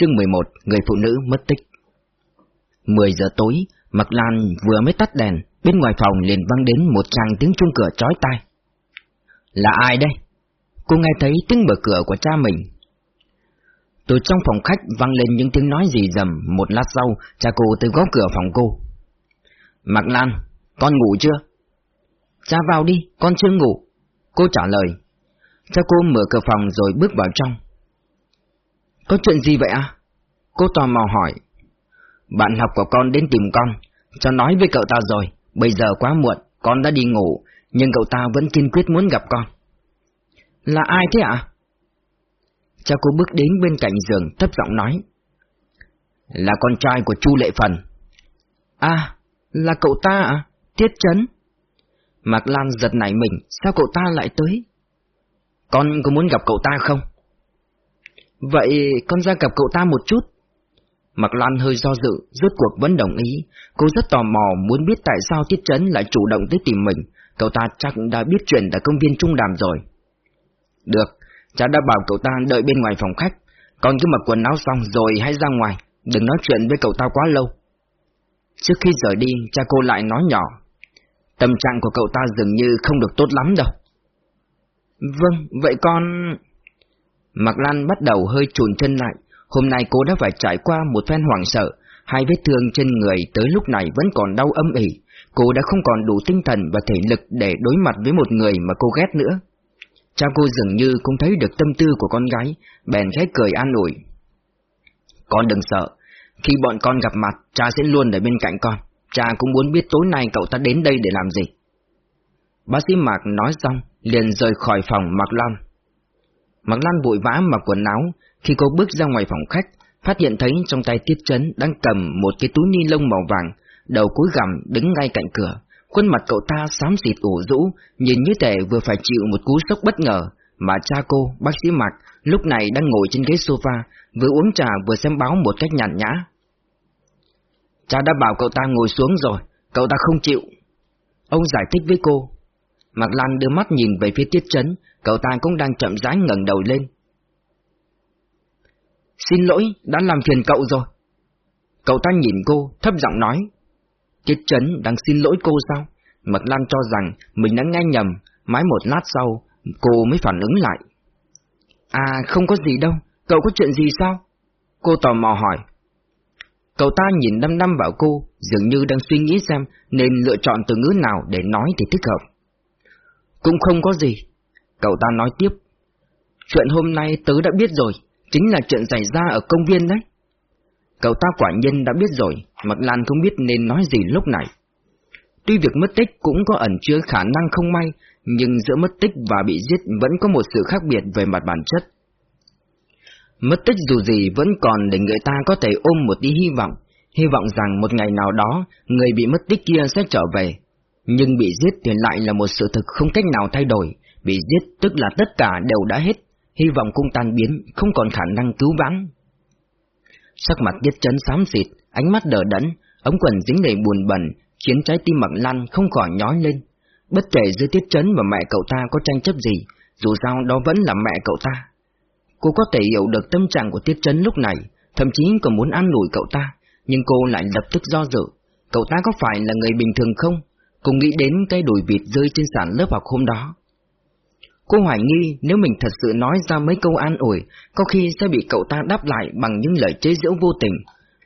Chương 11 Người phụ nữ mất tích 10 giờ tối, Mạc Lan vừa mới tắt đèn, bên ngoài phòng liền vang đến một tràng tiếng chuông cửa chói tai. Là ai đây? Cô nghe thấy tiếng mở cửa của cha mình. Từ trong phòng khách vang lên những tiếng nói gì dầm, một lát sau, cha cô tới gõ cửa phòng cô. Mạc Lan, con ngủ chưa? Cha vào đi, con chưa ngủ. Cô trả lời. Cha cô mở cửa phòng rồi bước vào trong. Có chuyện gì vậy à? Cô tò mò hỏi. Bạn học của con đến tìm con, cho nói với cậu ta rồi, bây giờ quá muộn, con đã đi ngủ, nhưng cậu ta vẫn kiên quyết muốn gặp con. Là ai thế ạ? À? Cha cô bước đến bên cạnh giường thấp giọng nói. Là con trai của Chu Lệ Phần. À, là cậu ta à? Tiết Trấn. Mạc Lan giật nảy mình, sao cậu ta lại tới? Con có muốn gặp cậu ta không? Vậy con ra gặp cậu ta một chút. Mạc Lan hơi do dự, rốt cuộc vẫn đồng ý. Cô rất tò mò muốn biết tại sao Tiết Trấn lại chủ động tới tìm mình. Cậu ta chắc đã biết chuyện tại công viên Trung Đàm rồi. Được, cha đã bảo cậu ta đợi bên ngoài phòng khách. Con cứ mặc quần áo xong rồi hãy ra ngoài, đừng nói chuyện với cậu ta quá lâu. Trước khi rời đi, cha cô lại nói nhỏ. Tâm trạng của cậu ta dường như không được tốt lắm đâu. Vâng, vậy con... Mạc Lan bắt đầu hơi trùn chân lại, hôm nay cô đã phải trải qua một phen hoảng sợ, hai vết thương trên người tới lúc này vẫn còn đau âm ỉ, cô đã không còn đủ tinh thần và thể lực để đối mặt với một người mà cô ghét nữa. Cha cô dường như cũng thấy được tâm tư của con gái, bèn khẽ cười an ủi. Con đừng sợ, khi bọn con gặp mặt, cha sẽ luôn ở bên cạnh con, cha cũng muốn biết tối nay cậu ta đến đây để làm gì. Bác sĩ Mạc nói xong, liền rời khỏi phòng Mạc Lan. Mạc Lan vội vã mặc quần áo, khi cô bước ra ngoài phòng khách, phát hiện thấy trong tay Tiết Trấn đang cầm một cái túi ni lông màu vàng, đầu cúi gằm đứng ngay cạnh cửa. Khuôn mặt cậu ta xám xịt ủ rũ, nhìn như thể vừa phải chịu một cú sốc bất ngờ, mà cha cô, bác sĩ Mạc, lúc này đang ngồi trên ghế sofa, vừa uống trà vừa xem báo một cách nhàn nhã. Cha đã bảo cậu ta ngồi xuống rồi, cậu ta không chịu. Ông giải thích với cô. Mạc Lan đưa mắt nhìn về phía Tiết Trấn, cậu ta cũng đang chậm rãi ngẩng đầu lên. Xin lỗi, đã làm phiền cậu rồi. Cậu ta nhìn cô, thấp giọng nói. Tiết Trấn đang xin lỗi cô sao? Mạc Lan cho rằng mình đã nghe nhầm, mãi một lát sau, cô mới phản ứng lại. À, không có gì đâu, cậu có chuyện gì sao? Cô tò mò hỏi. Cậu ta nhìn đăm đăm vào cô, dường như đang suy nghĩ xem nên lựa chọn từ ngữ nào để nói thì thích hợp. Cũng không có gì. Cậu ta nói tiếp. Chuyện hôm nay tớ đã biết rồi, chính là chuyện xảy ra ở công viên đấy. Cậu ta quả nhiên đã biết rồi, Mạc Lan không biết nên nói gì lúc này. Tuy việc mất tích cũng có ẩn chứa khả năng không may, nhưng giữa mất tích và bị giết vẫn có một sự khác biệt về mặt bản chất. Mất tích dù gì vẫn còn để người ta có thể ôm một tí hy vọng, hy vọng rằng một ngày nào đó người bị mất tích kia sẽ trở về. Nhưng bị giết thì lại là một sự thực không cách nào thay đổi, bị giết tức là tất cả đều đã hết, hy vọng cũng tan biến, không còn khả năng cứu vãn. Sắc mặt Tiết Chấn xám xịt, ánh mắt đờ đẫn, ống quần dính đầy buồn bẩn, khiến trái tim Mạc Lan không khỏi nhói lên. Bất kể giữa Tiết Chấn và mẹ cậu ta có tranh chấp gì, dù sao đó vẫn là mẹ cậu ta. Cô có thể hiểu được tâm trạng của Tiết Chấn lúc này, thậm chí còn muốn an ủi cậu ta, nhưng cô lại lập tức do dự. Cậu ta có phải là người bình thường không? Cùng nghĩ đến cái đùi vịt rơi trên sàn lớp học hôm đó. Cô hoài nghi nếu mình thật sự nói ra mấy câu an ủi, có khi sẽ bị cậu ta đáp lại bằng những lời chế giễu vô tình.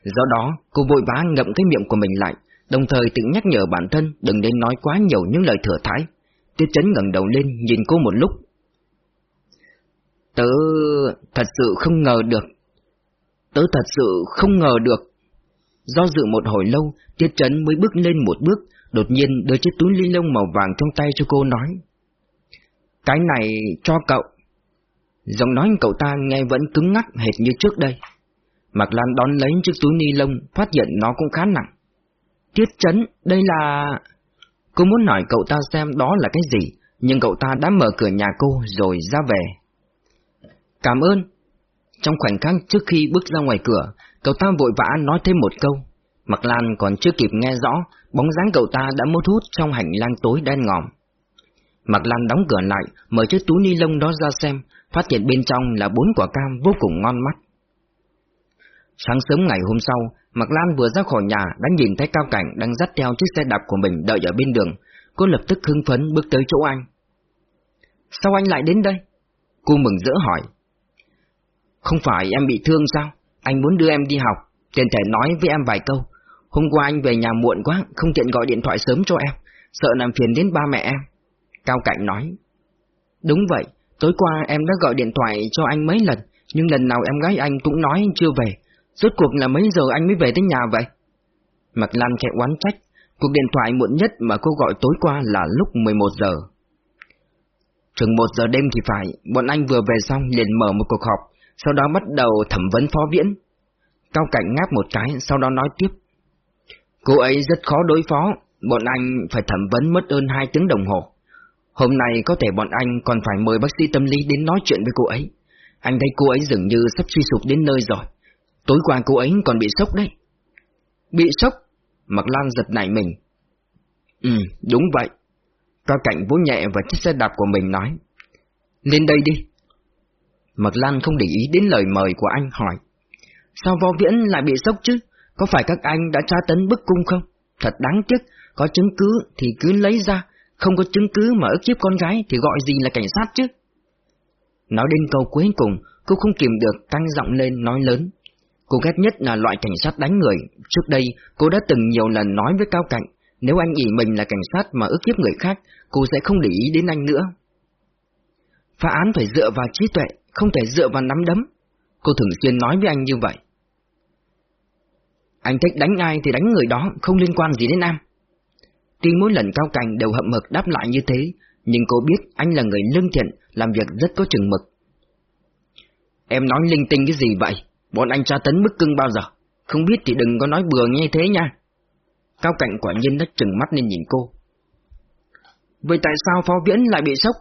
Do đó, cô vội vã ngậm cái miệng của mình lại, đồng thời tự nhắc nhở bản thân đừng nên nói quá nhiều những lời thừa thái. Tiết chấn ngẩng đầu lên nhìn cô một lúc. Tớ thật sự không ngờ được. Tớ thật sự không ngờ được. Do dự một hồi lâu, Tiết chấn mới bước lên một bước, đột nhiên đưa chiếc túi ly lông màu vàng trong tay cho cô nói. Cái này cho cậu. Giọng nói cậu ta nghe vẫn cứng ngắc hệt như trước đây. Mạc Lan đón lấy chiếc túi ni lông, phát hiện nó cũng khá nặng. Tiết chấn, đây là... Cô muốn hỏi cậu ta xem đó là cái gì, nhưng cậu ta đã mở cửa nhà cô rồi ra về. Cảm ơn. Trong khoảnh khắc trước khi bước ra ngoài cửa, cậu ta vội vã nói thêm một câu. Mạc Lan còn chưa kịp nghe rõ, bóng dáng cậu ta đã mất hút trong hành lang tối đen ngòm. Mạc Lan đóng cửa lại, mở chiếc túi ni lông đó ra xem, phát hiện bên trong là bốn quả cam vô cùng ngon mắt. Sáng sớm ngày hôm sau, Mạc Lan vừa ra khỏi nhà đã nhìn thấy Cao Cảnh đang dắt theo chiếc xe đạp của mình đợi ở bên đường. Cô lập tức hưng phấn bước tới chỗ anh. Sao anh lại đến đây? Cô mừng rỡ hỏi. Không phải em bị thương sao? Anh muốn đưa em đi học, tiện thể nói với em vài câu. Hôm qua anh về nhà muộn quá, không tiện gọi điện thoại sớm cho em, sợ làm phiền đến ba mẹ em. Cao Cảnh nói. Đúng vậy, tối qua em đã gọi điện thoại cho anh mấy lần, nhưng lần nào em gái anh cũng nói chưa về. Rốt cuộc là mấy giờ anh mới về tới nhà vậy? Mạc Lan khẽ oán trách, cuộc điện thoại muộn nhất mà cô gọi tối qua là lúc 11 giờ. Chừng 1 giờ đêm thì phải, bọn anh vừa về xong liền mở một cuộc họp, sau đó bắt đầu thẩm vấn phó viễn. Cao Cảnh ngáp một cái, sau đó nói tiếp. Cô ấy rất khó đối phó, bọn anh phải thẩm vấn mất hơn 2 tiếng đồng hồ. Hôm nay có thể bọn anh còn phải mời bác sĩ tâm lý đến nói chuyện với cô ấy. Anh thấy cô ấy dường như sắp suy sụp đến nơi rồi. Tối qua cô ấy còn bị sốc đấy. Bị sốc? Mặc Lan giật nảy mình. Ừ, đúng vậy. Cao Cảnh vỗ nhẹ vào chiếc xe đạp của mình nói. Lên đây đi. Mặc Lan không để ý đến lời mời của anh hỏi. Sao võ viễn lại bị sốc chứ? Có phải các anh đã tra tấn bức cung không? Thật đáng tiếc, có chứng cứ thì cứ lấy ra, không có chứng cứ mà ức hiếp con gái thì gọi gì là cảnh sát chứ? Nói đến câu cuối cùng, cô không kìm được tăng giọng lên nói lớn. Cô ghét nhất là loại cảnh sát đánh người. Trước đây, cô đã từng nhiều lần nói với Cao Cạnh, nếu anh nghĩ mình là cảnh sát mà ức hiếp người khác, cô sẽ không để ý đến anh nữa. Phá án phải dựa vào trí tuệ, không thể dựa vào nắm đấm. Cô thường xuyên nói với anh như vậy. Anh thích đánh ai thì đánh người đó, không liên quan gì đến em. Tuy mỗi lần Cao Cảnh đều hậm mực đáp lại như thế, nhưng cô biết anh là người lương thiện, làm việc rất có chừng mực. Em nói linh tinh cái gì vậy? Bọn anh tra tấn bức cưng bao giờ? Không biết thì đừng có nói bừa như thế nha. Cao Cảnh quả nhiên đã trừng mắt lên nhìn cô. Vậy tại sao Phó Viễn lại bị sốc?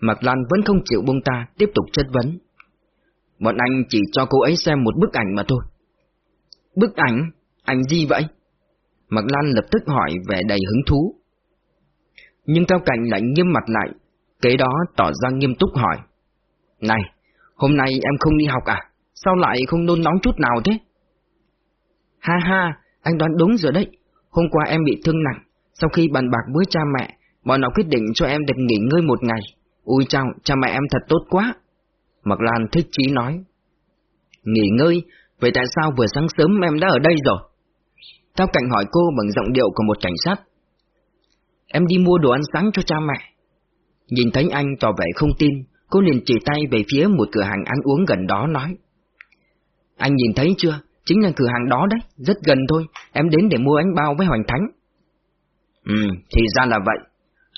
Mạc Lan vẫn không chịu buông ta, tiếp tục chất vấn. Bọn anh chỉ cho cô ấy xem một bức ảnh mà thôi. Bức ảnh? Ảnh gì vậy? Mạc Lan lập tức hỏi vẻ đầy hứng thú. Nhưng Cao Cảnh lại nghiêm mặt lại, kế đó tỏ ra nghiêm túc hỏi. Này, hôm nay em không đi học à? Sao lại không nôn nóng chút nào thế? Ha ha, anh đoán đúng rồi đấy. Hôm qua em bị thương nặng, sau khi bàn bạc với cha mẹ, bọn họ quyết định cho em được nghỉ ngơi một ngày. Ui chào, cha mẹ em thật tốt quá. Mạc Lan thích chí nói. Nghỉ ngơi, vậy tại sao vừa sáng sớm em đã ở đây rồi? Tao cạnh hỏi cô bằng giọng điệu của một cảnh sát. Em đi mua đồ ăn sáng cho cha mẹ. Nhìn thấy anh tỏ vẻ không tin, cô liền chỉ tay về phía một cửa hàng ăn uống gần đó nói. Anh nhìn thấy chưa? Chính là cửa hàng đó đấy, rất gần thôi, em đến để mua bánh bao với Hoành Thánh. Ừ, thì ra là vậy.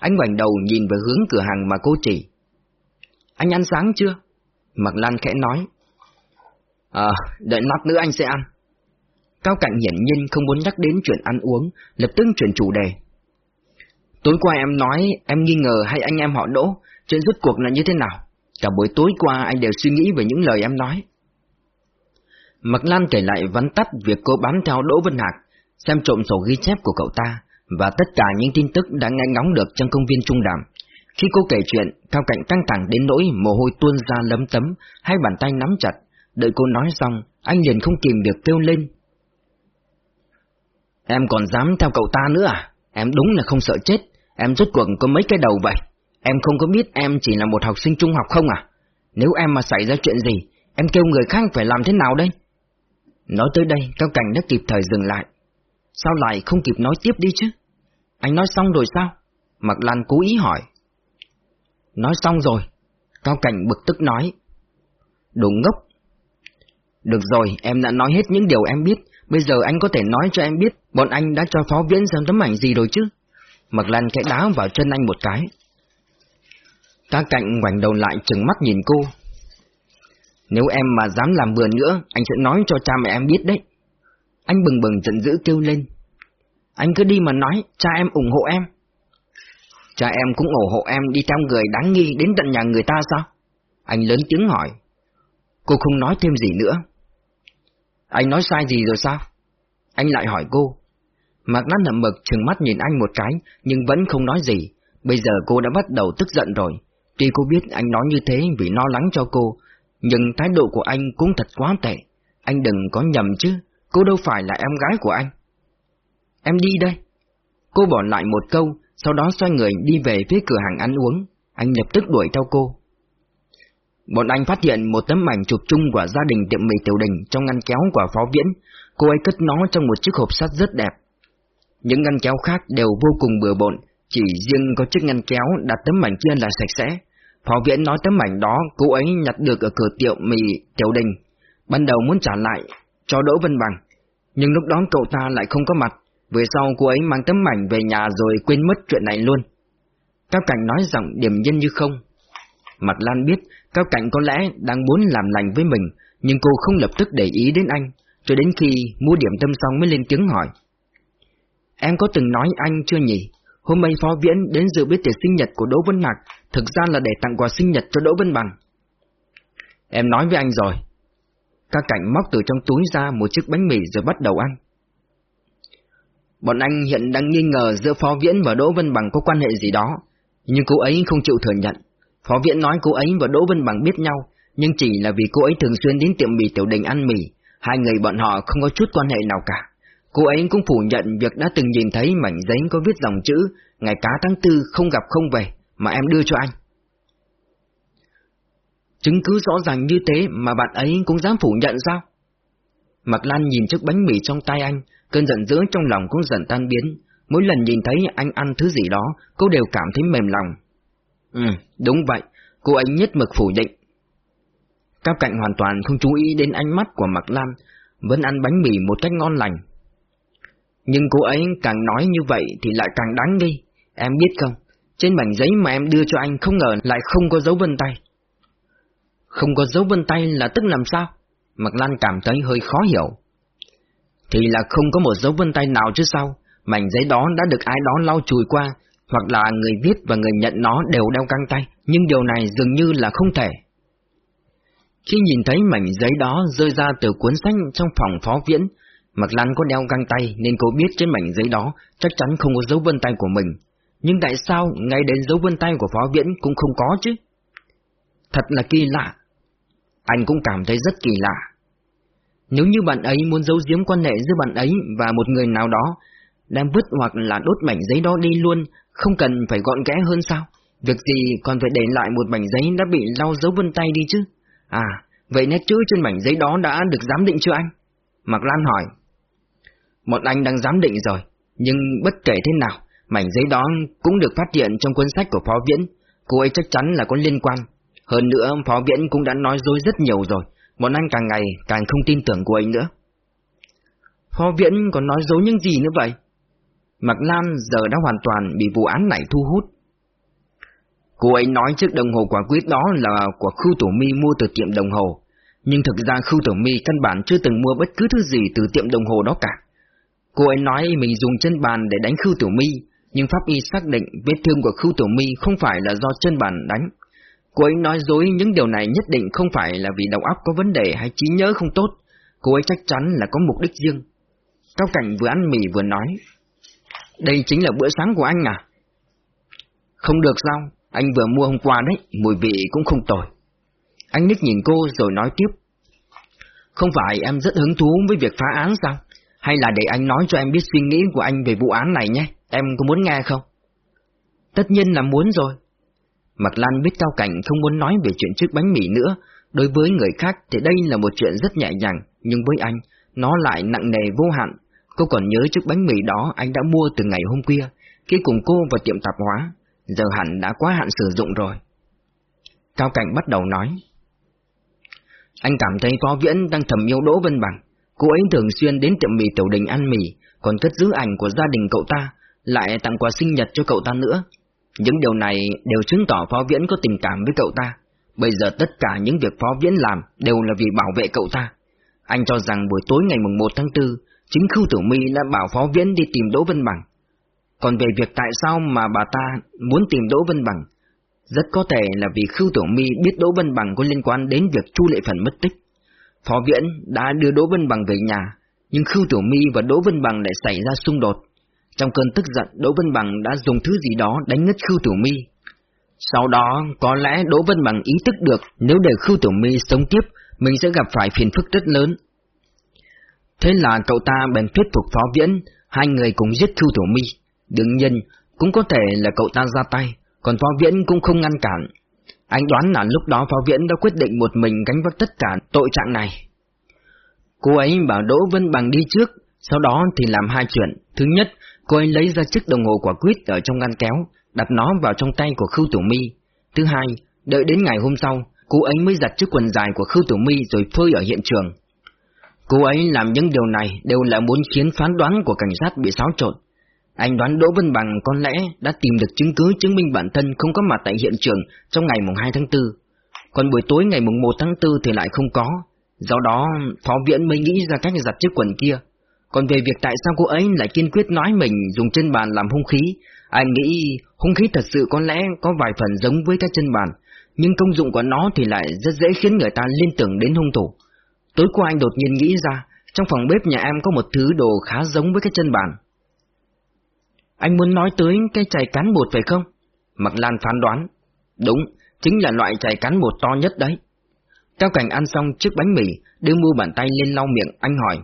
Anh ngoảnh đầu nhìn về hướng cửa hàng mà cô chỉ. Anh ăn sáng chưa? Mạc Lan khẽ nói. À, đợi lát nữa anh sẽ ăn. Cao Cạnh hiển nhiên không muốn nhắc đến chuyện ăn uống, lập tức chuyển chủ đề. Tối qua em nói em nghi ngờ hay anh em họ đỗ, chuyện rốt cuộc là như thế nào? Cả buổi tối qua anh đều suy nghĩ về những lời em nói. Mạc Lan kể lại vắn tắt việc cô bám theo Đỗ Vân Hạc, xem trộm sổ ghi chép của cậu ta, và tất cả những tin tức đã nghe ngóng được trong công viên Trung Đàm. Khi cô kể chuyện, Cao Cạnh căng thẳng đến nỗi mồ hôi tuôn ra lấm tấm, hai bàn tay nắm chặt. Đợi cô nói xong, anh liền không kìm được kêu lên. Em còn dám theo cậu ta nữa à? Em đúng là không sợ chết. Em rốt cuộc có mấy cái đầu vậy? Em không có biết em chỉ là một học sinh trung học không à? Nếu em mà xảy ra chuyện gì, em kêu người khác phải làm thế nào đây? Nói tới đây, Cao Cảnh đã kịp thời dừng lại. Sao lại không kịp nói tiếp đi chứ? Anh nói xong rồi sao? Mạc Lan cố ý hỏi. Nói xong rồi. Cao Cảnh bực tức nói. Đồ ngốc. Được rồi, em đã nói hết những điều em biết. Bây giờ anh có thể nói cho em biết bọn anh đã cho phó viễn xem tấm ảnh gì rồi chứ? Mặc Lan khẽ đá vào chân anh một cái. ta cạnh ngoảnh đầu lại trừng mắt nhìn cô. Nếu em mà dám làm bừa nữa, anh sẽ nói cho cha mẹ em biết đấy. Anh bừng bừng giận dữ kêu lên. Anh cứ đi mà nói, cha em ủng hộ em. Cha em cũng ủng hộ em đi theo người đáng nghi đến tận nhà người ta sao? Anh lớn tiếng hỏi. Cô không nói thêm gì nữa. Anh nói sai gì rồi sao? Anh lại hỏi cô. Mạc Lan nậm mực trừng mắt nhìn anh một cái, nhưng vẫn không nói gì. Bây giờ cô đã bắt đầu tức giận rồi. Tuy cô biết anh nói như thế vì lo lắng cho cô, nhưng thái độ của anh cũng thật quá tệ. Anh đừng có nhầm chứ, cô đâu phải là em gái của anh. Em đi đây. Cô bỏ lại một câu, sau đó xoay người đi về phía cửa hàng ăn uống. Anh lập tức đuổi theo cô. Bọn anh phát hiện một tấm ảnh chụp chung của gia đình tiệm mì tiểu đình trong ngăn kéo của phó viễn. Cô ấy cất nó trong một chiếc hộp sắt rất đẹp. Những ngăn kéo khác đều vô cùng bừa bộn, chỉ riêng có chiếc ngăn kéo đặt tấm ảnh kia là sạch sẽ. Phó viễn nói tấm ảnh đó cô ấy nhặt được ở cửa tiệm mì tiểu đình. Ban đầu muốn trả lại cho Đỗ Vân Bằng, nhưng lúc đó cậu ta lại không có mặt. Về sau cô ấy mang tấm ảnh về nhà rồi quên mất chuyện này luôn. Cao Cảnh nói giọng điềm nhiên như không. Mặt Lan biết Cao Cảnh có lẽ đang muốn làm lành với mình, nhưng cô không lập tức để ý đến anh, cho đến khi mua điểm tâm xong mới lên tiếng hỏi. Em có từng nói anh chưa nhỉ? Hôm nay Phó Viễn đến dự biết tiệc sinh nhật của Đỗ Vân Mạc, thực ra là để tặng quà sinh nhật cho Đỗ Vân Bằng. Em nói với anh rồi. Cao Cảnh móc từ trong túi ra một chiếc bánh mì rồi bắt đầu ăn. Bọn anh hiện đang nghi ngờ giữa Phó Viễn và Đỗ Vân Bằng có quan hệ gì đó, nhưng cô ấy không chịu thừa nhận. Phó viện nói cô ấy và Đỗ Vân Bằng biết nhau, nhưng chỉ là vì cô ấy thường xuyên đến tiệm mì tiểu đình ăn mì, hai người bọn họ không có chút quan hệ nào cả. Cô ấy cũng phủ nhận việc đã từng nhìn thấy mảnh giấy có viết dòng chữ Ngày cá tháng tư không gặp không về, mà em đưa cho anh. Chứng cứ rõ ràng như thế mà bạn ấy cũng dám phủ nhận sao? Mạc Lan nhìn chiếc bánh mì trong tay anh, cơn giận dữ trong lòng cũng dần tan biến. Mỗi lần nhìn thấy anh ăn thứ gì đó, cô đều cảm thấy mềm lòng. Ừ, đúng vậy, cô ấy nhất mực phủ định. Cao Cạnh hoàn toàn không chú ý đến ánh mắt của Mạc Lan, vẫn ăn bánh mì một cách ngon lành. Nhưng cô ấy càng nói như vậy thì lại càng đáng nghi, em biết không, trên mảnh giấy mà em đưa cho anh không ngờ lại không có dấu vân tay. Không có dấu vân tay là tức làm sao? Mạc Lan cảm thấy hơi khó hiểu. Thì là không có một dấu vân tay nào chứ sao, mảnh giấy đó đã được ai đó lau chùi qua, hoặc là người viết và người nhận nó đều đeo găng tay, nhưng điều này dường như là không thể. Khi nhìn thấy mảnh giấy đó rơi ra từ cuốn sách trong phòng phó viễn, Mạc Lan có đeo găng tay nên cô biết trên mảnh giấy đó chắc chắn không có dấu vân tay của mình. Nhưng tại sao ngay đến dấu vân tay của phó viễn cũng không có chứ? Thật là kỳ lạ. Anh cũng cảm thấy rất kỳ lạ. Nếu như bạn ấy muốn giấu giếm quan hệ giữa bạn ấy và một người nào đó, đem vứt hoặc là đốt mảnh giấy đó đi luôn, không cần phải gọn gẽ hơn sao? Việc gì còn phải để lại một mảnh giấy đã bị lau dấu vân tay đi chứ? À, vậy nét chữ trên mảnh giấy đó đã được giám định chưa anh? Mạc Lan hỏi. Một anh đang giám định rồi, nhưng bất kể thế nào, mảnh giấy đó cũng được phát hiện trong cuốn sách của Phó Viễn, cô ấy chắc chắn là có liên quan. Hơn nữa, Phó Viễn cũng đã nói dối rất nhiều rồi, bọn anh càng ngày càng không tin tưởng cô ấy nữa. Phó Viễn còn nói dối những gì nữa vậy? Mạc Lan giờ đã hoàn toàn bị vụ án này thu hút. Cô ấy nói chiếc đồng hồ quả quyết đó là của Khưu Tổ Mi mua từ tiệm đồng hồ, nhưng thực ra Khưu Tổ Mi căn bản chưa từng mua bất cứ thứ gì từ tiệm đồng hồ đó cả. Cô ấy nói mình dùng chân bàn để đánh Khưu Tổ Mi, nhưng pháp y xác định vết thương của Khưu Tổ Mi không phải là do chân bàn đánh. Cô ấy nói dối những điều này nhất định không phải là vì đầu óc có vấn đề hay trí nhớ không tốt, cô ấy chắc chắn là có mục đích riêng. Cao Cảnh vừa ăn mì vừa nói, đây chính là bữa sáng của anh à? Không được sao, anh vừa mua hôm qua đấy, mùi vị cũng không tồi. Anh nít nhìn cô rồi nói tiếp. Không phải em rất hứng thú với việc phá án sao? Hay là để anh nói cho em biết suy nghĩ của anh về vụ án này nhé, em có muốn nghe không? Tất nhiên là muốn rồi. Mạc Lan biết Cao Cảnh không muốn nói về chuyện chiếc bánh mì nữa, đối với người khác thì đây là một chuyện rất nhẹ nhàng, nhưng với anh, nó lại nặng nề vô hạn. Cô còn nhớ chiếc bánh mì đó anh đã mua từ ngày hôm kia, khi cùng cô vào tiệm tạp hóa, giờ hẳn đã quá hạn sử dụng rồi. Cao Cảnh bắt đầu nói. Anh cảm thấy Phó Viễn đang thầm yêu Đỗ Vân Bằng. Cô ấy thường xuyên đến tiệm mì tiểu đình ăn mì, còn cất giữ ảnh của gia đình cậu ta, lại tặng quà sinh nhật cho cậu ta nữa. Những điều này đều chứng tỏ Phó Viễn có tình cảm với cậu ta. Bây giờ tất cả những việc Phó Viễn làm đều là vì bảo vệ cậu ta. Anh cho rằng buổi tối ngày mùng 1 tháng 4, chính Khưu Tử My đã bảo Phó Viễn đi tìm Đỗ Vân Bằng. Còn về việc tại sao mà bà ta muốn tìm Đỗ Vân Bằng, rất có thể là vì Khưu Tử My biết Đỗ Vân Bằng có liên quan đến việc Chu Lệ Phần mất tích. Phó Viễn đã đưa Đỗ Vân Bằng về nhà, nhưng Khưu Tử My và Đỗ Vân Bằng lại xảy ra xung đột. Trong cơn tức giận, Đỗ Vân Bằng đã dùng thứ gì đó đánh ngất Khưu Tử My. Sau đó, có lẽ Đỗ Vân Bằng ý thức được nếu để Khưu Tử My sống tiếp, mình sẽ gặp phải phiền phức rất lớn. Thế là cậu ta bèn thuyết phục Phó Viễn, hai người cùng giết Khưu Tiểu Mi. Đương nhiên, cũng có thể là cậu ta ra tay, còn Phó Viễn cũng không ngăn cản. Anh đoán là lúc đó Phó Viễn đã quyết định một mình gánh vác tất cả tội trạng này. Cô ấy bảo Đỗ Vân Bằng đi trước, sau đó thì làm hai chuyện. Thứ nhất, cô ấy lấy ra chiếc đồng hồ quả quýt ở trong ngăn kéo, đặt nó vào trong tay của Khưu Tiểu Mi. Thứ hai, đợi đến ngày hôm sau, cô ấy mới giặt chiếc quần dài của Khưu Tiểu Mi rồi phơi ở hiện trường. Cô ấy làm những điều này đều là muốn khiến phán đoán của cảnh sát bị xáo trộn. Anh đoán Đỗ Vân Bằng có lẽ đã tìm được chứng cứ chứng minh bản thân không có mặt tại hiện trường trong ngày mùng 2 tháng 4. Còn buổi tối ngày mùng 1 tháng 4 thì lại không có. Do đó, Phó viện mới nghĩ ra cách giặt chiếc quần kia. Còn về việc tại sao cô ấy lại kiên quyết nói mình dùng chân bàn làm hung khí, anh nghĩ hung khí thật sự có lẽ có vài phần giống với cái chân bàn, nhưng công dụng của nó thì lại rất dễ khiến người ta liên tưởng đến hung thủ. Tối qua anh đột nhiên nghĩ ra, trong phòng bếp nhà em có một thứ đồ khá giống với cái chân bàn. Anh muốn nói tới cái chày cán bột phải không? Mặc Lan phán đoán. Đúng, chính là loại chày cán bột to nhất đấy. Cao Cảnh ăn xong chiếc bánh mì, đưa mu bàn tay lên lau miệng, anh hỏi.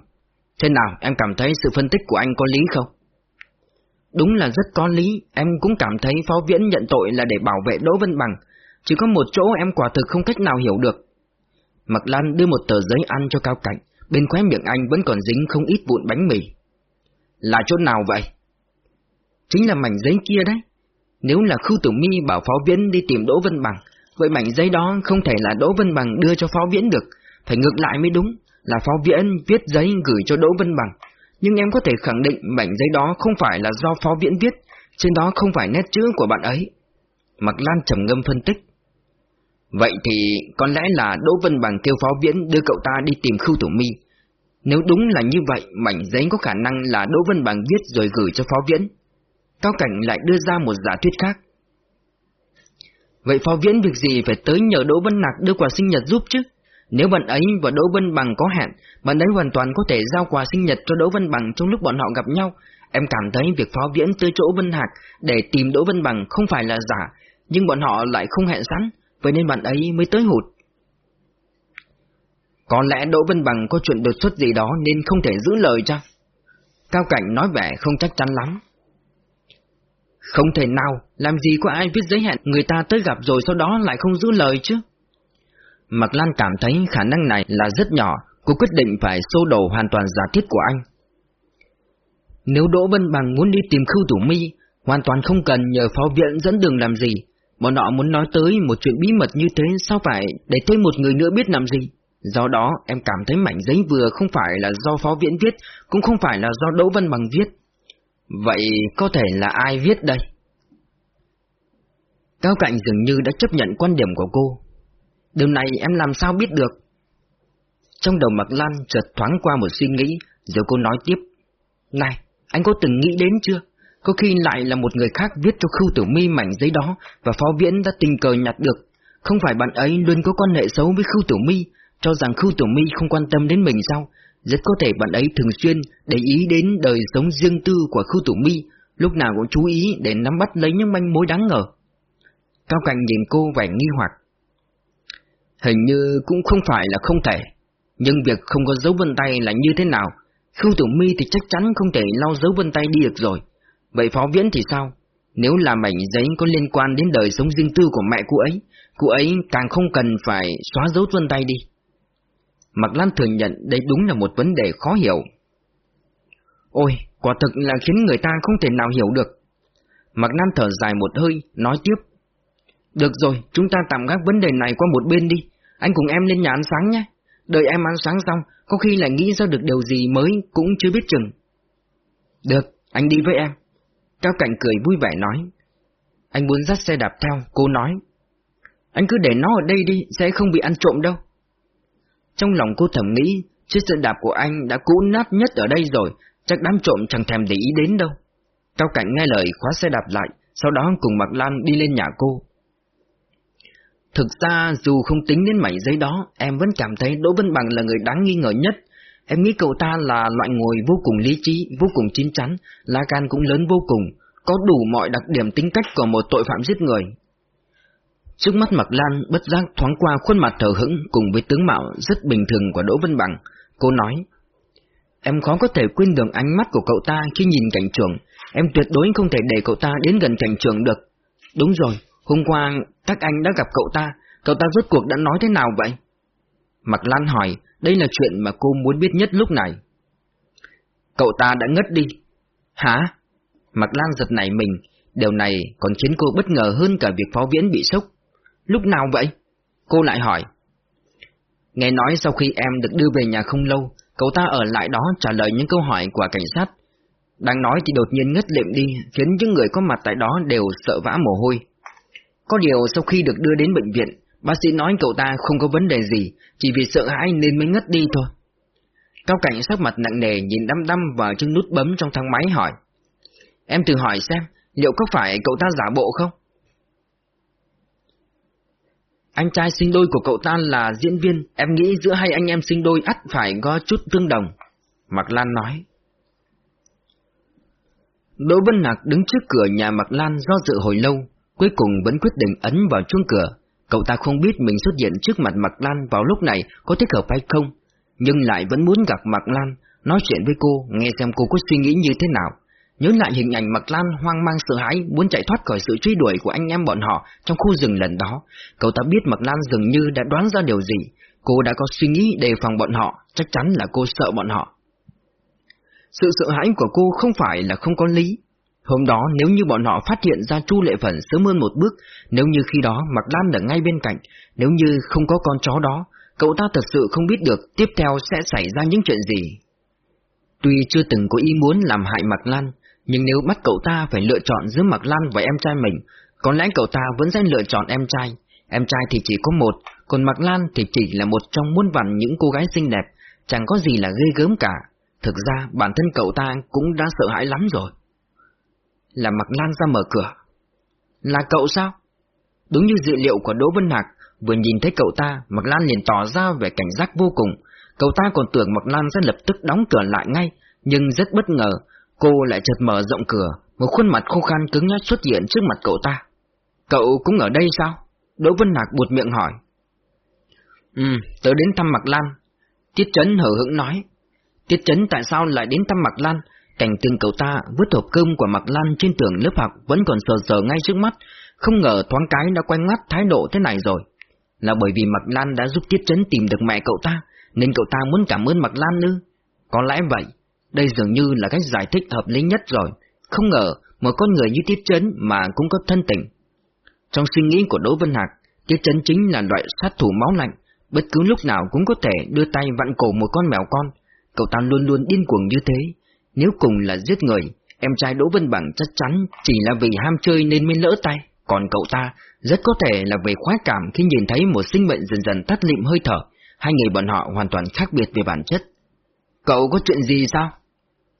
Thế nào, em cảm thấy sự phân tích của anh có lý không? Đúng là rất có lý, em cũng cảm thấy Phó Viễn nhận tội là để bảo vệ Đỗ Vân Bằng. Chỉ có một chỗ em quả thực không cách nào hiểu được. Mặc Lan đưa một tờ giấy ăn cho Cao Cảnh, bên khóe miệng anh vẫn còn dính không ít vụn bánh mì. Là chỗ nào vậy? Chính là mảnh giấy kia đấy. Nếu là Khưu Tử Mi bảo Phó Viễn đi tìm Đỗ Vân Bằng, vậy mảnh giấy đó không thể là Đỗ Vân Bằng đưa cho Phó Viễn được, phải ngược lại mới đúng, là Phó Viễn viết giấy gửi cho Đỗ Vân Bằng. Nhưng em có thể khẳng định mảnh giấy đó không phải là do Phó Viễn viết, trên đó không phải nét chữ của bạn ấy. Mặc Lan trầm ngâm phân tích. Vậy thì có lẽ là Đỗ Vân Bằng kêu Phó Viễn đưa cậu ta đi tìm Khưu Thủ Mi. Nếu đúng là như vậy, mảnh giấy có khả năng là Đỗ Vân Bằng viết rồi gửi cho Phó Viễn. Cao Cảnh lại đưa ra một giả thuyết khác. Vậy Phó Viễn việc gì phải tới nhờ Đỗ Vân Nạc đưa quà sinh nhật giúp chứ? Nếu bạn ấy và Đỗ Vân Bằng có hẹn, bạn ấy hoàn toàn có thể giao quà sinh nhật cho Đỗ Vân Bằng trong lúc bọn họ gặp nhau. Em cảm thấy việc Phó Viễn tới chỗ Vân Hạc để tìm Đỗ Vân Bằng không phải là giả, nhưng bọn họ lại không hẹn sẵn, vậy nên bạn ấy mới tới hụt. Có lẽ Đỗ Vân Bằng có chuyện đột xuất gì đó nên không thể giữ lời chăng? Cao Cảnh nói vẻ không chắc chắn lắm. Không thể nào, làm gì có ai viết giới hẹn người ta tới gặp rồi sau đó lại không giữ lời chứ? Mạc Lan cảm thấy khả năng này là rất nhỏ, cô quyết định phải xô đổ hoàn toàn giả thiết của anh. Nếu Đỗ Vân Bằng muốn đi tìm Khưu Thủ Mi, hoàn toàn không cần nhờ phó viện dẫn đường làm gì. Bọn họ muốn nói tới một chuyện bí mật như thế sao phải để thêm một người nữa biết làm gì. Do đó em cảm thấy mảnh giấy vừa không phải là do phó Viễn viết, cũng không phải là do Đỗ Văn Bằng viết. Vậy có thể là ai viết đây? Cao Cạnh dường như đã chấp nhận quan điểm của cô. Điều này em làm sao biết được? Trong đầu Mạc Lan chợt thoáng qua một suy nghĩ, rồi cô nói tiếp. Này, anh có từng nghĩ đến chưa? Có khi lại là một người khác viết cho Khưu Tử Mi mảnh giấy đó và Phó Viễn đã tình cờ nhặt được. Không phải bạn ấy luôn có quan hệ xấu với Khưu Tử Mi, cho rằng Khưu Tử Mi không quan tâm đến mình sao? Rất có thể bạn ấy thường xuyên để ý đến đời sống riêng tư của Khưu Tử Mi, lúc nào cũng chú ý để nắm bắt lấy những manh mối đáng ngờ. Cao Cảnh nhìn cô vẻ nghi hoặc. Hình như cũng không phải là không thể, nhưng việc không có dấu vân tay là như thế nào? Khưu Tử Mi thì chắc chắn không thể lau dấu vân tay đi được rồi. Vậy Phó Viễn thì sao? Nếu là mảnh giấy có liên quan đến đời sống riêng tư của mẹ cô ấy, cô ấy càng không cần phải xóa dấu vân tay đi. Mạc Lan thừa nhận đây đúng là một vấn đề khó hiểu. Ôi, quả thực là khiến người ta không thể nào hiểu được. Mạc Lan thở dài một hơi, nói tiếp. Được rồi, chúng ta tạm gác vấn đề này qua một bên đi. Anh cùng em lên nhà ăn sáng nhé. Đợi em ăn sáng xong, có khi lại nghĩ ra được điều gì mới cũng chưa biết chừng. Được, anh đi với em. Cao Cảnh cười vui vẻ nói. Anh muốn dắt xe đạp theo, cô nói. Anh cứ để nó ở đây đi, sẽ không bị ăn trộm đâu. Trong lòng cô thầm nghĩ, chiếc xe đạp của anh đã cũ nát nhất ở đây rồi, chắc đám trộm chẳng thèm để ý đến đâu. Cao Cảnh nghe lời khóa xe đạp lại, sau đó cùng Mạc Lan đi lên nhà cô. Thực ra dù không tính đến mảnh giấy đó, em vẫn cảm thấy Đỗ Vân Bằng là người đáng nghi ngờ nhất. Em nghĩ cậu ta là loại người vô cùng lý trí, vô cùng chín chắn, lá gan cũng lớn vô cùng, có đủ mọi đặc điểm tính cách của một tội phạm giết người. Trước mắt Mạc Lan bất giác thoáng qua khuôn mặt thờ hững cùng với tướng mạo rất bình thường của Đỗ Vân Bằng, cô nói. Em khó có thể quên được ánh mắt của cậu ta khi nhìn cảnh trường. Em tuyệt đối không thể để cậu ta đến gần cảnh trường được. Đúng rồi, hôm qua các anh đã gặp cậu ta, cậu ta rốt cuộc đã nói thế nào vậy? Mạc Lan hỏi, đây là chuyện mà cô muốn biết nhất lúc này. Cậu ta đã ngất đi. Hả? Mạc Lan giật nảy mình, điều này còn khiến cô bất ngờ hơn cả việc phó viễn bị sốc. Lúc nào vậy? Cô lại hỏi. Nghe nói sau khi em được đưa về nhà không lâu, cậu ta ở lại đó trả lời những câu hỏi của cảnh sát. Đang nói thì đột nhiên ngất lịm đi, khiến những người có mặt tại đó đều sợ vã mồ hôi. Có điều sau khi được đưa đến bệnh viện, bác sĩ nói cậu ta không có vấn đề gì, chỉ vì sợ hãi nên mới ngất đi thôi. Cao cảnh sắc mặt nặng nề nhìn đăm đăm vào chân nút bấm trong thang máy hỏi. Em thử hỏi xem, liệu có phải cậu ta giả bộ không? Anh trai sinh đôi của cậu ta là diễn viên, em nghĩ giữa hai anh em sinh đôi ắt phải có chút tương đồng. Mạc Lan nói. Đỗ Vân Nạc đứng trước cửa nhà Mạc Lan do dự hồi lâu, cuối cùng vẫn quyết định ấn vào chuông cửa. Cậu ta không biết mình xuất hiện trước mặt Mạc Lan vào lúc này có thích hợp hay không, nhưng lại vẫn muốn gặp Mạc Lan, nói chuyện với cô, nghe xem cô có suy nghĩ như thế nào. Nhớ lại hình ảnh Mạc Lan hoang mang sợ hãi muốn chạy thoát khỏi sự truy đuổi của anh em bọn họ trong khu rừng lần đó. Cậu ta biết Mạc Lan dường như đã đoán ra điều gì. Cô đã có suy nghĩ đề phòng bọn họ, chắc chắn là cô sợ bọn họ. Sự sợ hãi của cô không phải là không có lý. Hôm đó nếu như bọn họ phát hiện ra Chu Lệ Phần sớm hơn một bước, nếu như khi đó Mạc Lan ở ngay bên cạnh, nếu như không có con chó đó, cậu ta thật sự không biết được tiếp theo sẽ xảy ra những chuyện gì. Tuy chưa từng có ý muốn làm hại Mạc Lan, nhưng nếu bắt cậu ta phải lựa chọn giữa Mạc Lan và em trai mình, có lẽ cậu ta vẫn sẽ lựa chọn em trai. Em trai thì chỉ có một, còn Mạc Lan thì chỉ là một trong muôn vàn những cô gái xinh đẹp, chẳng có gì là ghê gớm cả. Thực ra bản thân cậu ta cũng đã sợ hãi lắm rồi. Là Mạc Lan ra mở cửa. Là cậu sao? Đúng như dự liệu của Đỗ Vân Hạc, vừa nhìn thấy cậu ta, Mạc Lan liền tỏ ra vẻ cảnh giác vô cùng. Cậu ta còn tưởng Mạc Lan sẽ lập tức đóng cửa lại ngay, nhưng rất bất ngờ, Cô lại chợt mở rộng cửa, một khuôn mặt khô khan cứng nhắc xuất hiện trước mặt cậu ta. Cậu cũng ở đây sao? Đỗ Vân Hạc buột miệng hỏi. Ừ, tớ đến thăm Mạc Lan. Tiết Trấn hở hững nói. Tiết Trấn tại sao lại đến thăm Mạc Lan? Cảnh tượng cậu ta vứt hộp cơm của Mạc Lan trên tường lớp học vẫn còn sờ sờ ngay trước mắt, không ngờ thoáng cái đã quay ngoắt thái độ thế này rồi. Là bởi vì Mạc Lan đã giúp Tiết Trấn tìm được mẹ cậu ta, nên cậu ta muốn cảm ơn Mạc Lan ư? Có lẽ vậy, đây dường như là cách giải thích hợp lý nhất rồi. Không ngờ, một con người như Tiết Trấn mà cũng có thân tình. Trong suy nghĩ của Đỗ Vân Hạc, Tiết Trấn chính là loại sát thủ máu lạnh, bất cứ lúc nào cũng có thể đưa tay vặn cổ một con mèo con. Cậu ta luôn luôn điên cuồng như thế. Nếu cùng là giết người, em trai Đỗ Vân Bằng chắc chắn chỉ là vì ham chơi nên mới lỡ tay. Còn cậu ta rất có thể là về khoái cảm khi nhìn thấy một sinh mệnh dần dần tắt lịm hơi thở. Hai người bọn họ hoàn toàn khác biệt về bản chất. Cậu có chuyện gì sao?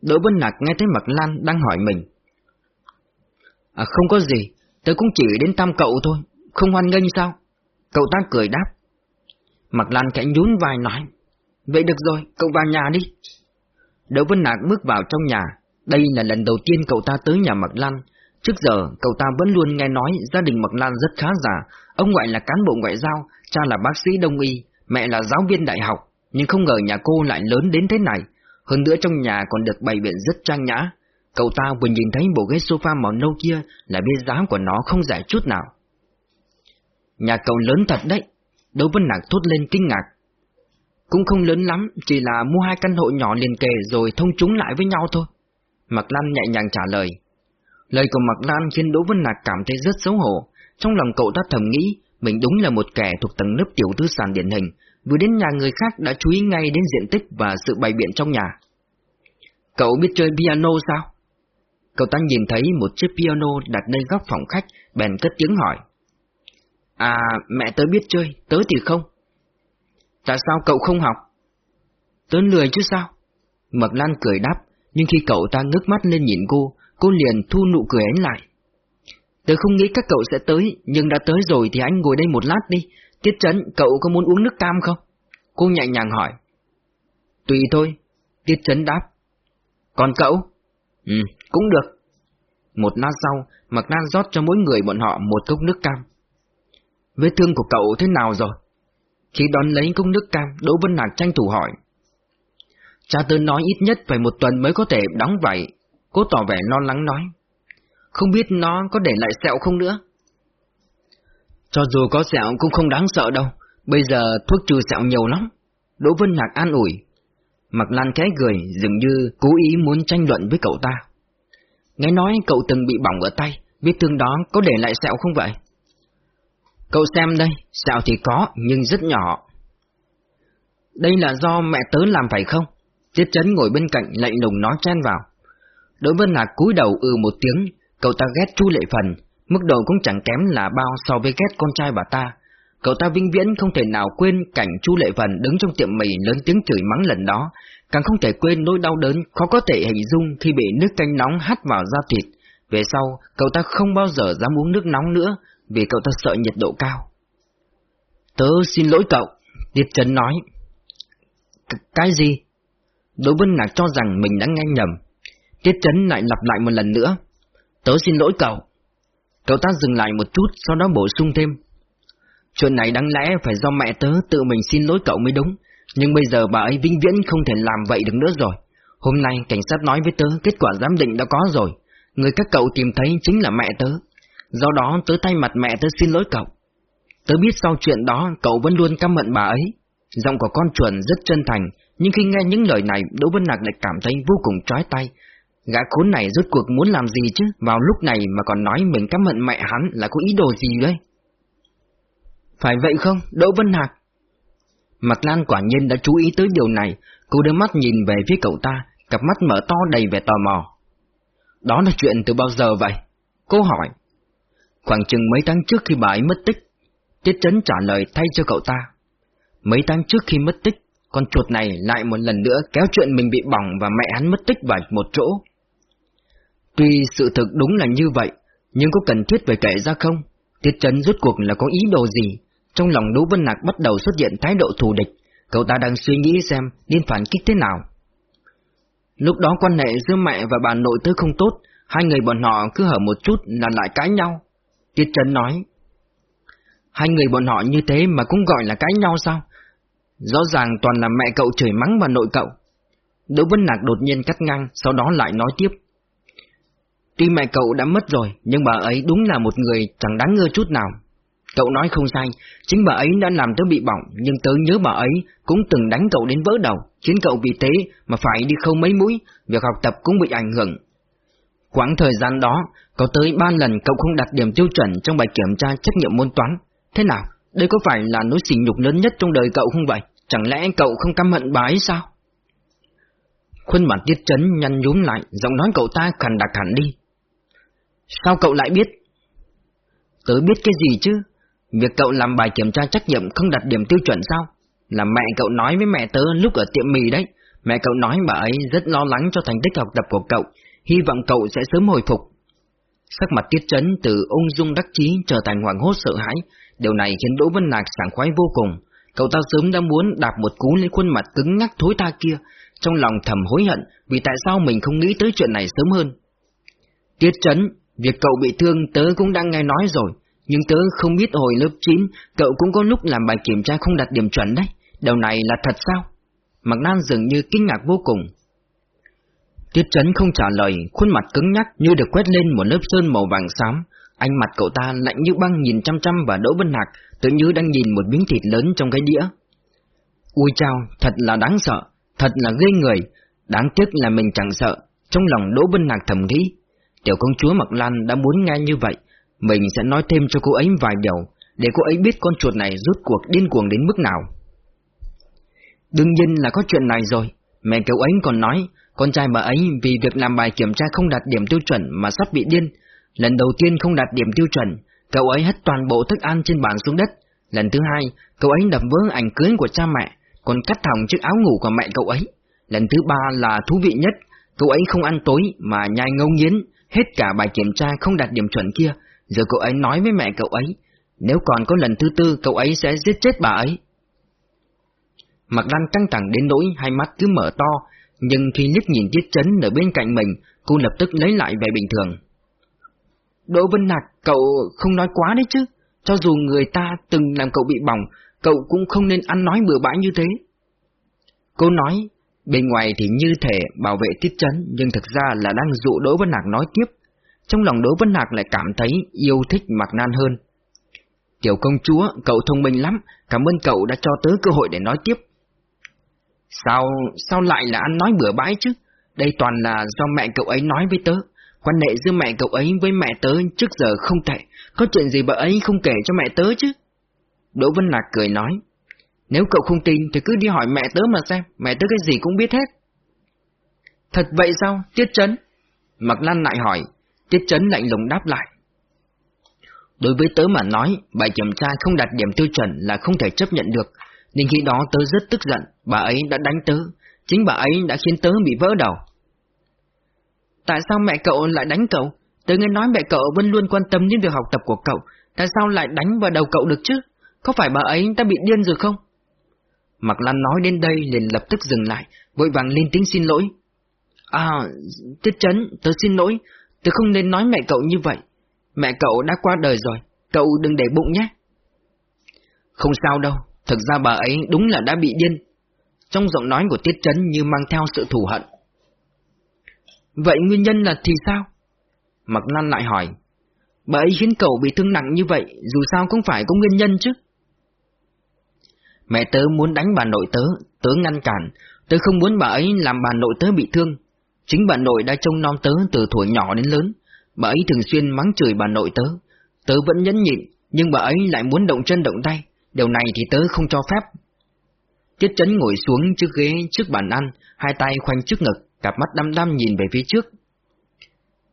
Đỗ Vân Lạc nghe thấy Mạc Lan đang hỏi mình. À không có gì, tớ cũng chỉ đến thăm cậu thôi, không hoan nghênh sao? Cậu ta cười đáp. Mạc Lan khẽ nhún vai nói. Vậy được rồi, cậu vào nhà đi. Đỗ Vân Nạc bước vào trong nhà, đây là lần đầu tiên cậu ta tới nhà Mạc Lan. Trước giờ, cậu ta vẫn luôn nghe nói gia đình Mạc Lan rất khá giả, ông ngoại là cán bộ ngoại giao, cha là bác sĩ đông y, mẹ là giáo viên đại học, nhưng không ngờ nhà cô lại lớn đến thế này, hơn nữa trong nhà còn được bày biện rất trang nhã. Cậu ta vừa nhìn thấy bộ ghế sofa màu nâu kia là biết giá của nó không rẻ chút nào. Nhà cậu lớn thật đấy, Đỗ Vân Nạc thốt lên kinh ngạc. Cũng không lớn lắm, chỉ là mua hai căn hộ nhỏ liền kề rồi thông chúng lại với nhau thôi. Mạc Lan nhẹ nhàng trả lời. Lời của Mạc Lan khiến Đỗ Vân Nạc cảm thấy rất xấu hổ. Trong lòng cậu ta thầm nghĩ, mình đúng là một kẻ thuộc tầng lớp tiểu tư sản điển hình, vừa đến nhà người khác đã chú ý ngay đến diện tích và sự bày biện trong nhà. Cậu biết chơi piano sao? Cậu ta nhìn thấy một chiếc piano đặt nơi góc phòng khách, bèn cất tiếng hỏi. À, mẹ tớ biết chơi, tớ thì không. Tại sao cậu không học? Tớ lười chứ sao? Mật Lan cười đáp, nhưng khi cậu ta ngước mắt lên nhìn cô, cô liền thu nụ cười ấy lại. Tớ không nghĩ các cậu sẽ tới, nhưng đã tới rồi thì anh ngồi đây một lát đi, Tiết Trấn, cậu có muốn uống nước cam không? Cô nhẹ nhàng hỏi. Tùy thôi, Tiết Trấn đáp. Còn cậu? Ừ, cũng được. Một lát sau, Mạc Lan rót cho mỗi người bọn họ một cốc nước cam. Vết thương của cậu thế nào rồi? Khi đón lấy cốc nước cam, Đỗ Vân Nạc tranh thủ hỏi. Cha tớ nói ít nhất phải một tuần mới có thể đóng vậy. Cô tỏ vẻ lo lắng nói. Không biết nó có để lại sẹo không nữa? Cho dù có sẹo cũng không đáng sợ đâu. Bây giờ thuốc trừ sẹo nhiều lắm. Đỗ Vân Nạc an ủi. Mặc Lan khẽ cười, dường như cố ý muốn tranh luận với cậu ta. Nghe nói cậu từng bị bỏng ở tay, vết thương đó có để lại sẹo không vậy? Cậu xem đây, sẹo thì có, nhưng rất nhỏ. Đây là do mẹ tớ làm phải không? Tiết chấn ngồi bên cạnh lạnh lùng nói chen vào. Đỗ Vân là cúi đầu ừ một tiếng, cậu ta ghét Chu Lệ Phần, mức độ cũng chẳng kém là bao so với ghét con trai bà ta. Cậu ta vinh viễn không thể nào quên cảnh Chu Lệ Phần đứng trong tiệm mì lớn tiếng chửi mắng lần đó, càng không thể quên nỗi đau đớn khó có thể hình dung khi bị nước canh nóng hắt vào da thịt. Về sau, cậu ta không bao giờ dám uống nước nóng nữa, vì cậu ta sợ nhiệt độ cao. Tớ xin lỗi cậu, Tiết Trấn nói. Cái gì? Đỗ Vân Nạc cho rằng mình đã nghe nhầm. Tiết Trấn lại lặp lại một lần nữa. Tớ xin lỗi cậu. Cậu ta dừng lại một chút, sau đó bổ sung thêm. Chuyện này đáng lẽ phải do mẹ tớ tự mình xin lỗi cậu mới đúng, nhưng bây giờ bà ấy vĩnh viễn không thể làm vậy được nữa rồi. Hôm nay cảnh sát nói với tớ kết quả giám định đã có rồi, người các cậu tìm thấy chính là mẹ tớ. Do đó tớ tay mặt mẹ tớ xin lỗi cậu. Tớ biết sau chuyện đó cậu vẫn luôn căm hận bà ấy. Giọng của con chuẩn rất chân thành, nhưng khi nghe những lời này Đỗ Vân Nạc lại cảm thấy vô cùng trói tay. Gã khốn này rốt cuộc muốn làm gì chứ, vào lúc này mà còn nói mình căm hận mẹ hắn là có ý đồ gì đấy. Phải vậy không, Đỗ Vân Hạc? Mặt Lan quả nhiên đã chú ý tới điều này, cô đưa mắt nhìn về phía cậu ta, cặp mắt mở to đầy vẻ tò mò. Đó là chuyện từ bao giờ vậy? Cô hỏi. Khoảng chừng mấy tháng trước khi bà ấy mất tích, Tiết Trấn trả lời thay cho cậu ta. Mấy tháng trước khi mất tích, con chuột này lại một lần nữa kéo chuyện mình bị bỏng và mẹ hắn mất tích vào một chỗ. Tuy sự thực đúng là như vậy, nhưng có cần thiết phải kể ra không? Tiết Trấn rốt cuộc là có ý đồ gì? Trong lòng Đỗ Vân Nạc bắt đầu xuất hiện thái độ thù địch, cậu ta đang suy nghĩ xem nên phản kích thế nào. Lúc đó quan hệ giữa mẹ và bà nội tới không tốt, hai người bọn họ cứ hở một chút là lại cãi nhau. Tiết Trấn nói, hai người bọn họ như thế mà cũng gọi là cãi nhau sao? Rõ ràng toàn là mẹ cậu chửi mắng và nội cậu. Đỗ Vân Nạc đột nhiên cắt ngang, sau đó lại nói tiếp. Tuy mẹ cậu đã mất rồi, nhưng bà ấy đúng là một người chẳng đáng ngơ chút nào. Cậu nói không sai, chính bà ấy đã làm tớ bị bỏng, nhưng tớ nhớ bà ấy cũng từng đánh cậu đến vỡ đầu, khiến cậu vì thế mà phải đi khâu mấy mũi, việc học tập cũng bị ảnh hưởng. Quãng thời gian đó, có tới ba lần cậu không đạt điểm tiêu chuẩn trong bài kiểm tra trách nhiệm môn toán. Thế nào, đây có phải là nỗi sỉ nhục lớn nhất trong đời cậu không vậy? Chẳng lẽ cậu không căm hận bà ấy sao? Khuôn mặt tiết chấn nhăn nhúm lại, giọng nói cậu ta khàn đặc hẳn đi. Sao cậu lại biết? Tớ biết cái gì chứ? Việc cậu làm bài kiểm tra trách nhiệm không đạt điểm tiêu chuẩn sao? Là mẹ cậu nói với mẹ tớ lúc ở tiệm mì đấy. Mẹ cậu nói bà ấy rất lo lắng cho thành tích học tập của cậu, hy vọng cậu sẽ sớm hồi phục. Sắc mặt tiết chấn từ ung dung đắc chí trở thành hoàng hốt sợ hãi, điều này khiến Đỗ Vân Nạc sảng khoái vô cùng. Cậu ta sớm đã muốn đạp một cú lên khuôn mặt cứng nhắc thối tha kia, trong lòng thầm hối hận vì tại sao mình không nghĩ tới chuyện này sớm hơn. Tiết chấn, việc cậu bị thương tớ cũng đang nghe nói rồi, nhưng tớ không biết hồi lớp 9 cậu cũng có lúc làm bài kiểm tra không đạt điểm chuẩn đấy, điều này là thật sao? Mạc Nan dường như kinh ngạc vô cùng. Tiết Trấn không trả lời, khuôn mặt cứng nhắc như được quét lên một lớp sơn màu vàng xám. Ánh mặt cậu ta lạnh như băng nhìn chăm chăm vào Đỗ Vân Hạc, tự như đang nhìn một miếng thịt lớn trong cái đĩa. Ui chao, thật là đáng sợ, thật là ghê người, đáng tiếc là mình chẳng sợ, trong lòng Đỗ Vân Hạc thầm nghĩ. Tiểu công chúa Mạc Lan đã muốn nghe như vậy, mình sẽ nói thêm cho cô ấy vài điều, để cô ấy biết con chuột này rút cuộc điên cuồng đến mức nào. Đương nhiên là có chuyện này rồi, mẹ cậu ấy còn nói, con trai bà ấy vì việc làm bài kiểm tra không đạt điểm tiêu chuẩn mà sắp bị điên. Lần đầu tiên không đạt điểm tiêu chuẩn, cậu ấy hất toàn bộ thức ăn trên bàn xuống đất. Lần thứ hai, cậu ấy đập vỡ ảnh cưới của cha mẹ, còn cắt thỏng chiếc áo ngủ của mẹ cậu ấy. Lần thứ ba là thú vị nhất, cậu ấy không ăn tối mà nhai ngấu nghiến, hết cả bài kiểm tra không đạt điểm chuẩn kia, Giờ cậu ấy nói với mẹ cậu ấy, nếu còn có lần thứ tư cậu ấy sẽ giết chết bà ấy. mặt Lan căng thẳng đến nỗi hai mắt cứ mở to, nhưng khi liếc nhìn Tiết Chấn ở bên cạnh mình, cô lập tức lấy lại vẻ bình thường. Đỗ Vân Nạc, cậu không nói quá đấy chứ, cho dù người ta từng làm cậu bị bỏng, cậu cũng không nên ăn nói bừa bãi như thế. Cô nói, Bên ngoài thì như thể bảo vệ tiết chấn, nhưng thực ra là đang dụ Đỗ Vân Nạc nói tiếp. Trong lòng Đỗ Vân Nạc lại cảm thấy yêu thích Mạc Nan hơn. Tiểu công chúa, cậu thông minh lắm, cảm ơn cậu đã cho tớ cơ hội để nói tiếp. Sao, sao lại là ăn nói bừa bãi chứ? Đây toàn là do mẹ cậu ấy nói với tớ. Quan hệ giữa mẹ cậu ấy với mẹ tớ trước giờ không tệ, có chuyện gì bà ấy không kể cho mẹ tớ chứ? Đỗ Vân Lạc cười nói, nếu cậu không tin thì cứ đi hỏi mẹ tớ mà xem, mẹ tớ cái gì cũng biết hết. Thật vậy sao, Tiết Trấn? Mạc Lan lại hỏi, Tiết Trấn lạnh lùng đáp lại. Đối với tớ mà nói, bài kiểm tra không đạt điểm tiêu chuẩn là không thể chấp nhận được, nên khi đó tớ rất tức giận, bà ấy đã đánh tớ, chính bà ấy đã khiến tớ bị vỡ đầu. Tại sao mẹ cậu lại đánh cậu? Tớ nghe nói mẹ cậu vẫn luôn quan tâm đến việc học tập của cậu, tại sao lại đánh vào đầu cậu được chứ? Có phải bà ấy đã bị điên rồi không? Mạc Lan nói đến đây liền lập tức dừng lại, vội vàng lên tiếng xin lỗi. À, Tiết Trấn, tớ xin lỗi, tớ không nên nói mẹ cậu như vậy. Mẹ cậu đã qua đời rồi, cậu đừng để bụng nhé. Không sao đâu, thực ra bà ấy đúng là đã bị điên. Trong giọng nói của Tiết Trấn như mang theo sự thù hận. Vậy nguyên nhân là thì sao? Mặc Lan lại hỏi. Bà ấy khiến cậu bị thương nặng như vậy, dù sao cũng phải có nguyên nhân chứ. Mẹ tớ muốn đánh bà nội tớ, tớ ngăn cản, tớ không muốn bà ấy làm bà nội tớ bị thương. Chính bà nội đã trông nom tớ từ tuổi nhỏ đến lớn, bà ấy thường xuyên mắng chửi bà nội tớ. Tớ vẫn nhẫn nhịn, nhưng bà ấy lại muốn động chân động tay, điều này thì tớ không cho phép. Tiết chấn ngồi xuống trước ghế trước bàn ăn, hai tay khoanh trước ngực, cặp mắt đăm đăm nhìn về phía trước.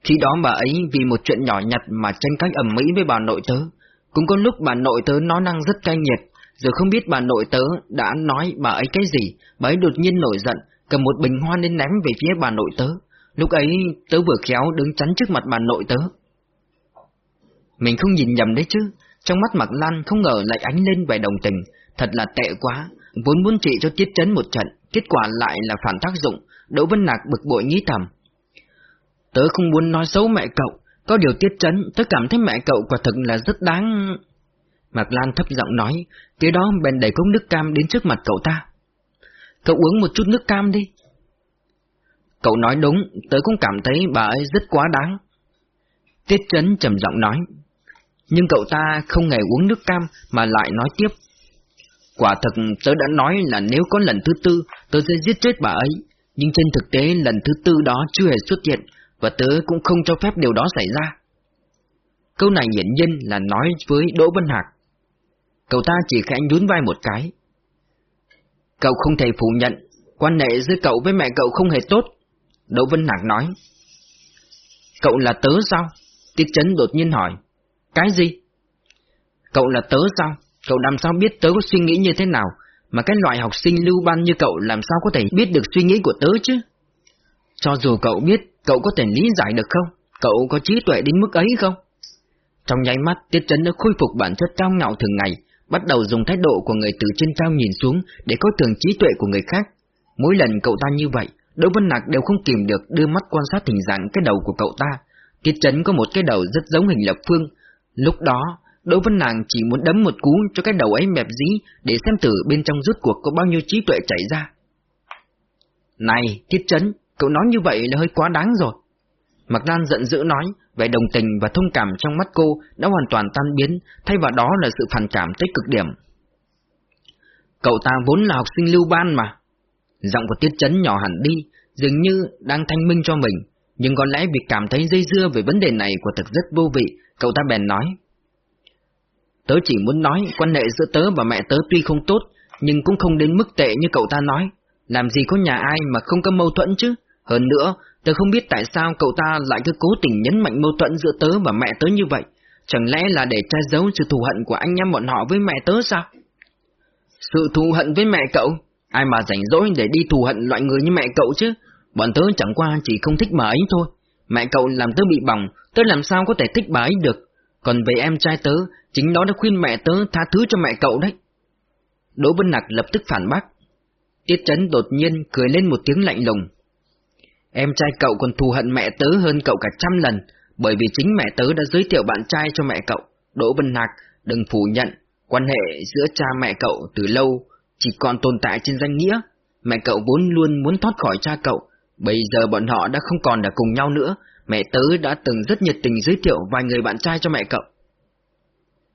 Khi đó bà ấy vì một chuyện nhỏ nhặt mà tranh cãi ầm mỹ với bà nội tớ, cũng có lúc bà nội tớ nói năng rất cay nghiệt, Giờ không biết bà nội tớ đã nói bà ấy cái gì, bà ấy đột nhiên nổi giận, cầm một bình hoa lên ném về phía bà nội tớ. Lúc ấy tớ vừa khéo đứng chắn trước mặt bà nội tớ. Mình không nhìn nhầm đấy chứ, trong mắt Mạc Lan không ngờ lại ánh lên vẻ đồng tình, thật là tệ quá, vốn muốn trị cho tiết chấn một trận, kết quả lại là phản tác dụng, Đỗ Vân Nạc bực bội nghĩ thầm. Tớ không muốn nói xấu mẹ cậu, có điều tiết chấn, tớ cảm thấy mẹ cậu quả thực là rất đáng... Mạc Lan thấp giọng nói, kế đó bèn đẩy cốc nước cam đến trước mặt cậu ta. Cậu uống một chút nước cam đi. Cậu nói đúng, tớ cũng cảm thấy bà ấy rất quá đáng. Tiết Trấn trầm giọng nói, nhưng cậu ta không hề uống nước cam mà lại nói tiếp. Quả thật tớ đã nói là nếu có lần thứ tư, tớ sẽ giết chết bà ấy, nhưng trên thực tế lần thứ tư đó chưa hề xuất hiện, và tớ cũng không cho phép điều đó xảy ra. Câu này hiển nhiên là nói với Đỗ Vân Hạc. Cậu ta chỉ khẽ nhún vai một cái. Cậu không thể phủ nhận, quan hệ giữa cậu với mẹ cậu không hề tốt. Đỗ Vân Hạc nói. Cậu là tớ sao? Tiết Trấn đột nhiên hỏi. Cái gì? Cậu là tớ sao? Cậu làm sao biết tớ có suy nghĩ như thế nào? Mà cái loại học sinh lưu ban như cậu làm sao có thể biết được suy nghĩ của tớ chứ? Cho dù cậu biết, cậu có thể lý giải được không? Cậu có trí tuệ đến mức ấy không? Trong nháy mắt, Tiết Trấn đã khôi phục bản chất cao ngạo thường ngày, bắt đầu dùng thái độ của người từ trên cao nhìn xuống để coi thường trí tuệ của người khác. Mỗi lần cậu ta như vậy, Đỗ Vân Nạc đều không kìm được đưa mắt quan sát hình dạng cái đầu của cậu ta. Tiết Trấn có một cái đầu rất giống hình lập phương. Lúc đó, Đỗ Vân Nàng chỉ muốn đấm một cú cho cái đầu ấy mẹp dí để xem tử bên trong rút cuộc có bao nhiêu trí tuệ chảy ra. Này, Tiết Trấn, cậu nói như vậy là hơi quá đáng rồi. Mạc Lan giận dữ nói, vẻ đồng tình và thông cảm trong mắt cô đã hoàn toàn tan biến, thay vào đó là sự phản cảm tới cực điểm. Cậu ta vốn là học sinh lưu ban mà. Giọng của Tiết Chấn nhỏ hẳn đi, dường như đang thanh minh cho mình, nhưng có lẽ vì cảm thấy dây dưa về vấn đề này của thực rất vô vị, cậu ta bèn nói. Tớ chỉ muốn nói quan hệ giữa tớ và mẹ tớ tuy không tốt, nhưng cũng không đến mức tệ như cậu ta nói. Làm gì có nhà ai mà không có mâu thuẫn chứ? Hơn nữa, Tớ không biết tại sao cậu ta lại cứ cố tình nhấn mạnh mâu thuẫn giữa tớ và mẹ tớ như vậy. Chẳng lẽ là để che giấu sự thù hận của anh em bọn họ với mẹ tớ sao? Sự thù hận với mẹ cậu? Ai mà rảnh rỗi để đi thù hận loại người như mẹ cậu chứ? Bọn tớ chẳng qua chỉ không thích bà ấy thôi. Mẹ cậu làm tớ bị bỏng, tớ làm sao có thể thích bà ấy được. Còn về em trai tớ, chính nó đã khuyên mẹ tớ tha thứ cho mẹ cậu đấy. Đỗ Vân Nặc lập tức phản bác. Tiết Trấn đột nhiên cười lên một tiếng lạnh lùng. Em trai cậu còn thù hận mẹ tớ hơn cậu cả trăm lần, bởi vì chính mẹ tớ đã giới thiệu bạn trai cho mẹ cậu. Đỗ Vân Nặc đừng phủ nhận, quan hệ giữa cha mẹ cậu từ lâu chỉ còn tồn tại trên danh nghĩa. Mẹ cậu vốn luôn muốn thoát khỏi cha cậu, bây giờ bọn họ đã không còn là cùng nhau nữa, mẹ tớ đã từng rất nhiệt tình giới thiệu vài người bạn trai cho mẹ cậu.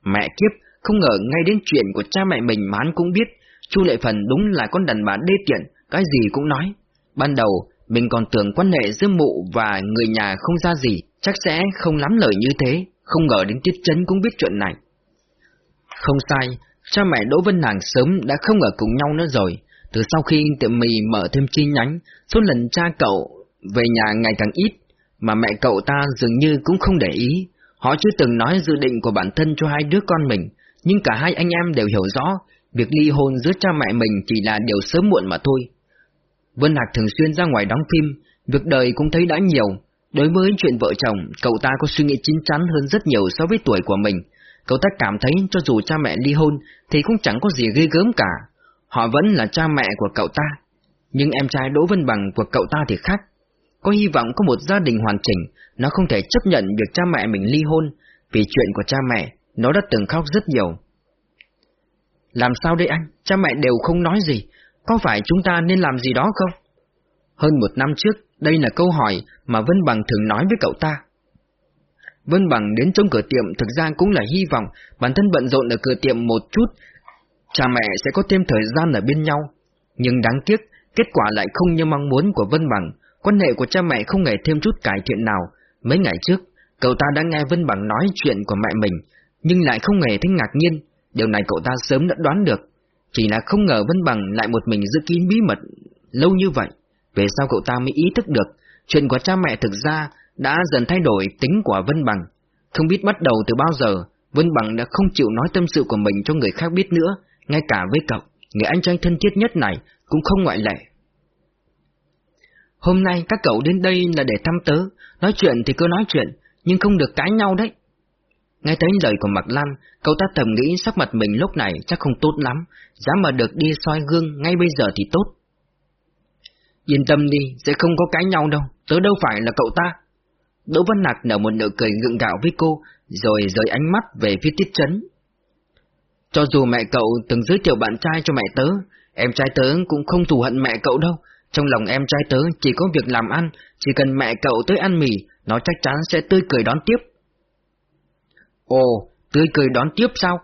Mẹ kiếp, không ngờ ngay đến chuyện của cha mẹ mình mà hắn cũng biết, Chu Lệ Phần đúng là con đàn bà đê tiện, cái gì cũng nói. Ban đầu, mình còn tưởng quan hệ giữa mụ và người nhà không ra gì, chắc sẽ không lắm lời như thế, không ngờ đến Tiết Chấn cũng biết chuyện này. Không sai, cha mẹ Đỗ Vân Nàng sớm đã không ở cùng nhau nữa rồi, từ sau khi tiệm mì mở thêm chi nhánh, số lần cha cậu về nhà ngày càng ít, mà mẹ cậu ta dường như cũng không để ý. Họ chưa từng nói dự định của bản thân cho hai đứa con mình, nhưng cả hai anh em đều hiểu rõ, việc ly hôn giữa cha mẹ mình chỉ là điều sớm muộn mà thôi. Vân Hạc thường xuyên ra ngoài đóng phim, việc đời cũng thấy đã nhiều. Đối với chuyện vợ chồng, cậu ta có suy nghĩ chín chắn hơn rất nhiều so với tuổi của mình. Cậu ta cảm thấy cho dù cha mẹ ly hôn thì cũng chẳng có gì ghê gớm cả. Họ vẫn là cha mẹ của cậu ta. Nhưng em trai Đỗ Vân Bằng của cậu ta thì khác. Có hy vọng có một gia đình hoàn chỉnh, nó không thể chấp nhận việc cha mẹ mình ly hôn, vì chuyện của cha mẹ, nó đã từng khóc rất nhiều. Làm sao đây anh? Cha mẹ đều không nói gì, có phải chúng ta nên làm gì đó không? Hơn một năm trước, đây là câu hỏi mà Vân Bằng thường nói với cậu ta. Vân Bằng đến trong cửa tiệm thực ra cũng là hy vọng bản thân bận rộn ở cửa tiệm một chút, cha mẹ sẽ có thêm thời gian ở bên nhau. Nhưng đáng tiếc, kết quả lại không như mong muốn của Vân Bằng, quan hệ của cha mẹ không hề thêm chút cải thiện nào. Mấy ngày trước, cậu ta đã nghe Vân Bằng nói chuyện của mẹ mình, nhưng lại không hề thấy ngạc nhiên, điều này cậu ta sớm đã đoán được. Chỉ là không ngờ Vân Bằng lại một mình giữ kín bí mật lâu như vậy. Về sau cậu ta mới ý thức được, chuyện của cha mẹ thực ra đã dần thay đổi tính của Vân Bằng. Không biết bắt đầu từ bao giờ, Vân Bằng đã không chịu nói tâm sự của mình cho người khác biết nữa, ngay cả với cậu, người anh trai thân thiết nhất này cũng không ngoại lệ. Hôm nay các cậu đến đây là để thăm tớ, nói chuyện thì cứ nói chuyện, nhưng không được cãi nhau đấy. Nghe thấy lời của Mạc Lan, cậu ta thầm nghĩ sắc mặt mình lúc này chắc không tốt lắm, dám mà được đi soi gương ngay bây giờ thì tốt. Yên tâm đi, sẽ không có cãi nhau đâu, tớ đâu phải là cậu ta. Đỗ Văn Nạc nở một nụ cười ngượng gạo với cô, rồi rời ánh mắt về phía tiết chấn. Cho dù mẹ cậu từng giới thiệu bạn trai cho mẹ tớ, em trai tớ cũng không thù hận mẹ cậu đâu. Trong lòng em trai tớ chỉ có việc làm ăn, chỉ cần mẹ cậu tới ăn mì, nó chắc chắn sẽ tươi cười đón tiếp. Ồ, tươi cười đón tiếp sao?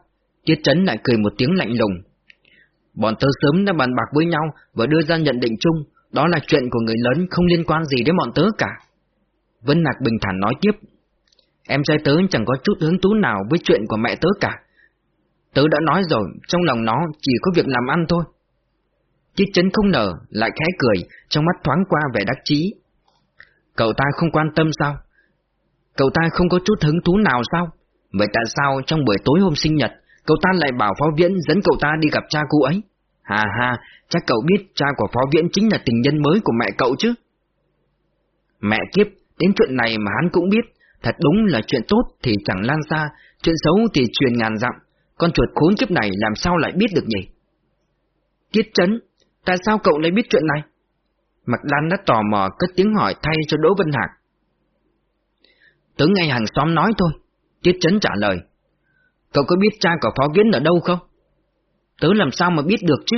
Tiết Trấn lại cười một tiếng lạnh lùng. Bọn tớ sớm đã bàn bạc với nhau và đưa ra nhận định chung, đó là chuyện của người lớn không liên quan gì đến bọn tớ cả. Vân Nạc bình thản nói tiếp. Em trai tớ chẳng có chút hứng thú nào với chuyện của mẹ tớ cả. Tớ đã nói rồi, trong lòng nó chỉ có việc làm ăn thôi. Chiếc chấn không nở, lại khẽ cười, trong mắt thoáng qua vẻ đắc chí. Cậu ta không quan tâm sao? Cậu ta không có chút hứng thú nào sao? Vậy tại sao trong buổi tối hôm sinh nhật, cậu ta lại bảo Phó Viễn dẫn cậu ta đi gặp cha cô ấy? Hà hà, chắc cậu biết cha của Phó Viễn chính là tình nhân mới của mẹ cậu chứ? Mẹ kiếp, đến chuyện này mà hắn cũng biết, thật đúng là chuyện tốt thì chẳng lan xa, chuyện xấu thì truyền ngàn dặm, con chuột khốn kiếp này làm sao lại biết được nhỉ? Tiết chấn, tại sao cậu lại biết chuyện này? Mặt Lan đã tò mò cất tiếng hỏi thay cho Đỗ Vân Hạc. Tớ ngay hàng xóm nói thôi, Tiết chấn trả lời. Cậu có biết cha của Phó kiến ở đâu không? Tớ làm sao mà biết được chứ?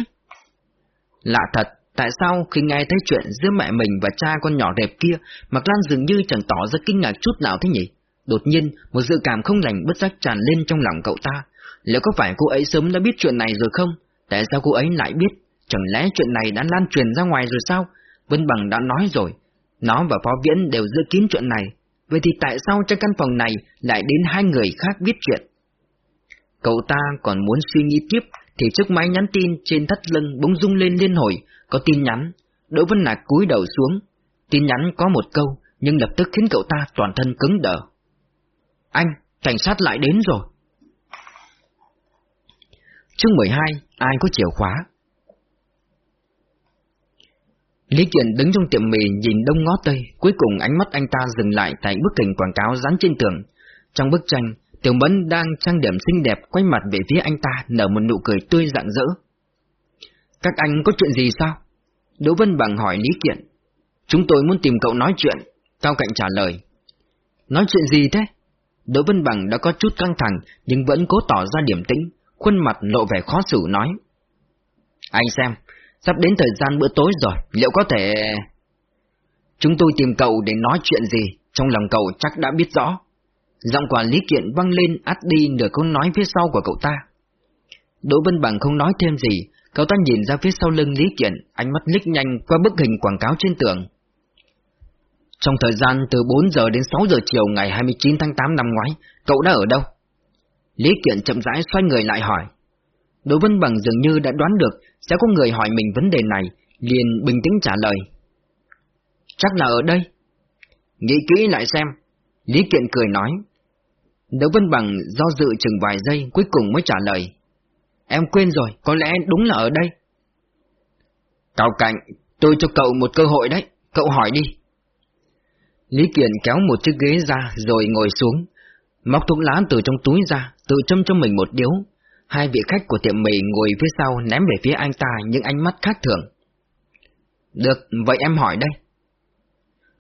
Lạ thật, tại sao khi nghe thấy chuyện giữa mẹ mình và cha con nhỏ đẹp kia, Mạc Lan dường như chẳng tỏ ra kinh ngạc chút nào thế nhỉ? Đột nhiên, một dự cảm không lành bất giác tràn lên trong lòng cậu ta. Liệu có phải cô ấy sớm đã biết chuyện này rồi không? Tại sao cô ấy lại biết? Chẳng lẽ chuyện này đã lan truyền ra ngoài rồi sao? Vân Bằng đã nói rồi, nó và Phó Viễn đều giữ kín chuyện này. Vậy thì tại sao trong căn phòng này lại đến hai người khác biết chuyện? Cậu ta còn muốn suy nghĩ tiếp thì chiếc máy nhắn tin trên thắt lưng bỗng rung lên liên hồi, có tin nhắn. Đỗ Vân Nạc cúi đầu xuống. Tin nhắn có một câu, nhưng lập tức khiến cậu ta toàn thân cứng đờ. Anh, cảnh sát lại đến rồi. Chương 12, ai có chìa khóa? Lý Kiện đứng trong tiệm mì nhìn đông ngó tây, cuối cùng ánh mắt anh ta dừng lại tại bức hình quảng cáo dán trên tường. Trong bức tranh, Tiểu Mẫn đang trang điểm xinh đẹp quay mặt về phía anh ta nở một nụ cười tươi rạng rỡ. Các anh có chuyện gì sao? Đỗ Vân Bằng hỏi Lý Kiện. Chúng tôi muốn tìm cậu nói chuyện, Cao Cạnh trả lời. Nói chuyện gì thế? Đỗ Vân Bằng đã có chút căng thẳng nhưng vẫn cố tỏ ra điểm tĩnh, khuôn mặt lộ vẻ khó xử nói. Anh xem, sắp đến thời gian bữa tối rồi, liệu có thể... Chúng tôi tìm cậu để nói chuyện gì, trong lòng cậu chắc đã biết rõ. Giọng quản Lý Kiện văng lên át đi nửa câu nói phía sau của cậu ta. Đỗ Vân Bằng không nói thêm gì, cậu ta nhìn ra phía sau lưng Lý Kiện, ánh mắt lít nhanh qua bức hình quảng cáo trên tường. Trong thời gian từ 4 giờ đến 6 giờ chiều ngày 29 tháng 8 năm ngoái, cậu đã ở đâu? Lý Kiện chậm rãi xoay người lại hỏi. Đỗ Vân Bằng dường như đã đoán được sẽ có người hỏi mình vấn đề này, liền bình tĩnh trả lời. Chắc là ở đây. Nghĩ kỹ lại xem. Lý Kiện cười nói. Đỗ Vân Bằng do dự chừng vài giây cuối cùng mới trả lời. Em quên rồi, có lẽ đúng là ở đây. Cao cạnh, tôi cho cậu một cơ hội đấy, cậu hỏi đi. Lý Kiện kéo một chiếc ghế ra rồi ngồi xuống, móc thuốc lá từ trong túi ra, tự châm cho mình một điếu. Hai vị khách của tiệm mì ngồi phía sau ném về phía anh ta những ánh mắt khác thường. Được, vậy em hỏi đây.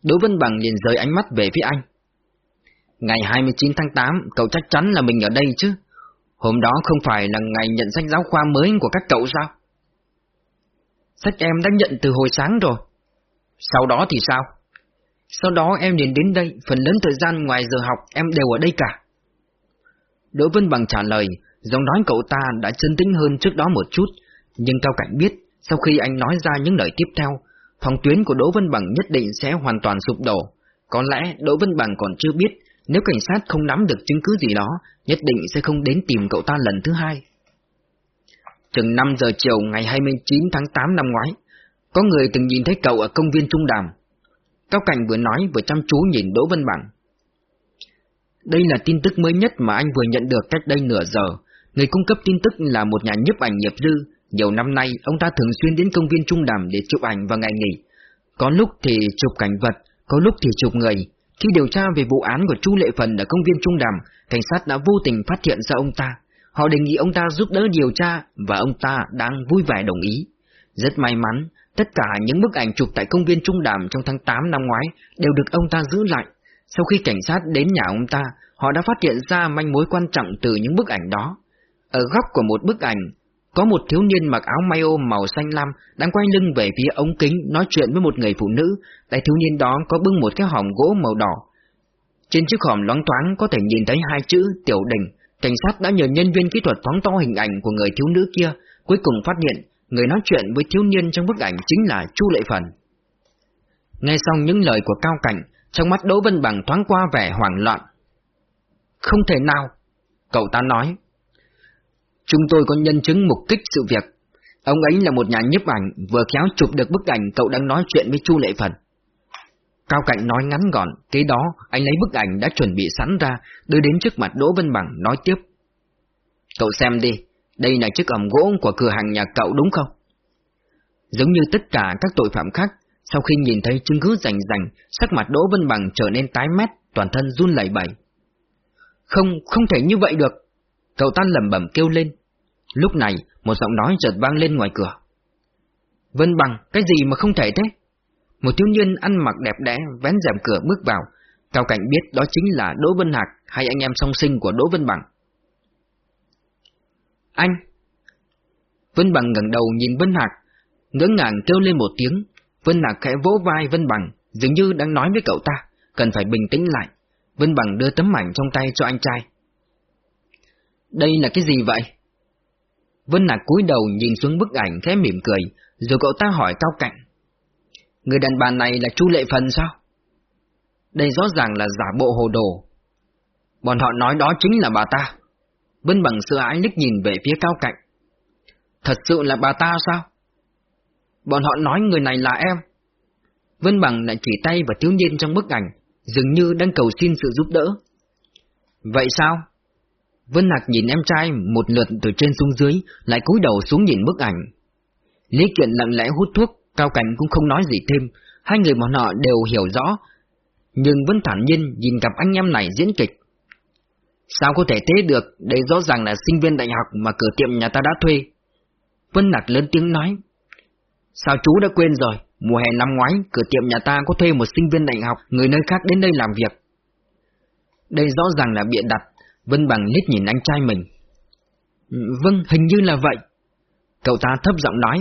Đỗ Vân Bằng liền rời ánh mắt về phía anh. Ngày 29 tháng 8, cậu chắc chắn là mình ở đây chứ. Hôm đó không phải là ngày nhận sách giáo khoa mới của các cậu sao? Sách em đã nhận từ hồi sáng rồi. Sau đó thì sao? Sau đó em liền đến đây, phần lớn thời gian ngoài giờ học em đều ở đây cả. Đỗ Vân Bằng trả lời, giọng nói cậu ta đã chân tĩnh hơn trước đó một chút, nhưng Cao Cảnh biết, sau khi anh nói ra những lời tiếp theo, phòng tuyến của Đỗ Vân Bằng nhất định sẽ hoàn toàn sụp đổ. Có lẽ Đỗ Vân Bằng còn chưa biết, nếu cảnh sát không nắm được chứng cứ gì đó, nhất định sẽ không đến tìm cậu ta lần thứ hai. Chừng 5 giờ chiều ngày 29 tháng 8 năm ngoái, có người từng nhìn thấy cậu ở công viên Trung Đàm. Cao Cảnh vừa nói vừa chăm chú nhìn Đỗ Vân Bằng. Đây là tin tức mới nhất mà anh vừa nhận được cách đây nửa giờ. Người cung cấp tin tức là một nhà nhiếp ảnh nghiệp dư. Nhiều năm nay, ông ta thường xuyên đến công viên Trung Đàm để chụp ảnh vào ngày nghỉ. Có lúc thì chụp cảnh vật, có lúc thì chụp người. Khi điều tra về vụ án của Chu Lệ Phần ở công viên Trung Đàm, cảnh sát đã vô tình phát hiện ra ông ta. Họ đề nghị ông ta giúp đỡ điều tra và ông ta đang vui vẻ đồng ý. Rất may mắn, tất cả những bức ảnh chụp tại công viên Trung Đàm trong tháng 8 năm ngoái đều được ông ta giữ lại. Sau khi cảnh sát đến nhà ông ta, họ đã phát hiện ra manh mối quan trọng từ những bức ảnh đó. Ở góc của một bức ảnh, có một thiếu niên mặc áo mayo màu xanh lam đang quay lưng về phía ống kính nói chuyện với một người phụ nữ, tại thiếu niên đó có bưng một cái hòm gỗ màu đỏ. Trên chiếc hòm loáng thoáng có thể nhìn thấy hai chữ Tiểu Đình, cảnh sát đã nhờ nhân viên kỹ thuật phóng to hình ảnh của người thiếu nữ kia, cuối cùng phát hiện người nói chuyện với thiếu niên trong bức ảnh chính là Chu Lệ Phần. Nghe xong những lời của Cao Cảnh, trong mắt Đỗ Vân Bằng thoáng qua vẻ hoảng loạn. Không thể nào, cậu ta nói. Chúng tôi có nhân chứng mục kích sự việc. Ông ấy là một nhà nhiếp ảnh, vừa khéo chụp được bức ảnh cậu đang nói chuyện với Chu Lệ Phần. Cao Cạnh nói ngắn gọn, kế đó anh lấy bức ảnh đã chuẩn bị sẵn ra, đưa đến trước mặt Đỗ Vân Bằng nói tiếp. Cậu xem đi, đây là chiếc ẩm gỗ của cửa hàng nhà cậu đúng không? Giống như tất cả các tội phạm khác, sau khi nhìn thấy chứng cứ rành rành, sắc mặt Đỗ Vân Bằng trở nên tái mét, toàn thân run lẩy bẩy. Không, không thể như vậy được. Cậu ta lẩm bẩm kêu lên. Lúc này, một giọng nói chợt vang lên ngoài cửa. Vân Bằng, cái gì mà không thể thế? Một thiếu niên ăn mặc đẹp đẽ, vén rèm cửa bước vào. Cao Cảnh biết đó chính là Đỗ Vân Hạc, hai anh em song sinh của Đỗ Vân Bằng. Anh! Vân Bằng ngẩng đầu nhìn Vân Hạc, ngỡ ngàng kêu lên một tiếng. Vân lạc khẽ vỗ vai Vân Bằng, dường như đang nói với cậu ta, cần phải bình tĩnh lại. Vân Bằng đưa tấm ảnh trong tay cho anh trai. Đây là cái gì vậy? Vân lạc cúi đầu nhìn xuống bức ảnh khẽ mỉm cười, rồi cậu ta hỏi Cao Cạnh. Người đàn bà này là Chu Lệ Phần sao? Đây rõ ràng là giả bộ hồ đồ. Bọn họ nói đó chính là bà ta. Vân Bằng sợ ái liếc nhìn về phía Cao Cạnh. Thật sự là bà ta sao? Bọn họ nói người này là em. Vân Bằng lại chỉ tay vào thiếu niên trong bức ảnh, dường như đang cầu xin sự giúp đỡ. Vậy sao? Vân Hạc nhìn em trai một lượt từ trên xuống dưới, lại cúi đầu xuống nhìn bức ảnh. Lý Kiện lặng lẽ hút thuốc, Cao Cảnh cũng không nói gì thêm, hai người bọn họ đều hiểu rõ, nhưng vẫn thản nhiên nhìn cặp anh em này diễn kịch. Sao có thể thế được, đây rõ ràng là sinh viên đại học mà cửa tiệm nhà ta đã thuê. Vân Nạc lớn tiếng nói. Sao chú đã quên rồi, mùa hè năm ngoái, cửa tiệm nhà ta có thuê một sinh viên đại học, người nơi khác đến đây làm việc. Đây rõ ràng là bịa đặt, Vân Bằng liếc nhìn anh trai mình. Ừ, vâng, hình như là vậy. Cậu ta thấp giọng nói.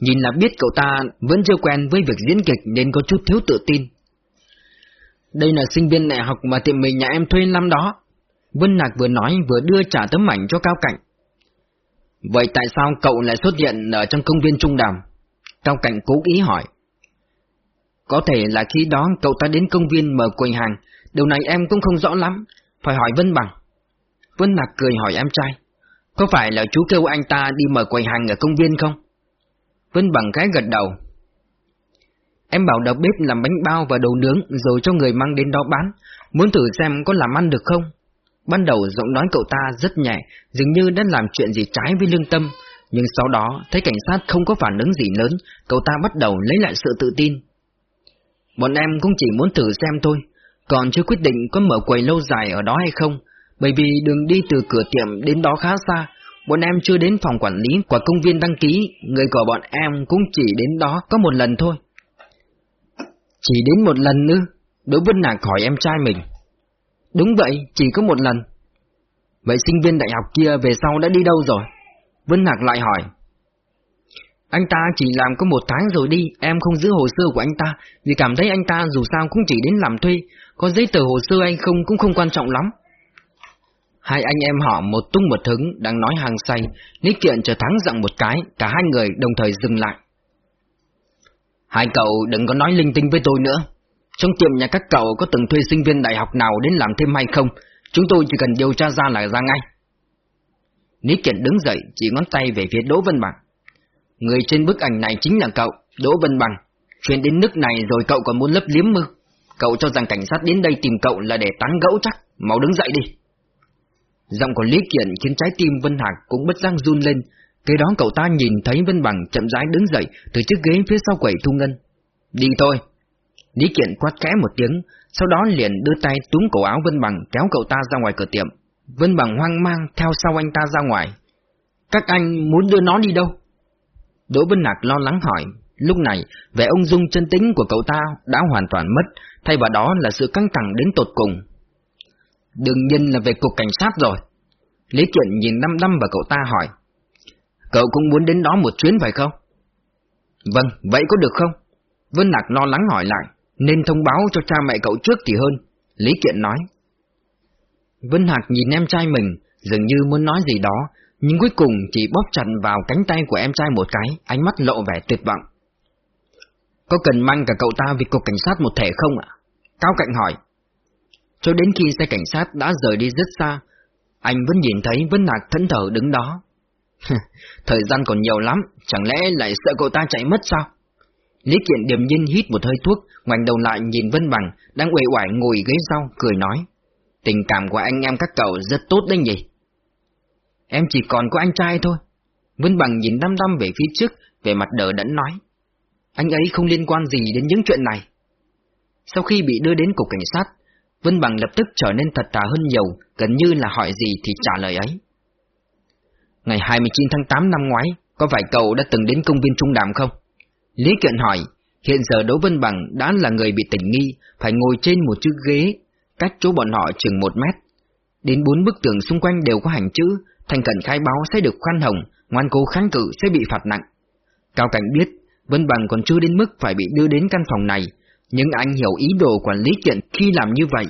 Nhìn là biết cậu ta vẫn chưa quen với việc diễn kịch nên có chút thiếu tự tin. Đây là sinh viên đại học mà tiệm mình nhà em thuê năm đó. Vân Nạc vừa nói vừa đưa trả tấm ảnh cho Cao Cảnh. Vậy tại sao cậu lại xuất hiện ở trong công viên Trung Đàm? Cao Cảnh cố ý hỏi. Có thể là khi đó cậu ta đến công viên mở quầy hàng, điều này em cũng không rõ lắm, phải hỏi Vân Bằng. Vân Mạc cười hỏi em trai. Có phải là chú kêu anh ta đi mở quầy hàng ở công viên không? Vân Bằng cái gật đầu. Em bảo đầu bếp làm bánh bao và đồ nướng rồi cho người mang đến đó bán, muốn thử xem có làm ăn được không? Ban đầu giọng nói cậu ta rất nhẹ, dường như đã làm chuyện gì trái với lương tâm, nhưng sau đó thấy cảnh sát không có phản ứng gì lớn, cậu ta bắt đầu lấy lại sự tự tin. Bọn em cũng chỉ muốn thử xem thôi, còn chưa quyết định có mở quầy lâu dài ở đó hay không, bởi vì đường đi từ cửa tiệm đến đó khá xa, bọn em chưa đến phòng quản lý của công viên đăng ký, người của bọn em cũng chỉ đến đó có một lần thôi. Chỉ đến một lần nữa, Đỗ Vân Nạc hỏi em trai mình. Đúng vậy, chỉ có một lần. Vậy sinh viên đại học kia về sau đã đi đâu rồi? Vân Hạc lại hỏi. Anh ta chỉ làm có một tháng rồi đi, em không giữ hồ sơ của anh ta, vì cảm thấy anh ta dù sao cũng chỉ đến làm thuê, có giấy tờ hồ sơ anh không cũng không quan trọng lắm. Hai anh em họ một tung một hứng đang nói hàng say, Lý Kiện chờ thắng giọng một cái, cả hai người đồng thời dừng lại. Hai cậu đừng có nói linh tinh với tôi nữa. Trong tiệm nhà các cậu có từng thuê sinh viên đại học nào đến làm thêm hay không? Chúng tôi chỉ cần điều tra ra là ra ngay. Lý Kiện đứng dậy, chỉ ngón tay về phía Đỗ Vân Bằng. Người trên bức ảnh này chính là cậu, Đỗ Vân Bằng. Chuyện đến nước này rồi cậu còn muốn lấp liếm mư. Cậu cho rằng cảnh sát đến đây tìm cậu là để tán gẫu chắc, mau đứng dậy đi. Giọng của Lý Kiện khiến trái tim Vân Hạc cũng bất giác run lên, Kế đó cậu ta nhìn thấy Vân Bằng chậm rãi đứng dậy từ chiếc ghế phía sau quầy thu ngân. Đi thôi. Lý Kiện quát kẽ một tiếng, sau đó liền đưa tay túm cổ áo Vân Bằng kéo cậu ta ra ngoài cửa tiệm. Vân Bằng hoang mang theo sau anh ta ra ngoài. Các anh muốn đưa nó đi đâu? Đỗ Vân Nạc lo lắng hỏi. Lúc này, vẻ ung dung chân tính của cậu ta đã hoàn toàn mất, thay vào đó là sự căng thẳng đến tột cùng. Đương nhiên là về cục cảnh sát rồi. Lý Kiện nhìn năm năm vào cậu ta hỏi. Cậu cũng muốn đến đó một chuyến phải không? Vâng, vậy có được không? Vân Nạc lo lắng hỏi lại, nên thông báo cho cha mẹ cậu trước thì hơn. Lý Kiện nói. Vân Hạc nhìn em trai mình, dường như muốn nói gì đó, nhưng cuối cùng chỉ bóp chặt vào cánh tay của em trai một cái, ánh mắt lộ vẻ tuyệt vọng. Có cần mang cả cậu ta về cục cảnh sát một thể không ạ? Cao Cạnh hỏi. Cho đến khi xe cảnh sát đã rời đi rất xa, anh vẫn nhìn thấy Vân Hạc thẫn thờ đứng đó, Thời gian còn nhiều lắm, chẳng lẽ lại sợ cậu ta chạy mất sao? Lý Kiện điềm nhiên hít một hơi thuốc, ngoảnh đầu lại nhìn Vân Bằng, đang uể oải ngồi ghế sau, cười nói. Tình cảm của anh em các cậu rất tốt đấy nhỉ? Em chỉ còn có anh trai thôi. Vân Bằng nhìn đăm đăm về phía trước, về mặt đờ đẫn nói. Anh ấy không liên quan gì đến những chuyện này. Sau khi bị đưa đến cục cảnh sát, Vân Bằng lập tức trở nên thật thà hơn nhiều, gần như là hỏi gì thì trả lời ấy. Ngày 29 tháng 8 năm ngoái, có phải cậu đã từng đến công viên Trung Đàm không? Lý Kiện hỏi, hiện giờ Đỗ Vân Bằng đã là người bị tình nghi, phải ngồi trên một chiếc ghế, cách chỗ bọn họ chừng một mét. Đến bốn bức tường xung quanh đều có hành chữ, thành cận khai báo sẽ được khoan hồng, ngoan cố kháng cự sẽ bị phạt nặng. Cao Cảnh biết, Vân Bằng còn chưa đến mức phải bị đưa đến căn phòng này, nhưng anh hiểu ý đồ quản Lý Kiện khi làm như vậy.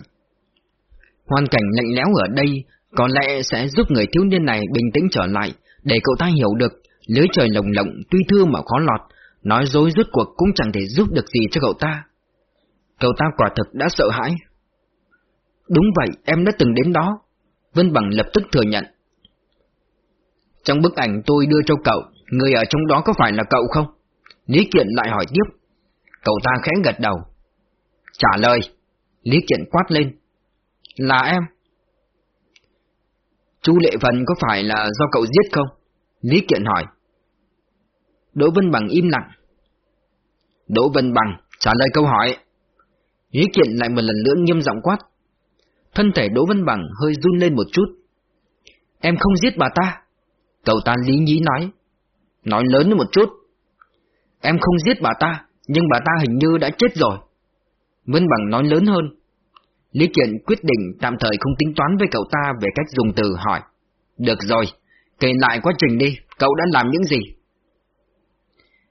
Hoàn cảnh lạnh lẽo ở đây có lẽ sẽ giúp người thiếu niên này bình tĩnh trở lại, để cậu ta hiểu được, lưới trời lồng lộng tuy thưa mà khó lọt, nói dối rút cuộc cũng chẳng thể giúp được gì cho cậu ta. Cậu ta quả thực đã sợ hãi. Đúng vậy, em đã từng đến đó. Vân Bằng lập tức thừa nhận. Trong bức ảnh tôi đưa cho cậu, người ở trong đó có phải là cậu không? Lý Kiện lại hỏi tiếp. Cậu ta khẽ gật đầu. Trả lời. Lý Kiện quát lên. Là em. Chú Lệ Vân có phải là do cậu giết không? Lý Kiện hỏi. Đỗ Vân Bằng im lặng. Đỗ Vân Bằng trả lời câu hỏi. Lý Kiện lại một lần nữa nghiêm giọng quát. Thân thể Đỗ Văn Bằng hơi run lên một chút. Em không giết bà ta. Cậu ta lý nhí nói. Nói lớn hơn một chút. Em không giết bà ta, nhưng bà ta hình như đã chết rồi. Vân Bằng nói lớn hơn. Lý Kiện quyết định tạm thời không tính toán với cậu ta về cách dùng từ hỏi. Được rồi, kể lại quá trình đi, cậu đã làm những gì?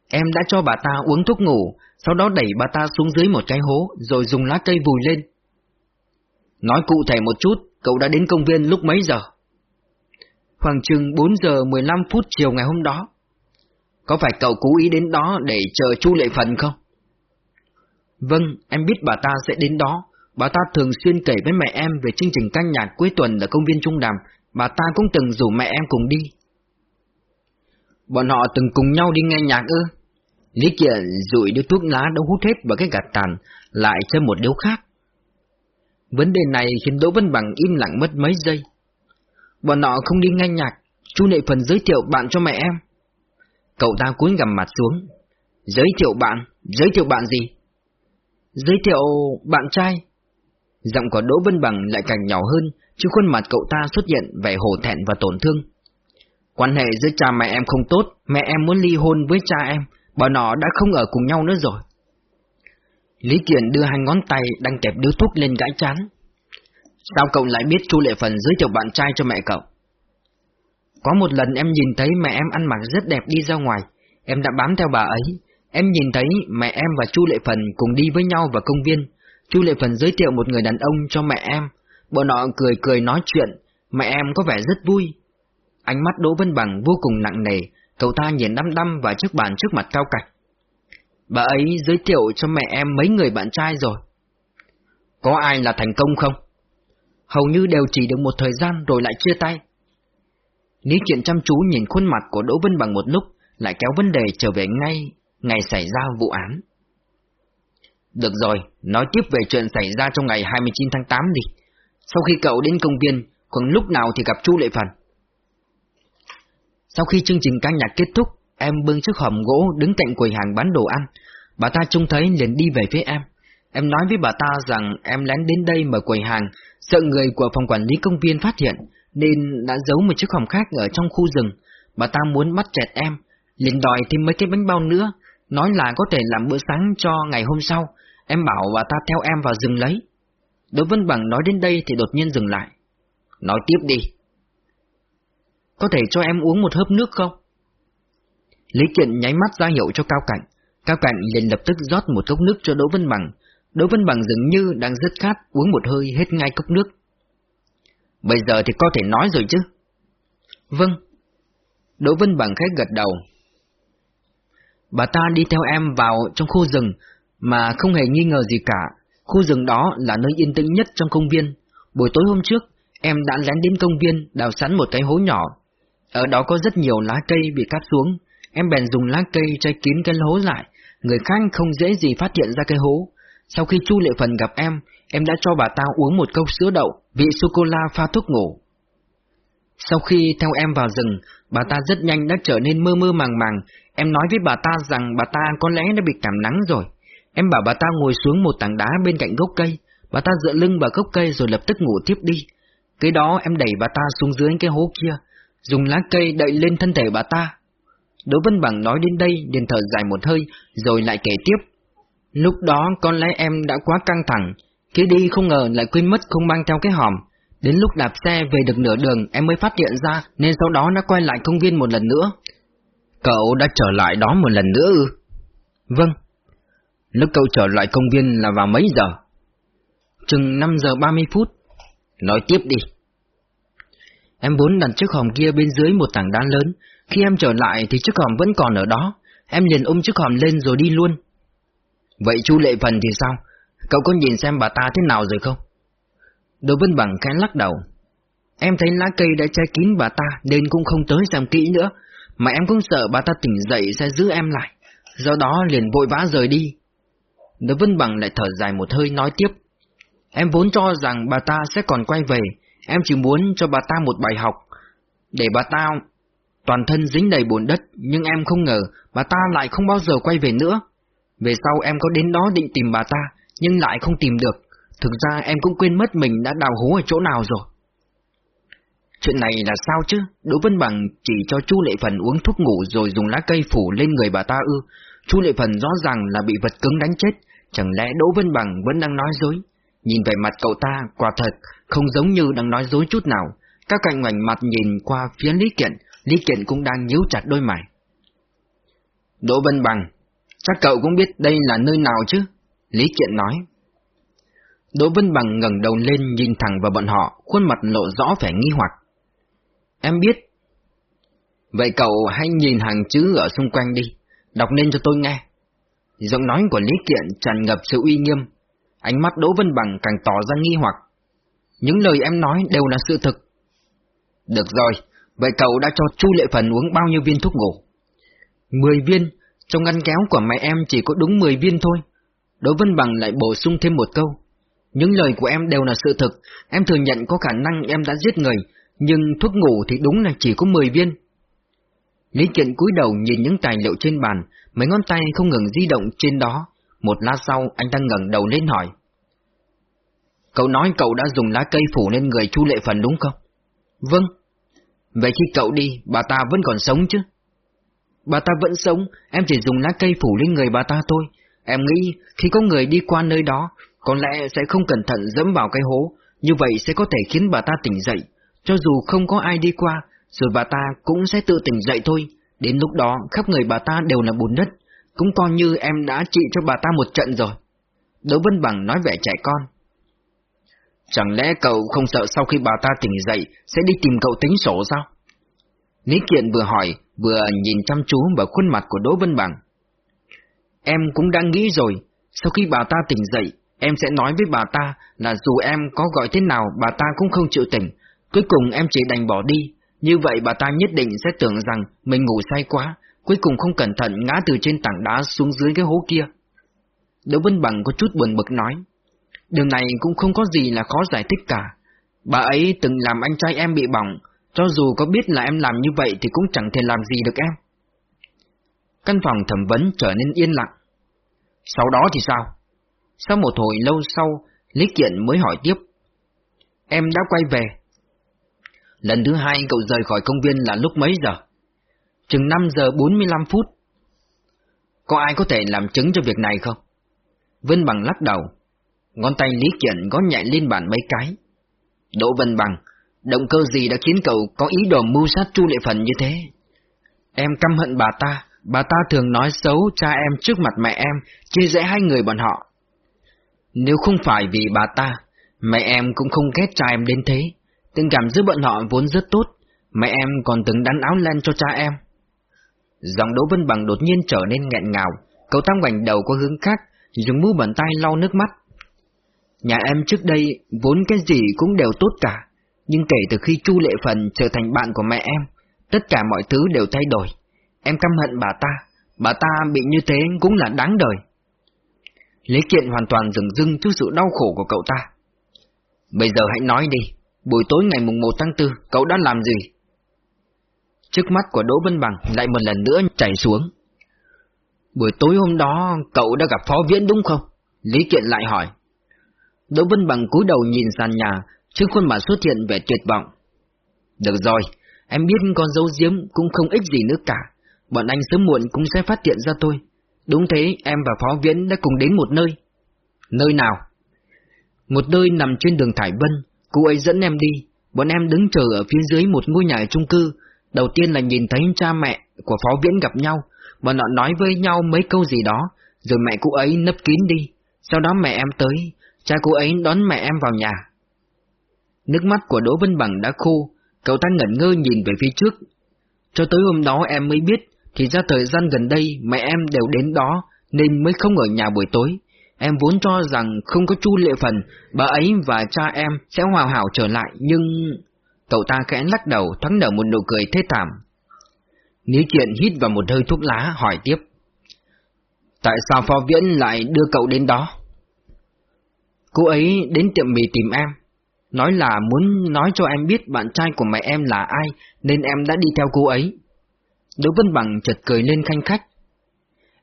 Em đã cho bà ta uống thuốc ngủ, sau đó đẩy bà ta xuống dưới một cái hố, rồi dùng lá cây vùi lên. Nói cụ thể một chút, cậu đã đến công viên lúc mấy giờ? Khoảng chừng 4 giờ 15 phút chiều ngày hôm đó. Có phải cậu cố ý đến đó để chờ Chu Lệ Phần không? Vâng, em biết bà ta sẽ đến đó. Bà ta thường xuyên kể với mẹ em về chương trình ca nhạc cuối tuần ở công viên Trung Đàm. Bà ta cũng từng rủ mẹ em cùng đi. Bọn họ từng cùng nhau đi nghe nhạc ư? Lý Kiện rụi đứa thuốc lá đã hút hết vào cái gạt tàn, lại chơi một điếu khác. Vấn đề này khiến Đỗ Vân Bằng im lặng mất mấy giây. Bọn họ không đi nghe nhạc, chú Nệ Phần giới thiệu bạn cho mẹ em. Cậu ta cúi gằm mặt xuống. Giới thiệu bạn? Giới thiệu bạn gì? Giới thiệu bạn trai. Giọng của Đỗ Vân Bằng lại càng nhỏ hơn, chứ khuôn mặt cậu ta xuất hiện vẻ hổ thẹn và tổn thương. Quan hệ giữa cha mẹ em không tốt, mẹ em muốn ly hôn với cha em, bọn họ đã không ở cùng nhau nữa rồi. Lý Kiện đưa hai ngón tay đang kẹp điếu thuốc lên gãi chán. Sao cậu lại biết Chu Lệ Phần giới thiệu bạn trai cho mẹ cậu? Có một lần em nhìn thấy mẹ em ăn mặc rất đẹp đi ra ngoài, em đã bám theo bà ấy. Em nhìn thấy mẹ em và Chu Lệ Phần cùng đi với nhau vào công viên. Chu Lệ Phần giới thiệu một người đàn ông cho mẹ em. Bọn họ cười cười nói chuyện, mẹ em có vẻ rất vui. Ánh mắt Đỗ Vân Bằng vô cùng nặng nề, cậu ta nhìn đăm đăm vào chiếc bàn trước mặt cao cạch. Bà ấy giới thiệu cho mẹ em mấy người bạn trai rồi. Có ai là thành công không? Hầu như đều chỉ được một thời gian rồi lại chia tay. Lý chuyện chăm chú nhìn khuôn mặt của Đỗ Vân Bằng một lúc, lại kéo vấn đề trở về ngay ngày xảy ra vụ án. Được rồi, nói tiếp về chuyện xảy ra trong ngày 29 tháng 8 đi. Sau khi cậu đến công viên, khoảng lúc nào thì gặp chú Lệ Phần? Sau khi chương trình ca nhạc kết thúc, em bưng chiếc hòm gỗ đứng cạnh quầy hàng bán đồ ăn. Bà ta trông thấy liền đi về phía em. Em nói với bà ta rằng em lén đến đây mở quầy hàng, sợ người của phòng quản lý công viên phát hiện, nên đã giấu một chiếc hòm khác ở trong khu rừng. Bà ta muốn bắt chẹt em, liền đòi thêm mấy cái bánh bao nữa, nói là có thể làm bữa sáng cho ngày hôm sau. Em bảo bà ta theo em vào rừng lấy. Đỗ Vân Bằng nói đến đây thì đột nhiên dừng lại. Nói tiếp đi. Có thể cho em uống một hớp nước không? Lý Kiện nháy mắt ra hiệu cho Cao Cảnh. Cao Cảnh liền lập tức rót một cốc nước cho Đỗ Vân Bằng. Đỗ Vân Bằng dường như đang rất khát, uống một hơi hết ngay cốc nước. Bây giờ thì có thể nói rồi chứ? Vâng. Đỗ Vân Bằng khách gật đầu. Bà ta đi theo em vào trong khu rừng, mà không hề nghi ngờ gì cả. Khu rừng đó là nơi yên tĩnh nhất trong công viên. Buổi tối hôm trước, em đã lén đến công viên đào sẵn một cái hố nhỏ. Ở đó có rất nhiều lá cây bị cắt xuống. Em bèn dùng lá cây che kín cái hố lại. Người khác không dễ gì phát hiện ra cái hố. Sau khi Chu Lệ Phần gặp em, em đã cho bà ta uống một cốc sữa đậu, vị sô-cô-la pha thuốc ngủ. Sau khi theo em vào rừng, bà ta rất nhanh đã trở nên mơ mơ màng màng. Em nói với bà ta rằng bà ta có lẽ đã bị cảm nắng rồi. Em bảo bà ta ngồi xuống một tảng đá bên cạnh gốc cây. Bà ta dựa lưng vào gốc cây rồi lập tức ngủ tiếp đi. Cái đó em đẩy bà ta xuống dưới cái hố kia, dùng lá cây đậy lên thân thể bà ta. Đỗ Vân Bằng nói đến đây liền thở dài một hơi, rồi lại kể tiếp. Lúc đó con lẽ em đã quá căng thẳng, khi đi không ngờ lại quên mất không mang theo cái hòm. Đến lúc đạp xe về được nửa đường em mới phát hiện ra, nên sau đó đã quay lại công viên một lần nữa. Cậu đã trở lại đó một lần nữa ư? Vâng. Lúc cậu trở lại công viên là vào mấy giờ? Chừng 5 giờ 30 phút. Nói tiếp đi. Em vốn đặt chiếc hòm kia bên dưới một tảng đá lớn, khi em trở lại thì chiếc hòm vẫn còn ở đó, em liền ôm chiếc hòm lên rồi đi luôn. Vậy chú Lệ Phần thì sao? Cậu có nhìn xem bà ta thế nào rồi không? Đỗ Vân Bằng khẽ lắc đầu. Em thấy lá cây đã che kín bà ta nên cũng không tới xem kỹ nữa, mà em cũng sợ bà ta tỉnh dậy sẽ giữ em lại, do đó liền vội vã rời đi. Đỗ Vân Bằng lại thở dài một hơi nói tiếp. Em vốn cho rằng bà ta sẽ còn quay về, em chỉ muốn cho bà ta một bài học, để bà ta toàn thân dính đầy bùn đất, nhưng em không ngờ bà ta lại không bao giờ quay về nữa. Về sau em có đến đó định tìm bà ta, nhưng lại không tìm được. Thực ra em cũng quên mất mình đã đào hố ở chỗ nào rồi. Chuyện này là sao chứ? Đỗ Vân Bằng chỉ cho Chu Lệ Phần uống thuốc ngủ rồi dùng lá cây phủ lên người bà ta ư. Chu Lệ Phần rõ ràng là bị vật cứng đánh chết, chẳng lẽ Đỗ Vân Bằng vẫn đang nói dối? Nhìn về mặt cậu ta, quả thật, không giống như đang nói dối chút nào. Các cạnh ngoảnh mặt nhìn qua phía Lý Kiện, Lý Kiện cũng đang nhíu chặt đôi mày. Đỗ Vân Bằng, chắc cậu cũng biết đây là nơi nào chứ? Lý Kiện nói. Đỗ Vân Bằng ngẩng đầu lên nhìn thẳng vào bọn họ, khuôn mặt lộ rõ vẻ nghi hoặc. Em biết. Vậy cậu hãy nhìn hàng chữ ở xung quanh đi, đọc lên cho tôi nghe. Giọng nói của Lý Kiện tràn ngập sự uy nghiêm, ánh mắt Đỗ Vân Bằng càng tỏ ra nghi hoặc. Những lời em nói đều là sự thực. Được rồi, vậy cậu đã cho Chu Lệ Phần uống bao nhiêu viên thuốc ngủ? Mười viên, trong ngăn kéo của mẹ em chỉ có đúng mười viên thôi. Đỗ Vân Bằng lại bổ sung thêm một câu. Những lời của em đều là sự thực, em thừa nhận có khả năng em đã giết người, nhưng thuốc ngủ thì đúng là chỉ có 10 viên. Lý Kiện cúi đầu nhìn những tài liệu trên bàn, mấy ngón tay không ngừng di động trên đó. Một lát sau, anh ta ngẩng đầu lên hỏi. Cậu nói cậu đã dùng lá cây phủ lên người Chu Lệ Phần đúng không? Vâng. Vậy khi cậu đi, bà ta vẫn còn sống chứ? Bà ta vẫn sống, em chỉ dùng lá cây phủ lên người bà ta thôi. Em nghĩ khi có người đi qua nơi đó, có lẽ sẽ không cẩn thận dẫm vào cái hố, như vậy sẽ có thể khiến bà ta tỉnh dậy. Cho dù không có ai đi qua, rồi bà ta cũng sẽ tự tỉnh dậy thôi. Đến lúc đó, khắp người bà ta đều là bùn đất, cũng coi như em đã trị cho bà ta một trận rồi. Đỗ Vân Bằng nói vẻ trẻ con. Chẳng lẽ cậu không sợ sau khi bà ta tỉnh dậy sẽ đi tìm cậu tính sổ sao? Lý Kiện vừa hỏi, vừa nhìn chăm chú vào khuôn mặt của Đỗ Vân Bằng. Em cũng đang nghĩ rồi, sau khi bà ta tỉnh dậy, em sẽ nói với bà ta là dù em có gọi thế nào bà ta cũng không chịu tỉnh, cuối cùng em chỉ đành bỏ đi, như vậy bà ta nhất định sẽ tưởng rằng mình ngủ say quá, cuối cùng không cẩn thận ngã từ trên tảng đá xuống dưới cái hố kia. Đỗ Vân Bằng có chút buồn bực nói, điều này cũng không có gì là khó giải thích cả. Bà ấy từng làm anh trai em bị bỏng, cho dù có biết là em làm như vậy thì cũng chẳng thể làm gì được em. Căn phòng thẩm vấn trở nên yên lặng. Sau đó thì sao? Sau một hồi lâu sau, Lý Kiện mới hỏi tiếp. Em đã quay về. Lần thứ hai cậu rời khỏi công viên là lúc mấy giờ? Chừng 5 giờ 45 phút. Có ai có thể làm chứng cho việc này không? Vân Bằng lắc đầu. Ngón tay Lý Kiện gõ nhẹ lên bàn mấy cái. Đỗ Vân Bằng, động cơ gì đã khiến cậu có ý đồ mưu sát Chu Lệ Phần như thế? Em căm hận bà ta, bà ta thường nói xấu cha em trước mặt mẹ em, chia rẽ hai người bọn họ. Nếu không phải vì bà ta, mẹ em cũng không ghét cha em đến thế. Tình cảm giữa bọn họ vốn rất tốt, mẹ em còn từng đắn áo len cho cha em. Giọng Đỗ Vân Bằng đột nhiên trở nên nghẹn ngào, cậu ta ngoảnh đầu qua hướng khác, dùng mu bàn tay lau nước mắt. Nhà em trước đây vốn cái gì cũng đều tốt cả, nhưng kể từ khi Chu Lệ Phần trở thành bạn của mẹ em, tất cả mọi thứ đều thay đổi. Em căm hận bà ta, bà ta bị như thế cũng là đáng đời. Lý Kiện hoàn toàn dừng dưng trước sự đau khổ của cậu ta. Bây giờ hãy nói đi, buổi tối ngày mùng 1 tháng 4, cậu đã làm gì? Trước mắt của Đỗ Vân Bằng lại một lần nữa chảy xuống. Buổi tối hôm đó, cậu đã gặp Phó Viễn đúng không? Lý Kiện lại hỏi. Đỗ Vân Bằng cúi đầu nhìn sàn nhà, trước khuôn mặt xuất hiện vẻ tuyệt vọng. Được rồi, em biết con dấu diếm cũng không ích gì nữa cả, bọn anh sớm muộn cũng sẽ phát hiện ra tôi. Đúng thế, em và Phó Viễn đã cùng đến một nơi. Nơi nào? Một nơi nằm trên đường Thải Vân, cô ấy dẫn em đi, bọn em đứng chờ ở phía dưới một ngôi nhà chung cư. Đầu tiên là nhìn thấy cha mẹ của Phó Viễn gặp nhau, bọn họ nói với nhau mấy câu gì đó, rồi mẹ cô ấy nấp kín đi. Sau đó mẹ em tới, cha cô ấy đón mẹ em vào nhà. Nước mắt của Đỗ Vân Bằng đã khô, cậu ta ngẩn ngơ nhìn về phía trước. Cho tới hôm đó em mới biết thì ra thời gian gần đây mẹ em đều đến đó nên mới không ở nhà buổi tối. Em vốn cho rằng không có chu lệ phần, bà ấy và cha em sẽ hòa hảo trở lại nhưng... Cậu ta khẽ lắc đầu thoáng nở một nụ cười thê thảm. Níu chuyện hít vào một hơi thuốc lá hỏi tiếp. Tại sao Phó Viễn lại đưa cậu đến đó? Cô ấy đến tiệm mì tìm em, nói là muốn nói cho em biết bạn trai của mẹ em là ai nên em đã đi theo cô ấy. Đỗ Vân Bằng chợt cười lên khanh khách.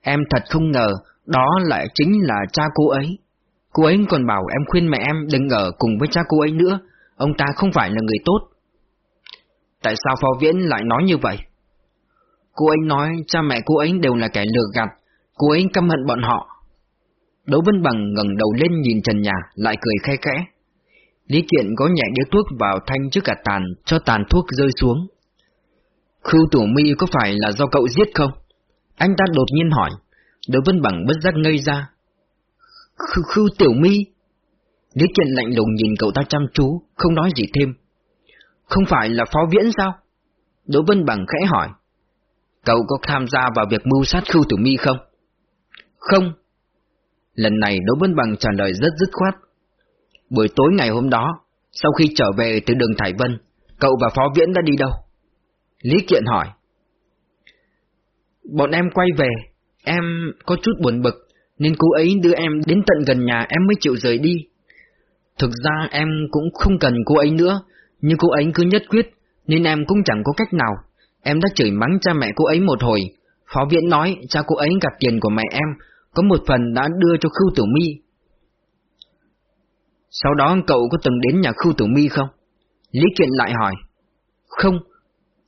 Em thật không ngờ, đó lại chính là cha cô ấy. Cô ấy còn bảo em khuyên mẹ em đừng ở cùng với cha cô ấy nữa, ông ta không phải là người tốt. Tại sao Phó Viễn lại nói như vậy? Cô ấy nói cha mẹ cô ấy đều là kẻ lừa gạt, cô ấy căm hận bọn họ. Đỗ Vân Bằng ngẩng đầu lên nhìn trần nhà, lại cười khe khẽ. Lý Kiện có nhẹ điếu thuốc vào thanh trước cả tàn, cho tàn thuốc rơi xuống. Khưu Tử Mi có phải là do cậu giết không? Anh ta đột nhiên hỏi. Đỗ Vân Bằng bất giác ngây ra. Khư khư tiểu mi. Lý Kiện lạnh lùng nhìn cậu ta chăm chú, không nói gì thêm. Không phải là phó viễn sao? Đỗ Vân Bằng khẽ hỏi. Cậu có tham gia vào việc mưu sát khưu tử mi không? Không. Lần này Đỗ Bân Bằng trả lời rất dứt khoát. Buổi tối ngày hôm đó, sau khi trở về từ đường Thải Vân, cậu và Phó Viễn đã đi đâu? Lý Kiện hỏi. Bọn em quay về, em có chút buồn bực, nên cô ấy đưa em đến tận gần nhà em mới chịu rời đi. Thực ra em cũng không cần cô ấy nữa, nhưng cô ấy cứ nhất quyết, nên em cũng chẳng có cách nào. Em đã chửi mắng cha mẹ cô ấy một hồi. Phó Viễn nói cha cô ấy gặp tiền của mẹ em, có một phần đã đưa cho Khưu Tử Mi. Sau đó cậu có từng đến nhà Khưu Tử Mi không? Lý Kiện lại hỏi. Không.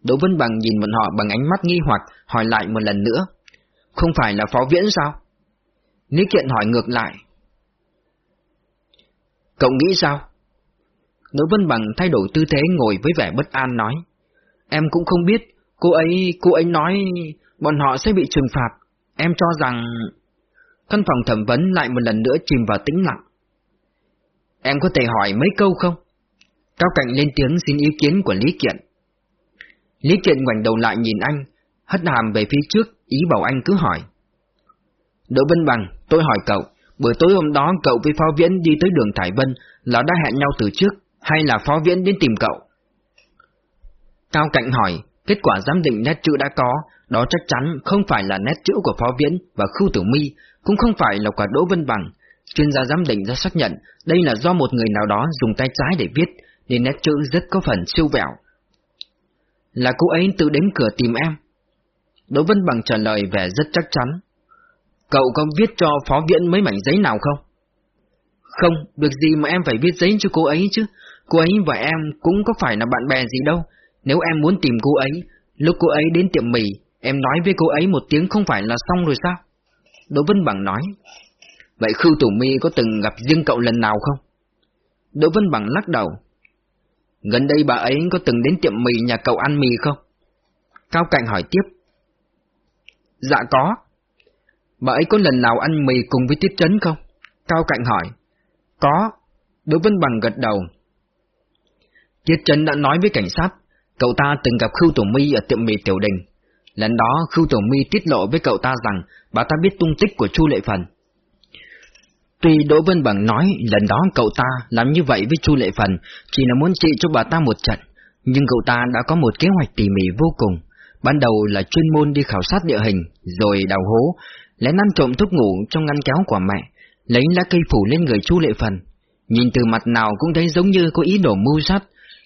Đỗ Vân Bằng nhìn bọn họ bằng ánh mắt nghi hoặc, hỏi lại một lần nữa. Không phải là Phó Viễn sao? Lý Kiện hỏi ngược lại. Cậu nghĩ sao? Đỗ Vân Bằng thay đổi tư thế ngồi với vẻ bất an nói. Em cũng không biết, cô ấy, cô ấy nói bọn họ sẽ bị trừng phạt. Em cho rằng... Căn phòng thẩm vấn lại một lần nữa chìm vào tĩnh lặng. Em có thể hỏi mấy câu không? Cao Cảnh lên tiếng xin ý kiến của Lý Kiện. Lý Kiện ngoảnh đầu lại nhìn anh, hất hàm về phía trước, ý bảo anh cứ hỏi. Đỗ Vân Bằng, tôi hỏi cậu, buổi tối hôm đó cậu với Phó Viễn đi tới đường Thải Vân là đã hẹn nhau từ trước, hay là Phó Viễn đến tìm cậu? Cao Cạnh hỏi, kết quả giám định nét chữ đã có, đó chắc chắn không phải là nét chữ của Phó Viễn và khu Tử Mi, cũng không phải là quả Đỗ Vân Bằng. Chuyên gia giám định ra xác nhận đây là do một người nào đó dùng tay trái để viết, nên nét chữ rất có phần siêu vẹo. Là cô ấy tự đến cửa tìm em. Đỗ Vân Bằng trả lời vẻ rất chắc chắn. Cậu có viết cho Phó viện mấy mảnh giấy nào không? Không, được gì mà em phải viết giấy cho cô ấy chứ. Cô ấy và em cũng có phải là bạn bè gì đâu. Nếu em muốn tìm cô ấy, lúc cô ấy đến tiệm mì, em nói với cô ấy một tiếng không phải là xong rồi sao? Đỗ Vân Bằng nói. Vậy Khưu Tử Mi có từng gặp riêng cậu lần nào không? Đỗ Vân Bằng lắc đầu. Gần đây bà ấy có từng đến tiệm mì nhà cậu ăn mì không? Cao Cạnh hỏi tiếp. Dạ có. Bà ấy có lần nào ăn mì cùng với Tiết Trấn không? Cao Cạnh hỏi. Có. Đỗ Vân Bằng gật đầu. Tiết Trấn đã nói với cảnh sát, cậu ta từng gặp Khưu Tổ Mi ở tiệm mì Tiểu Đình. Lần đó Khưu Tổ Mi tiết lộ với cậu ta rằng bà ta biết tung tích của Chu Lệ Phần. Tuy Đỗ Vân Bằng nói lần đó cậu ta làm như vậy với Chu Lệ Phần chỉ là muốn trị cho bà ta một trận, nhưng cậu ta đã có một kế hoạch tỉ mỉ vô cùng. Ban đầu là chuyên môn đi khảo sát địa hình, rồi đào hố, lén ăn trộm thuốc ngủ trong ngăn kéo của mẹ, lấy lá cây phủ lên người Chu Lệ Phần. Nhìn từ mặt nào cũng thấy giống như có ý đồ mưu sát.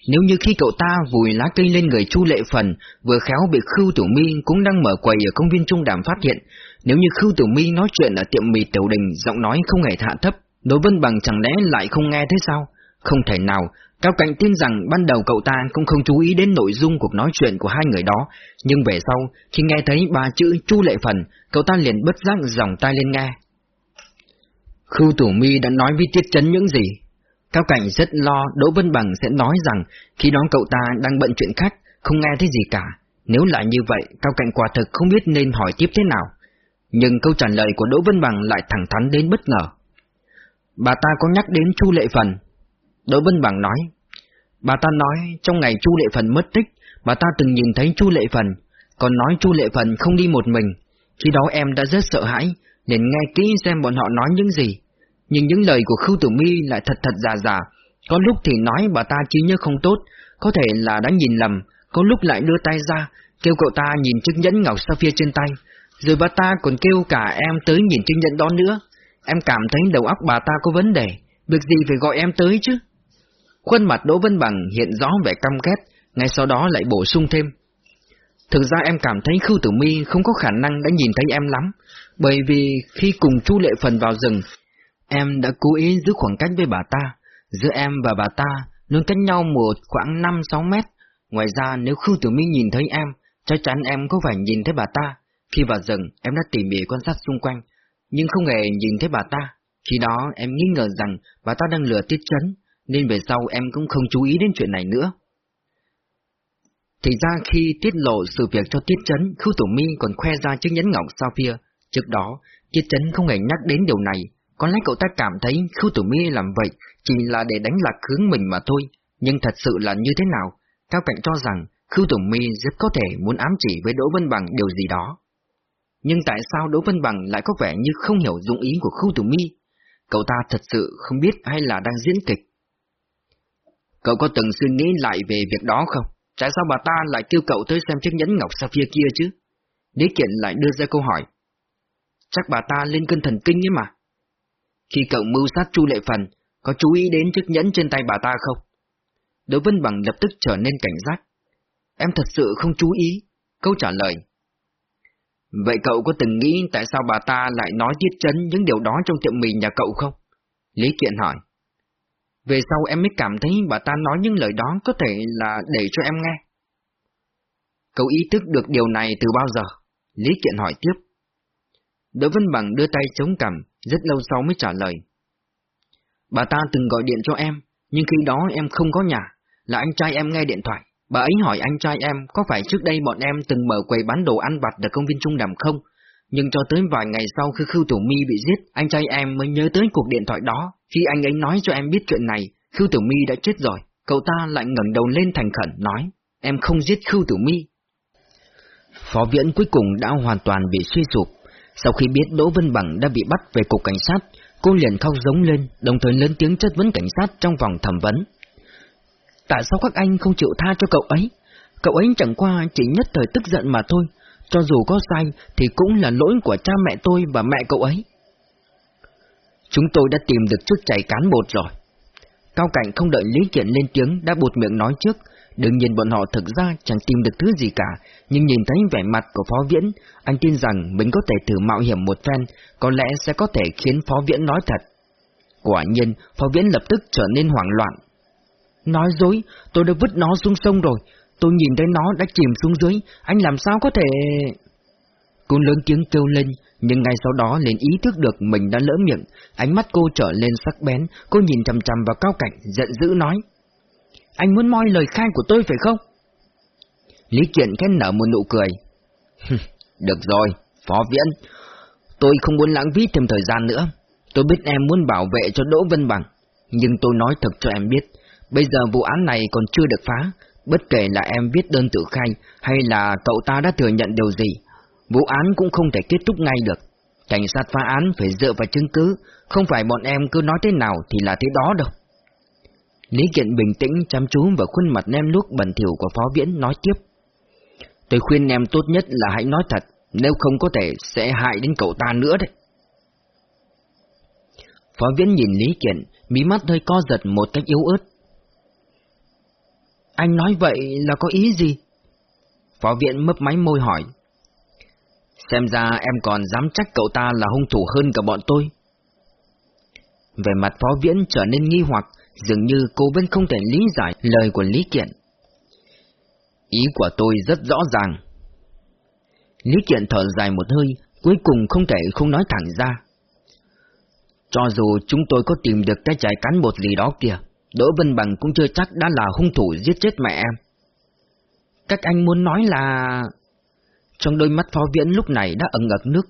Nếu như khi cậu ta vùi lá cây lên người Chu Lệ Phần, vừa khéo bị Khưu tiểu Mi cũng đang mở quầy ở công viên Trung Đàm phát hiện, nếu như Khưu tiểu Mi nói chuyện ở tiệm mì Tiểu Đình, giọng nói không hề hạ thấp, Đỗ Vân Bằng chẳng lẽ lại không nghe thế sao? Không thể nào, Cao Cạnh tin rằng ban đầu cậu ta cũng không chú ý đến nội dung cuộc nói chuyện của hai người đó, nhưng về sau, khi nghe thấy ba chữ Chu Lệ Phần, cậu ta liền bất giác dòng tay lên nghe. Khưu Tử Mi đã nói với Tiết Chấn những gì? Cao Cảnh rất lo Đỗ Vân Bằng sẽ nói rằng khi đó cậu ta đang bận chuyện khác, không nghe thấy gì cả. Nếu lại như vậy, Cao Cảnh quả thực không biết nên hỏi tiếp thế nào. Nhưng câu trả lời của Đỗ Vân Bằng lại thẳng thắn đến bất ngờ. Bà ta có nhắc đến Chu Lệ Phần. Đỗ Vân Bằng nói, bà ta nói trong ngày Chu Lệ Phần mất tích, bà ta từng nhìn thấy Chu Lệ Phần, còn nói Chu Lệ Phần không đi một mình. Khi đó em đã rất sợ hãi, nên nghe kỹ xem bọn họ nói những gì. Nhưng những lời của Khưu Tử Mi lại thật thật giả giả, có lúc thì nói bà ta trí nhớ không tốt, có thể là đã nhìn lầm, có lúc lại đưa tay ra, kêu cậu ta nhìn chiếc nhẫn ngọc sapphire trên tay, rồi bà ta còn kêu cả em tới nhìn chiếc nhẫn đó nữa. Em cảm thấy đầu óc bà ta có vấn đề, việc gì phải gọi em tới chứ? Khuôn mặt Đỗ Vân Bằng hiện rõ vẻ căm ghét, ngay sau đó lại bổ sung thêm. Thực ra em cảm thấy Khưu Tử Mi không có khả năng đã nhìn thấy em lắm, bởi vì khi cùng Chu Lệ Phần vào rừng, em đã cố ý giữ khoảng cách với bà ta, giữa em và bà ta luôn cách nhau một khoảng 5-6 mét. Ngoài ra nếu Khưu Tử Mi nhìn thấy em, chắc chắn em có phải nhìn thấy bà ta. Khi vào rừng, em đã tỉ mỉ quan sát xung quanh, nhưng không hề nhìn thấy bà ta. Khi đó em nghi ngờ rằng bà ta đang lừa tiết chấn, nên về sau em cũng không chú ý đến chuyện này nữa. Thì ra khi tiết lộ sự việc cho Tiết Chấn, Khưu Tử Mi còn khoe ra chiếc nhẫn ngọc Sapphire. Trước đó, Tiết Chấn không hề nhắc đến điều này, có lẽ cậu ta cảm thấy Khưu Tử Mi làm vậy chỉ là để đánh lạc hướng mình mà thôi, nhưng thật sự là như thế nào? Cao Cảnh cho rằng Khưu Tử Mi rất có thể muốn ám chỉ với Đỗ Vân Bằng điều gì đó. Nhưng tại sao Đỗ Vân Bằng lại có vẻ như không hiểu dụng ý của Khưu Tử Mi? Cậu ta thật sự không biết hay là đang diễn kịch? Cậu có từng suy nghĩ lại về việc đó không? Tại sao bà ta lại kêu cậu tới xem chiếc nhẫn ngọc sapphire kia chứ? Đế Kiện lại đưa ra câu hỏi. Chắc bà ta lên cơn thần kinh ấy mà. Khi cậu mưu sát Chu Lệ Phần, có chú ý đến chiếc nhẫn trên tay bà ta không? Đỗ Vân Bằng lập tức trở nên cảnh giác. Em thật sự không chú ý. Câu trả lời. Vậy cậu có từng nghĩ tại sao bà ta lại nói tiết chấn những điều đó trong tiệm mì nhà cậu không? Lý Kiện hỏi. Về sau em mới cảm thấy bà ta nói những lời đó có thể là để cho em nghe. Cậu ý thức được điều này từ bao giờ? Lý Kiện hỏi tiếp. Đỗ Vân Bằng đưa tay chống cằm, rất lâu sau mới trả lời. Bà ta từng gọi điện cho em, nhưng khi đó em không có nhà, là anh trai em nghe điện thoại. Bà ấy hỏi anh trai em có phải trước đây bọn em từng mở quầy bán đồ ăn vặt ở công viên Trung Đàm không? Nhưng cho tới vài ngày sau khi Khưu Tử Mi bị giết, anh trai em mới nhớ tới cuộc điện thoại đó. Khi anh ấy nói cho em biết chuyện này, Khưu Tử Mi đã chết rồi. Cậu ta lại ngẩng đầu lên thành khẩn nói, em không giết Khưu Tử Mi. Phó Viễn cuối cùng đã hoàn toàn bị suy sụp. Sau khi biết Đỗ Vân Bằng đã bị bắt về cục cảnh sát, cô liền khóc giống lên, đồng thời lớn tiếng chất vấn cảnh sát trong vòng thẩm vấn. Tại sao các anh không chịu tha cho cậu ấy? Cậu ấy chẳng qua chỉ nhất thời tức giận mà thôi, cho dù có sai thì cũng là lỗi của cha mẹ tôi và mẹ cậu ấy. Chúng tôi đã tìm được chiếc chày cán bột rồi. Cao Cảnh không đợi Lý Kiện lên tiếng đã bột miệng nói trước, đương nhiên bọn họ thực ra chẳng tìm được thứ gì cả, nhưng nhìn thấy vẻ mặt của Phó Viễn, anh tin rằng mình có thể thử mạo hiểm một phen, có lẽ sẽ có thể khiến Phó Viễn nói thật. Quả nhiên, Phó Viễn lập tức trở nên hoảng loạn. Nói dối, tôi đã vứt nó xuống sông rồi, tôi nhìn thấy nó đã chìm xuống dưới, anh làm sao có thể... Cô lớn tiếng kêu lên, nhưng ngay sau đó liền ý thức được mình đã lỡ miệng, ánh mắt cô trở lên sắc bén, cô nhìn chằm chằm vào cao cảnh, giận dữ nói. Anh muốn moi lời khai của tôi phải không? Lý Kiện khen nở một nụ cười. Được rồi, Phó Viễn, tôi không muốn lãng phí thêm thời gian nữa. Tôi biết em muốn bảo vệ cho Đỗ Vân Bằng, nhưng tôi nói thật cho em biết, bây giờ vụ án này còn chưa được phá, bất kể là em viết đơn tự khai hay là cậu ta đã thừa nhận điều gì, vụ án cũng không thể kết thúc ngay được. Cảnh sát phá án phải dựa vào chứng cứ, không phải bọn em cứ nói thế nào thì là thế đó đâu. Lý Kiện bình tĩnh chăm chú vào khuôn mặt nem luốc bẩn thỉu của Phó Viễn nói tiếp. Tôi khuyên em tốt nhất là hãy nói thật, nếu không có thể sẽ hại đến cậu ta nữa đấy. Phó Viễn nhìn Lý Kiện, mí mắt hơi co giật một cách yếu ớt. Anh nói vậy là có ý gì? Phó Viễn mấp máy môi hỏi. Xem ra em còn dám trách cậu ta là hung thủ hơn cả bọn tôi. Về mặt Phó Viễn trở nên nghi hoặc, dường như cô vẫn không thể lý giải lời của Lý Kiện. Ý của tôi rất rõ ràng. Lý Kiện thở dài một hơi, cuối cùng không thể không nói thẳng ra. Cho dù chúng tôi có tìm được cái trái cán bột gì đó kìa, Đỗ Vân Bằng cũng chưa chắc đã là hung thủ giết chết mẹ em. Các anh muốn nói là... Trong đôi mắt phó viễn lúc này đã ẩn ngật nước.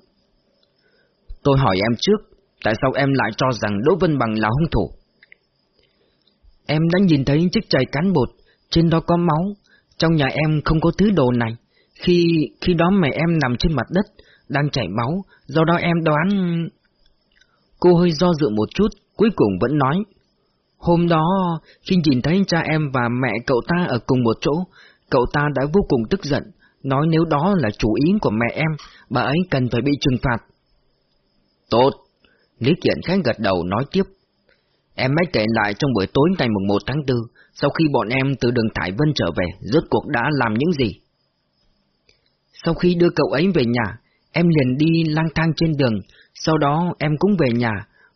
Tôi hỏi em trước, tại sao em lại cho rằng Đỗ Vân Bằng là hung thủ? Em đã nhìn thấy chiếc chày cán bột, trên đó có máu, trong nhà em không có thứ đồ này. Khi khi đó mẹ em nằm trên mặt đất, đang chảy máu, do đó em đoán... Cô hơi do dự một chút, cuối cùng vẫn nói. Hôm đó, khi nhìn thấy cha em và mẹ cậu ta ở cùng một chỗ, cậu ta đã vô cùng tức giận, nói nếu đó là chủ ý của mẹ em, bà ấy cần phải bị trừng phạt. Tốt! Lý Kiện khẽ gật đầu nói tiếp. Em mới kể lại trong buổi tối ngày mùng 1 tháng 4, sau khi bọn em từ đường Thải Vân trở về, rốt cuộc đã làm những gì? Sau khi đưa cậu ấy về nhà, em liền đi lang thang trên đường, sau đó em cũng về nhà,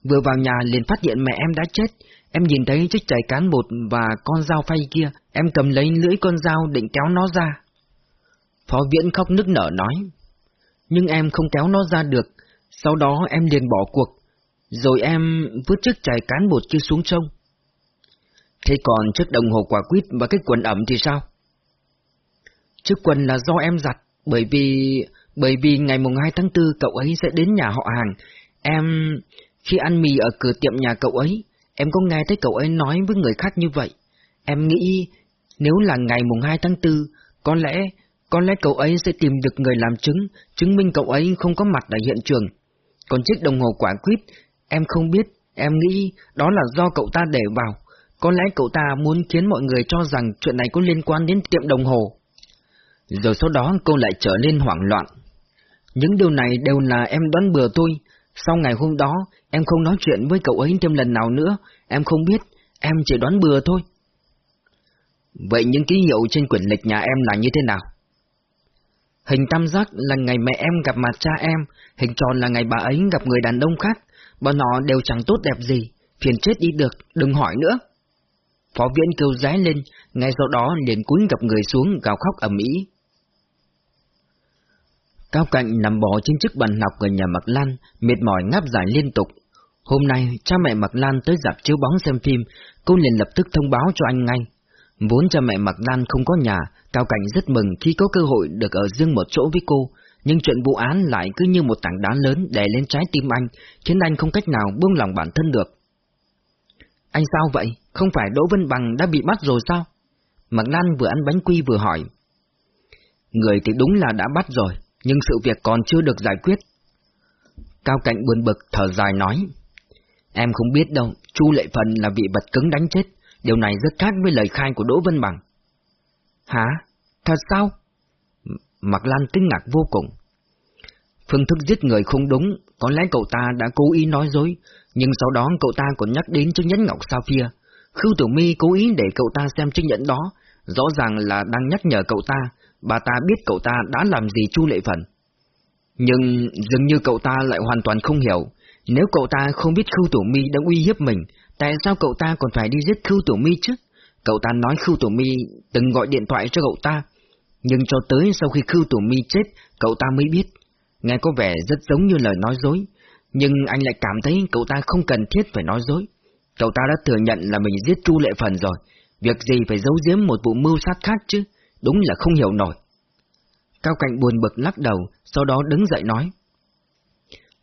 vừa vào nhà liền phát hiện mẹ em đã chết, em nhìn thấy chiếc chày cán bột và con dao phay kia, em cầm lấy lưỡi con dao định kéo nó ra. Phó Viễn khóc nức nở nói, nhưng em không kéo nó ra được, sau đó em liền bỏ cuộc, rồi em vứt chiếc chày cán bột kia xuống sông. Thế còn chiếc đồng hồ quả quýt và cái quần ẩm thì sao? chiếc quần là do em giặt, bởi vì... bởi vì ngày mùng 2 tháng 4 cậu ấy sẽ đến nhà họ hàng. Em... khi ăn mì ở cửa tiệm nhà cậu ấy, em có nghe thấy cậu ấy nói với người khác như vậy. Em nghĩ nếu là ngày mùng 2 tháng 4, có lẽ, có lẽ cậu ấy sẽ tìm được người làm chứng, chứng minh cậu ấy không có mặt ở hiện trường. Còn chiếc đồng hồ quả quýt, em không biết, em nghĩ đó là do cậu ta để vào. Có lẽ cậu ta muốn khiến mọi người cho rằng chuyện này có liên quan đến tiệm đồng hồ. Rồi sau đó cô lại trở nên hoảng loạn. Những điều này đều là em đoán bừa tôi. Sau ngày hôm đó, em không nói chuyện với cậu ấy thêm lần nào nữa. Em không biết, em chỉ đoán bừa thôi. Vậy những ký hiệu trên quyển lịch nhà em là như thế nào? Hình tam giác là ngày mẹ em gặp mặt cha em, hình tròn là ngày bà ấy gặp người đàn ông khác. Bọn họ đều chẳng tốt đẹp gì, phiền chết đi được, đừng hỏi nữa. Phó viễn kêu rái lên, ngay sau đó liền cúi gặp người xuống gào khóc ầm ĩ. Cao Cạnh nằm bò trên chiếc bàn học ở nhà Mạc Lan, mệt mỏi ngáp dài liên tục. Hôm nay, cha mẹ Mạc Lan tới dạp chiếu bóng xem phim, cô liền lập tức thông báo cho anh ngay. Vốn cha mẹ Mạc Lan không có nhà, Cao Cảnh rất mừng khi có cơ hội được ở riêng một chỗ với cô, nhưng chuyện vụ án lại cứ như một tảng đá lớn đè lên trái tim anh, khiến anh không cách nào buông lòng bản thân được. Anh sao vậy? Không phải Đỗ Vân Bằng đã bị bắt rồi sao? Mạc Lan vừa ăn bánh quy vừa hỏi. Người thì đúng là đã bắt rồi, nhưng sự việc còn chưa được giải quyết. Cao Cạnh buồn bực thở dài nói. Em không biết đâu, Chu Lệ Phần là vị vật cứng đánh chết, điều này rất khác với lời khai của Đỗ Vân Bằng. Hả? Thật sao? Mạc Lan kinh ngạc vô cùng. Phương thức giết người không đúng, có lẽ cậu ta đã cố ý nói dối, nhưng sau đó cậu ta còn nhắc đến chiếc nhẫn ngọc Sapphire. Khưu Tử Mi cố ý để cậu ta xem chiếc nhẫn đó, rõ ràng là đang nhắc nhở cậu ta, bà ta biết cậu ta đã làm gì Chu Lệ Phần. Nhưng dường như cậu ta lại hoàn toàn không hiểu, nếu cậu ta không biết Khưu Tử Mi đang uy hiếp mình, tại sao cậu ta còn phải đi giết Khưu Tử Mi chứ? Cậu ta nói Khưu Tử Mi từng gọi điện thoại cho cậu ta, nhưng cho tới sau khi Khưu Tử Mi chết, cậu ta mới biết. Nghe có vẻ rất giống như lời nói dối, nhưng anh lại cảm thấy cậu ta không cần thiết phải nói dối. Cậu ta đã thừa nhận là mình giết Chu Lệ Phần rồi, việc gì phải giấu giếm một vụ mưu sát khác chứ, đúng là không hiểu nổi. Cao Cảnh buồn bực lắc đầu, sau đó đứng dậy nói.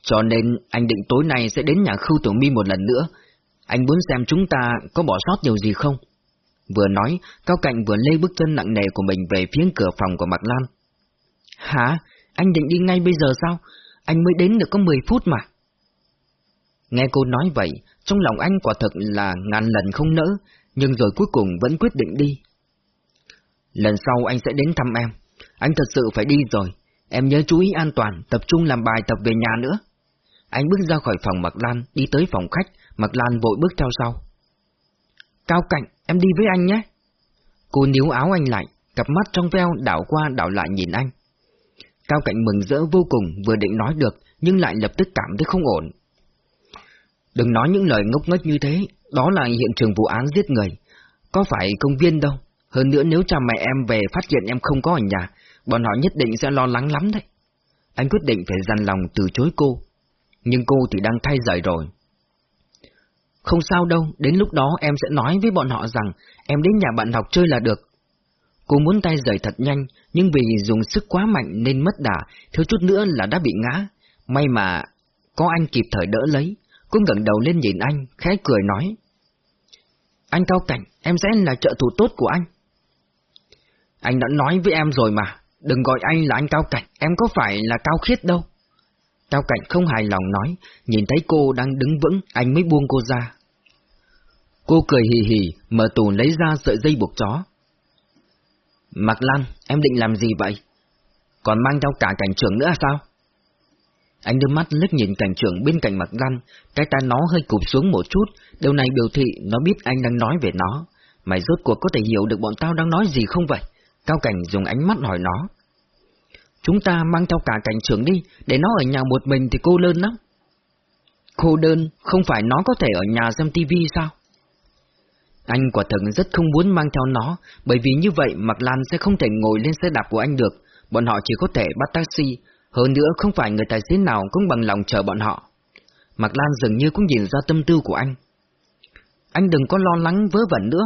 Cho nên anh định tối nay sẽ đến nhà Khưu Tử Mi một lần nữa, anh muốn xem chúng ta có bỏ sót điều gì không? Vừa nói, Cao Cảnh vừa lê bước chân nặng nề của mình về phía cửa phòng của Mạc Lan. Hả? Anh định đi ngay bây giờ sao? Anh mới đến được có 10 phút mà. Nghe cô nói vậy, trong lòng anh quả thật là ngàn lần không nỡ, nhưng rồi cuối cùng vẫn quyết định đi. Lần sau anh sẽ đến thăm em. Anh thật sự phải đi rồi. Em nhớ chú ý an toàn, tập trung làm bài tập về nhà nữa. Anh bước ra khỏi phòng Mạc Lan, đi tới phòng khách, Mạc Lan vội bước theo sau. Cao Cảnh, em đi với anh nhé. Cô níu áo anh lại, cặp mắt trong veo đảo qua đảo lại nhìn anh. Cao Cảnh mừng rỡ vô cùng, vừa định nói được, nhưng lại lập tức cảm thấy không ổn. Đừng nói những lời ngốc nghếch như thế, đó là hiện trường vụ án giết người. Có phải công viên đâu, hơn nữa nếu cha mẹ em về phát hiện em không có ở nhà, bọn họ nhất định sẽ lo lắng lắm đấy. Anh quyết định phải dằn lòng từ chối cô. Nhưng cô thì đang thay giày rồi. Không sao đâu, đến lúc đó em sẽ nói với bọn họ rằng em đến nhà bạn học chơi là được. Cô muốn tay rời thật nhanh, nhưng vì dùng sức quá mạnh nên mất đà, thiếu chút nữa là đã bị ngã. May mà có anh kịp thời đỡ lấy, cô ngẩng đầu lên nhìn anh, khẽ cười nói. Anh Cao Cảnh, em sẽ là trợ thủ tốt của anh. Anh đã nói với em rồi mà, đừng gọi anh là anh Cao Cảnh, em có phải là Cao Khiết đâu. Cao Cảnh không hài lòng nói, nhìn thấy cô đang đứng vững, anh mới buông cô ra. Cô cười hì hì, mở tủ lấy ra sợi dây buộc chó. Mạc Lan, em định làm gì vậy? Còn mang theo cả cảnh trưởng nữa sao? Anh đưa mắt lướt nhìn cảnh trưởng bên cạnh Mạc Lan, cái tay nó hơi cụp xuống một chút, điều này biểu thị nó biết anh đang nói về nó. Mày rốt cuộc có thể hiểu được bọn tao đang nói gì không vậy? Cao Cảnh dùng ánh mắt hỏi nó. Chúng ta mang theo cả cảnh trưởng đi, để nó ở nhà một mình thì cô đơn lắm. Cô đơn, không phải nó có thể ở nhà xem tivi sao? Anh quả thật rất không muốn mang theo nó, bởi vì như vậy Mạc Lan sẽ không thể ngồi lên xe đạp của anh được, bọn họ chỉ có thể bắt taxi, hơn nữa không phải người tài xế nào cũng bằng lòng chờ bọn họ. Mạc Lan dường như cũng nhìn ra tâm tư của anh. Anh đừng có lo lắng vớ vẩn nữa,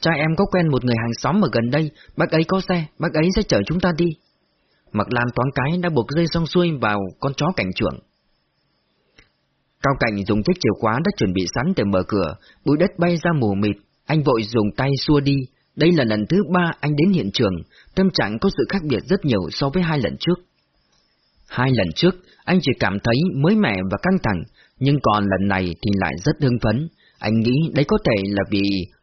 cha em có quen một người hàng xóm ở gần đây, bác ấy có xe, bác ấy sẽ chở chúng ta đi. Mặc Lan toán cái đã buộc dây xong xuôi vào con chó cảnh trưởng. Cao Cảnh dùng chiếc chìa khóa đã chuẩn bị sẵn để mở cửa, bụi đất bay ra mù mịt, anh vội dùng tay xua đi. Đây là lần thứ ba anh đến hiện trường, tâm trạng có sự khác biệt rất nhiều so với hai lần trước. Hai lần trước, anh chỉ cảm thấy mới mẻ và căng thẳng, nhưng còn lần này thì lại rất hưng phấn. Anh nghĩ đấy có thể là vì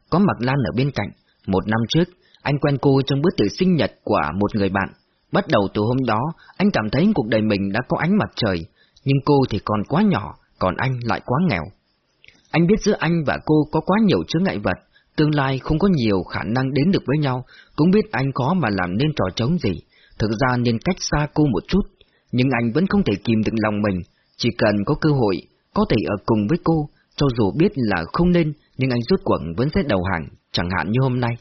có Mạc Lan ở bên cạnh. Một năm trước, anh quen cô trong bữa tiệc sinh nhật của một người bạn. Bắt đầu từ hôm đó, anh cảm thấy cuộc đời mình đã có ánh mặt trời, nhưng cô thì còn quá nhỏ, còn anh lại quá nghèo. Anh biết giữa anh và cô có quá nhiều chướng ngại vật, tương lai không có nhiều khả năng đến được với nhau, cũng biết anh có mà làm nên trò trống gì, thực ra nên cách xa cô một chút, nhưng anh vẫn không thể kìm được lòng mình, chỉ cần có cơ hội, có thể ở cùng với cô, cho dù biết là không nên, nhưng anh rút quẩn vẫn sẽ đầu hàng, chẳng hạn như hôm nay.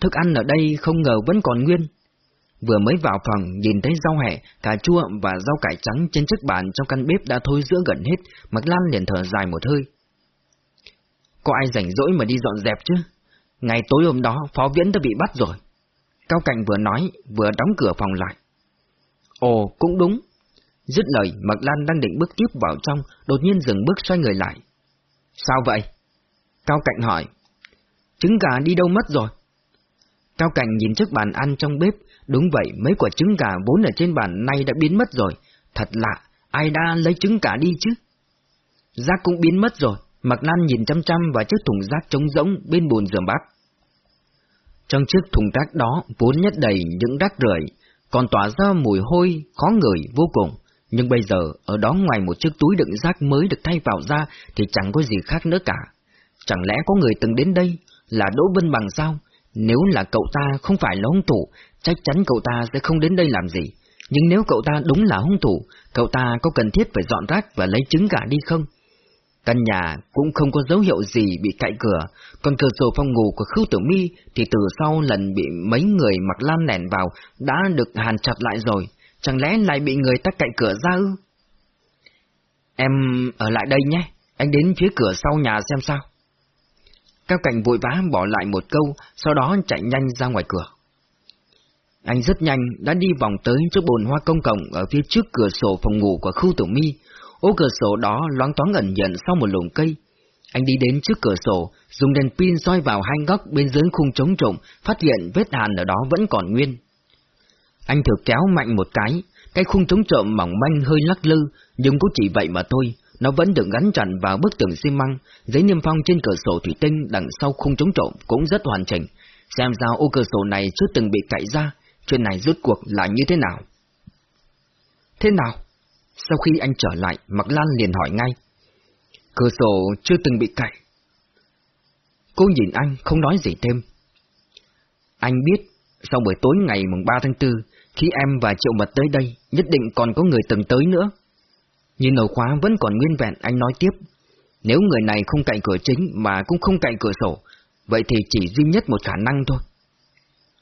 Thức ăn ở đây không ngờ vẫn còn nguyên. Vừa mới vào phòng, nhìn thấy rau hẹ, cà chua và rau cải trắng trên chiếc bàn trong căn bếp đã thôi giữa gần hết, Mạc Lan liền thở dài một hơi. Có ai rảnh rỗi mà đi dọn dẹp chứ? Ngày tối hôm đó, Phó Viễn đã bị bắt rồi. Cao Cảnh vừa nói, vừa đóng cửa phòng lại. Ồ, cũng đúng. Dứt lời, Mạc Lan đang định bước tiếp vào trong, đột nhiên dừng bước xoay người lại. Sao vậy? Cao Cạnh hỏi. Trứng gà đi đâu mất rồi? Cao Cạnh nhìn trước bàn ăn trong bếp, đúng vậy, mấy quả trứng gà vốn ở trên bàn nay đã biến mất rồi. Thật lạ, ai đã lấy trứng gà đi chứ? Giác cũng biến mất rồi, Mạc Lan nhìn chăm chăm vào chiếc thùng rác trống rỗng bên bồn rửa bát. Trong chiếc thùng rác đó vốn nhất đầy những rác rưởi, còn tỏa ra mùi hôi, khó ngửi vô cùng. Nhưng bây giờ, ở đó ngoài một chiếc túi đựng rác mới được thay vào ra thì chẳng có gì khác nữa cả. Chẳng lẽ có người từng đến đây, là Đỗ Vân Bằng sao? Nếu là cậu ta không phải là hung thủ, chắc chắn cậu ta sẽ không đến đây làm gì. Nhưng nếu cậu ta đúng là hung thủ, cậu ta có cần thiết phải dọn rác và lấy trứng gà đi không? Căn nhà cũng không có dấu hiệu gì bị cạy cửa, còn cửa sổ phòng ngủ của Khưu Tử Mi thì từ sau lần bị mấy người mặc lam nẻn vào đã được hàn chặt lại rồi, chẳng lẽ lại bị người ta cạy cửa ra ư? Em ở lại đây nhé, anh đến phía cửa sau nhà xem sao. Cao Cảnh vội vã bỏ lại một câu, sau đó chạy nhanh ra ngoài cửa. Anh rất nhanh đã đi vòng tới trước bồn hoa công cộng ở phía trước cửa sổ phòng ngủ của Khưu Tử Mi, Ô cửa sổ đó loáng thoáng ẩn nhận sau một lùm cây. Anh đi đến trước cửa sổ, dùng đèn pin soi vào hai góc bên dưới khung chống trộm, phát hiện vết hàn ở đó vẫn còn nguyên. Anh thử kéo mạnh một cái, cái khung chống trộm mỏng manh hơi lắc lư, nhưng cũng chỉ vậy mà thôi, nó vẫn được gắn chặt vào bức tường xi măng, giấy niêm phong trên cửa sổ thủy tinh đằng sau khung chống trộm cũng rất hoàn chỉnh. Xem ra ô cửa sổ này chưa từng bị cậy ra, chuyện này rốt cuộc là như thế nào? Thế nào? Sau khi anh trở lại, Mạc Lan liền hỏi ngay. Cửa sổ chưa từng bị cậy. Cô nhìn anh, không nói gì thêm. Anh biết, sau buổi tối ngày mùng 3 tháng 4, khi em và Triệu Mật tới đây, nhất định còn có người từng tới nữa. Nhìn ổ khóa vẫn còn nguyên vẹn, anh nói tiếp. Nếu người này không cạnh cửa chính mà cũng không cạnh cửa sổ, vậy thì chỉ duy nhất một khả năng thôi.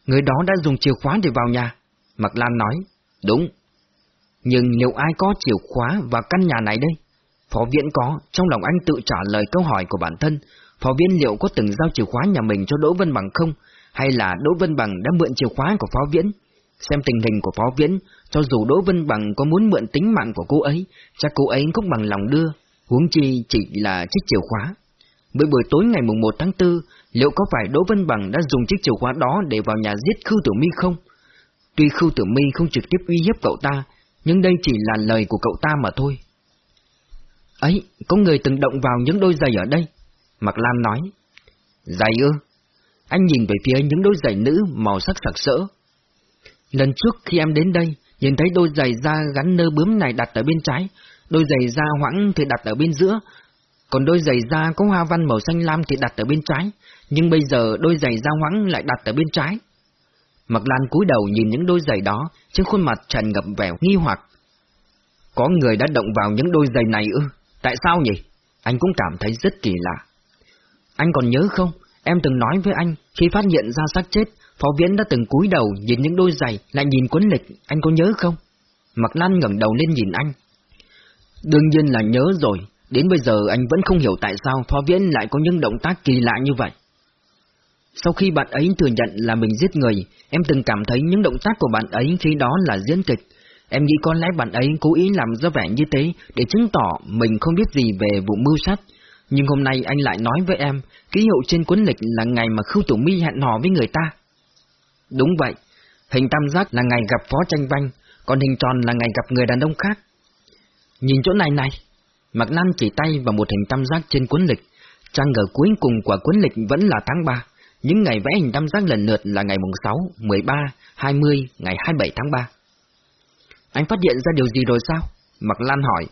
Người đó đã dùng chìa khóa để vào nhà. Mạc Lan nói, đúng, nhưng nếu ai có chìa khóa và căn nhà này đây? Phó Viễn có, trong lòng anh tự trả lời câu hỏi của bản thân. Phó Viễn liệu có từng giao chìa khóa nhà mình cho Đỗ Vân Bằng không? Hay là Đỗ Vân Bằng đã mượn chìa khóa của Phó Viễn? Xem tình hình của Phó Viễn, cho dù Đỗ Vân Bằng có muốn mượn tính mạng của cô ấy, chắc cô ấy cũng bằng lòng đưa, huống chi chỉ là chiếc chìa khóa. Bởi buổi tối ngày mùng 1 tháng 4, liệu có phải Đỗ Vân Bằng đã dùng chiếc chìa khóa đó để vào nhà giết Khưu Tử Mi không? Tuy Khưu Tử Mi không trực tiếp uy hiếp cậu ta, nhưng đây chỉ là lời của cậu ta mà thôi. Ấy, có người từng động vào những đôi giày ở đây. Mạc Lam nói. Giày ư? Anh nhìn về phía những đôi giày nữ màu sắc sặc sỡ. Lần trước khi em đến đây, nhìn thấy đôi giày da gắn nơ bướm này đặt ở bên trái, đôi giày da hoãng thì đặt ở bên giữa, còn đôi giày da có hoa văn màu xanh lam thì đặt ở bên trái, nhưng bây giờ đôi giày da hoãng lại đặt ở bên trái. Mặc Lan cúi đầu nhìn những đôi giày đó, trên khuôn mặt tràn ngập vẻ nghi hoặc. Có người đã động vào những đôi giày này ư? Tại sao nhỉ? Anh cũng cảm thấy rất kỳ lạ. Anh còn nhớ không? Em từng nói với anh, khi phát hiện ra xác chết, Phó Viễn đã từng cúi đầu nhìn những đôi giày, lại nhìn cuốn lịch, anh có nhớ không? Mặc Lan ngẩng đầu lên nhìn anh. Đương nhiên là nhớ rồi, đến bây giờ anh vẫn không hiểu tại sao Phó Viễn lại có những động tác kỳ lạ như vậy. Sau khi bạn ấy thừa nhận là mình giết người, em từng cảm thấy những động tác của bạn ấy khi đó là diễn kịch. Em nghĩ có lẽ bạn ấy cố ý làm ra vẻ như thế để chứng tỏ mình không biết gì về vụ mưu sát. Nhưng hôm nay anh lại nói với em, ký hiệu trên cuốn lịch là ngày mà Khưu Tử Mi hẹn hò với người ta. Đúng vậy, hình tam giác là ngày gặp Phó Tranh Vanh, còn hình tròn là ngày gặp người đàn ông khác. Nhìn chỗ này này, Mạc nam chỉ tay vào một hình tam giác trên cuốn lịch, trang ở cuối cùng của cuốn lịch vẫn là tháng 3. Những ngày vẽ hình tam giác lần lượt là ngày mùng 6, 13, 20, ngày 27 tháng 3. Anh phát hiện ra điều gì rồi sao? Mặc Lan hỏi.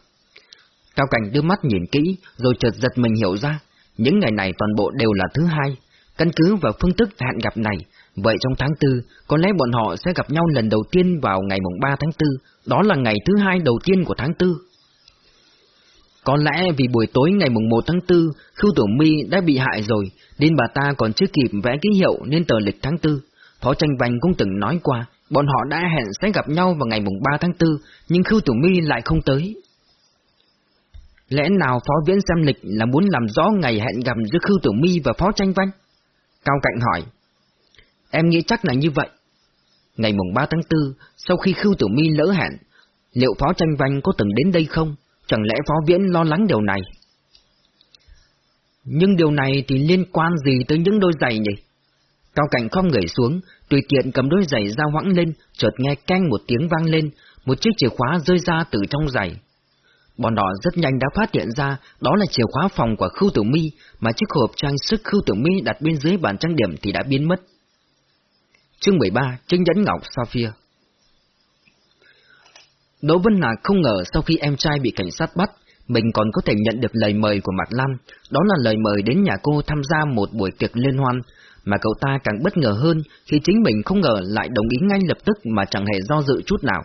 Cao Cảnh đưa mắt nhìn kỹ, rồi chợt giật mình hiểu ra, những ngày này toàn bộ đều là thứ hai. Căn cứ vào phương thức hẹn gặp này, vậy trong tháng 4, có lẽ bọn họ sẽ gặp nhau lần đầu tiên vào ngày mùng 3 tháng 4, đó là ngày thứ hai đầu tiên của tháng 4. Có lẽ vì buổi tối ngày mùng 1 tháng 4, Khưu Tổ Mi đã bị hại rồi, nên bà ta còn chưa kịp vẽ ký hiệu nên tờ lịch tháng tư Phó Tranh Vành cũng từng nói qua, bọn họ đã hẹn sẽ gặp nhau vào ngày mùng 3 tháng 4, nhưng Khưu Tử Mi lại không tới. Lẽ nào Phó Viễn xem lịch là muốn làm rõ ngày hẹn gặp giữa Khưu Tử Mi và Phó Tranh Vanh? Cao Cạnh hỏi. Em nghĩ chắc là như vậy. Ngày mùng 3 tháng 4, sau khi Khưu Tử Mi lỡ hẹn, liệu Phó Tranh Vanh có từng đến đây không? Chẳng lẽ Phó Viễn lo lắng điều này? Nhưng điều này thì liên quan gì tới những đôi giày nhỉ? Cao Cảnh không người xuống, tùy tiện cầm đôi giày ra hoãng lên, chợt nghe canh một tiếng vang lên, một chiếc chìa khóa rơi ra từ trong giày. Bọn họ rất nhanh đã phát hiện ra đó là chìa khóa phòng của Khưu Tử Mi, mà chiếc hộp trang sức Khưu Tử Mi đặt bên dưới bàn trang điểm thì đã biến mất. Chương 13, chứng nhẫn ngọc Sophia Đỗ Vân Lạc không ngờ sau khi em trai bị cảnh sát bắt, mình còn có thể nhận được lời mời của Mạc Lan, đó là lời mời đến nhà cô tham gia một buổi tiệc liên hoan, mà cậu ta càng bất ngờ hơn khi chính mình không ngờ lại đồng ý ngay lập tức mà chẳng hề do dự chút nào.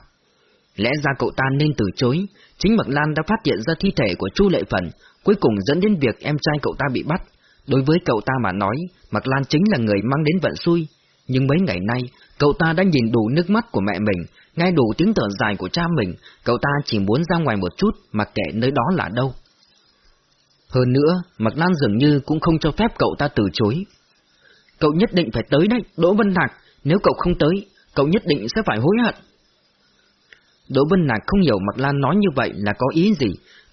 Lẽ ra cậu ta nên từ chối, chính Mạc Lan đã phát hiện ra thi thể của Chu Lệ Phần, cuối cùng dẫn đến việc em trai cậu ta bị bắt. Đối với cậu ta mà nói, Mạc Lan chính là người mang đến vận xui, nhưng mấy ngày nay, cậu ta đã nhìn đủ nước mắt của mẹ mình, nghe đủ tiếng thở dài của cha mình, cậu ta chỉ muốn ra ngoài một chút, mặc kệ nơi đó là đâu. Hơn nữa, Mạc Lan dường như cũng không cho phép cậu ta từ chối. Cậu nhất định phải tới đấy, Đỗ Vân Lạc, nếu cậu không tới, cậu nhất định sẽ phải hối hận. Đỗ Vân Lạc không hiểu Mạc Lan nói như vậy là có ý gì,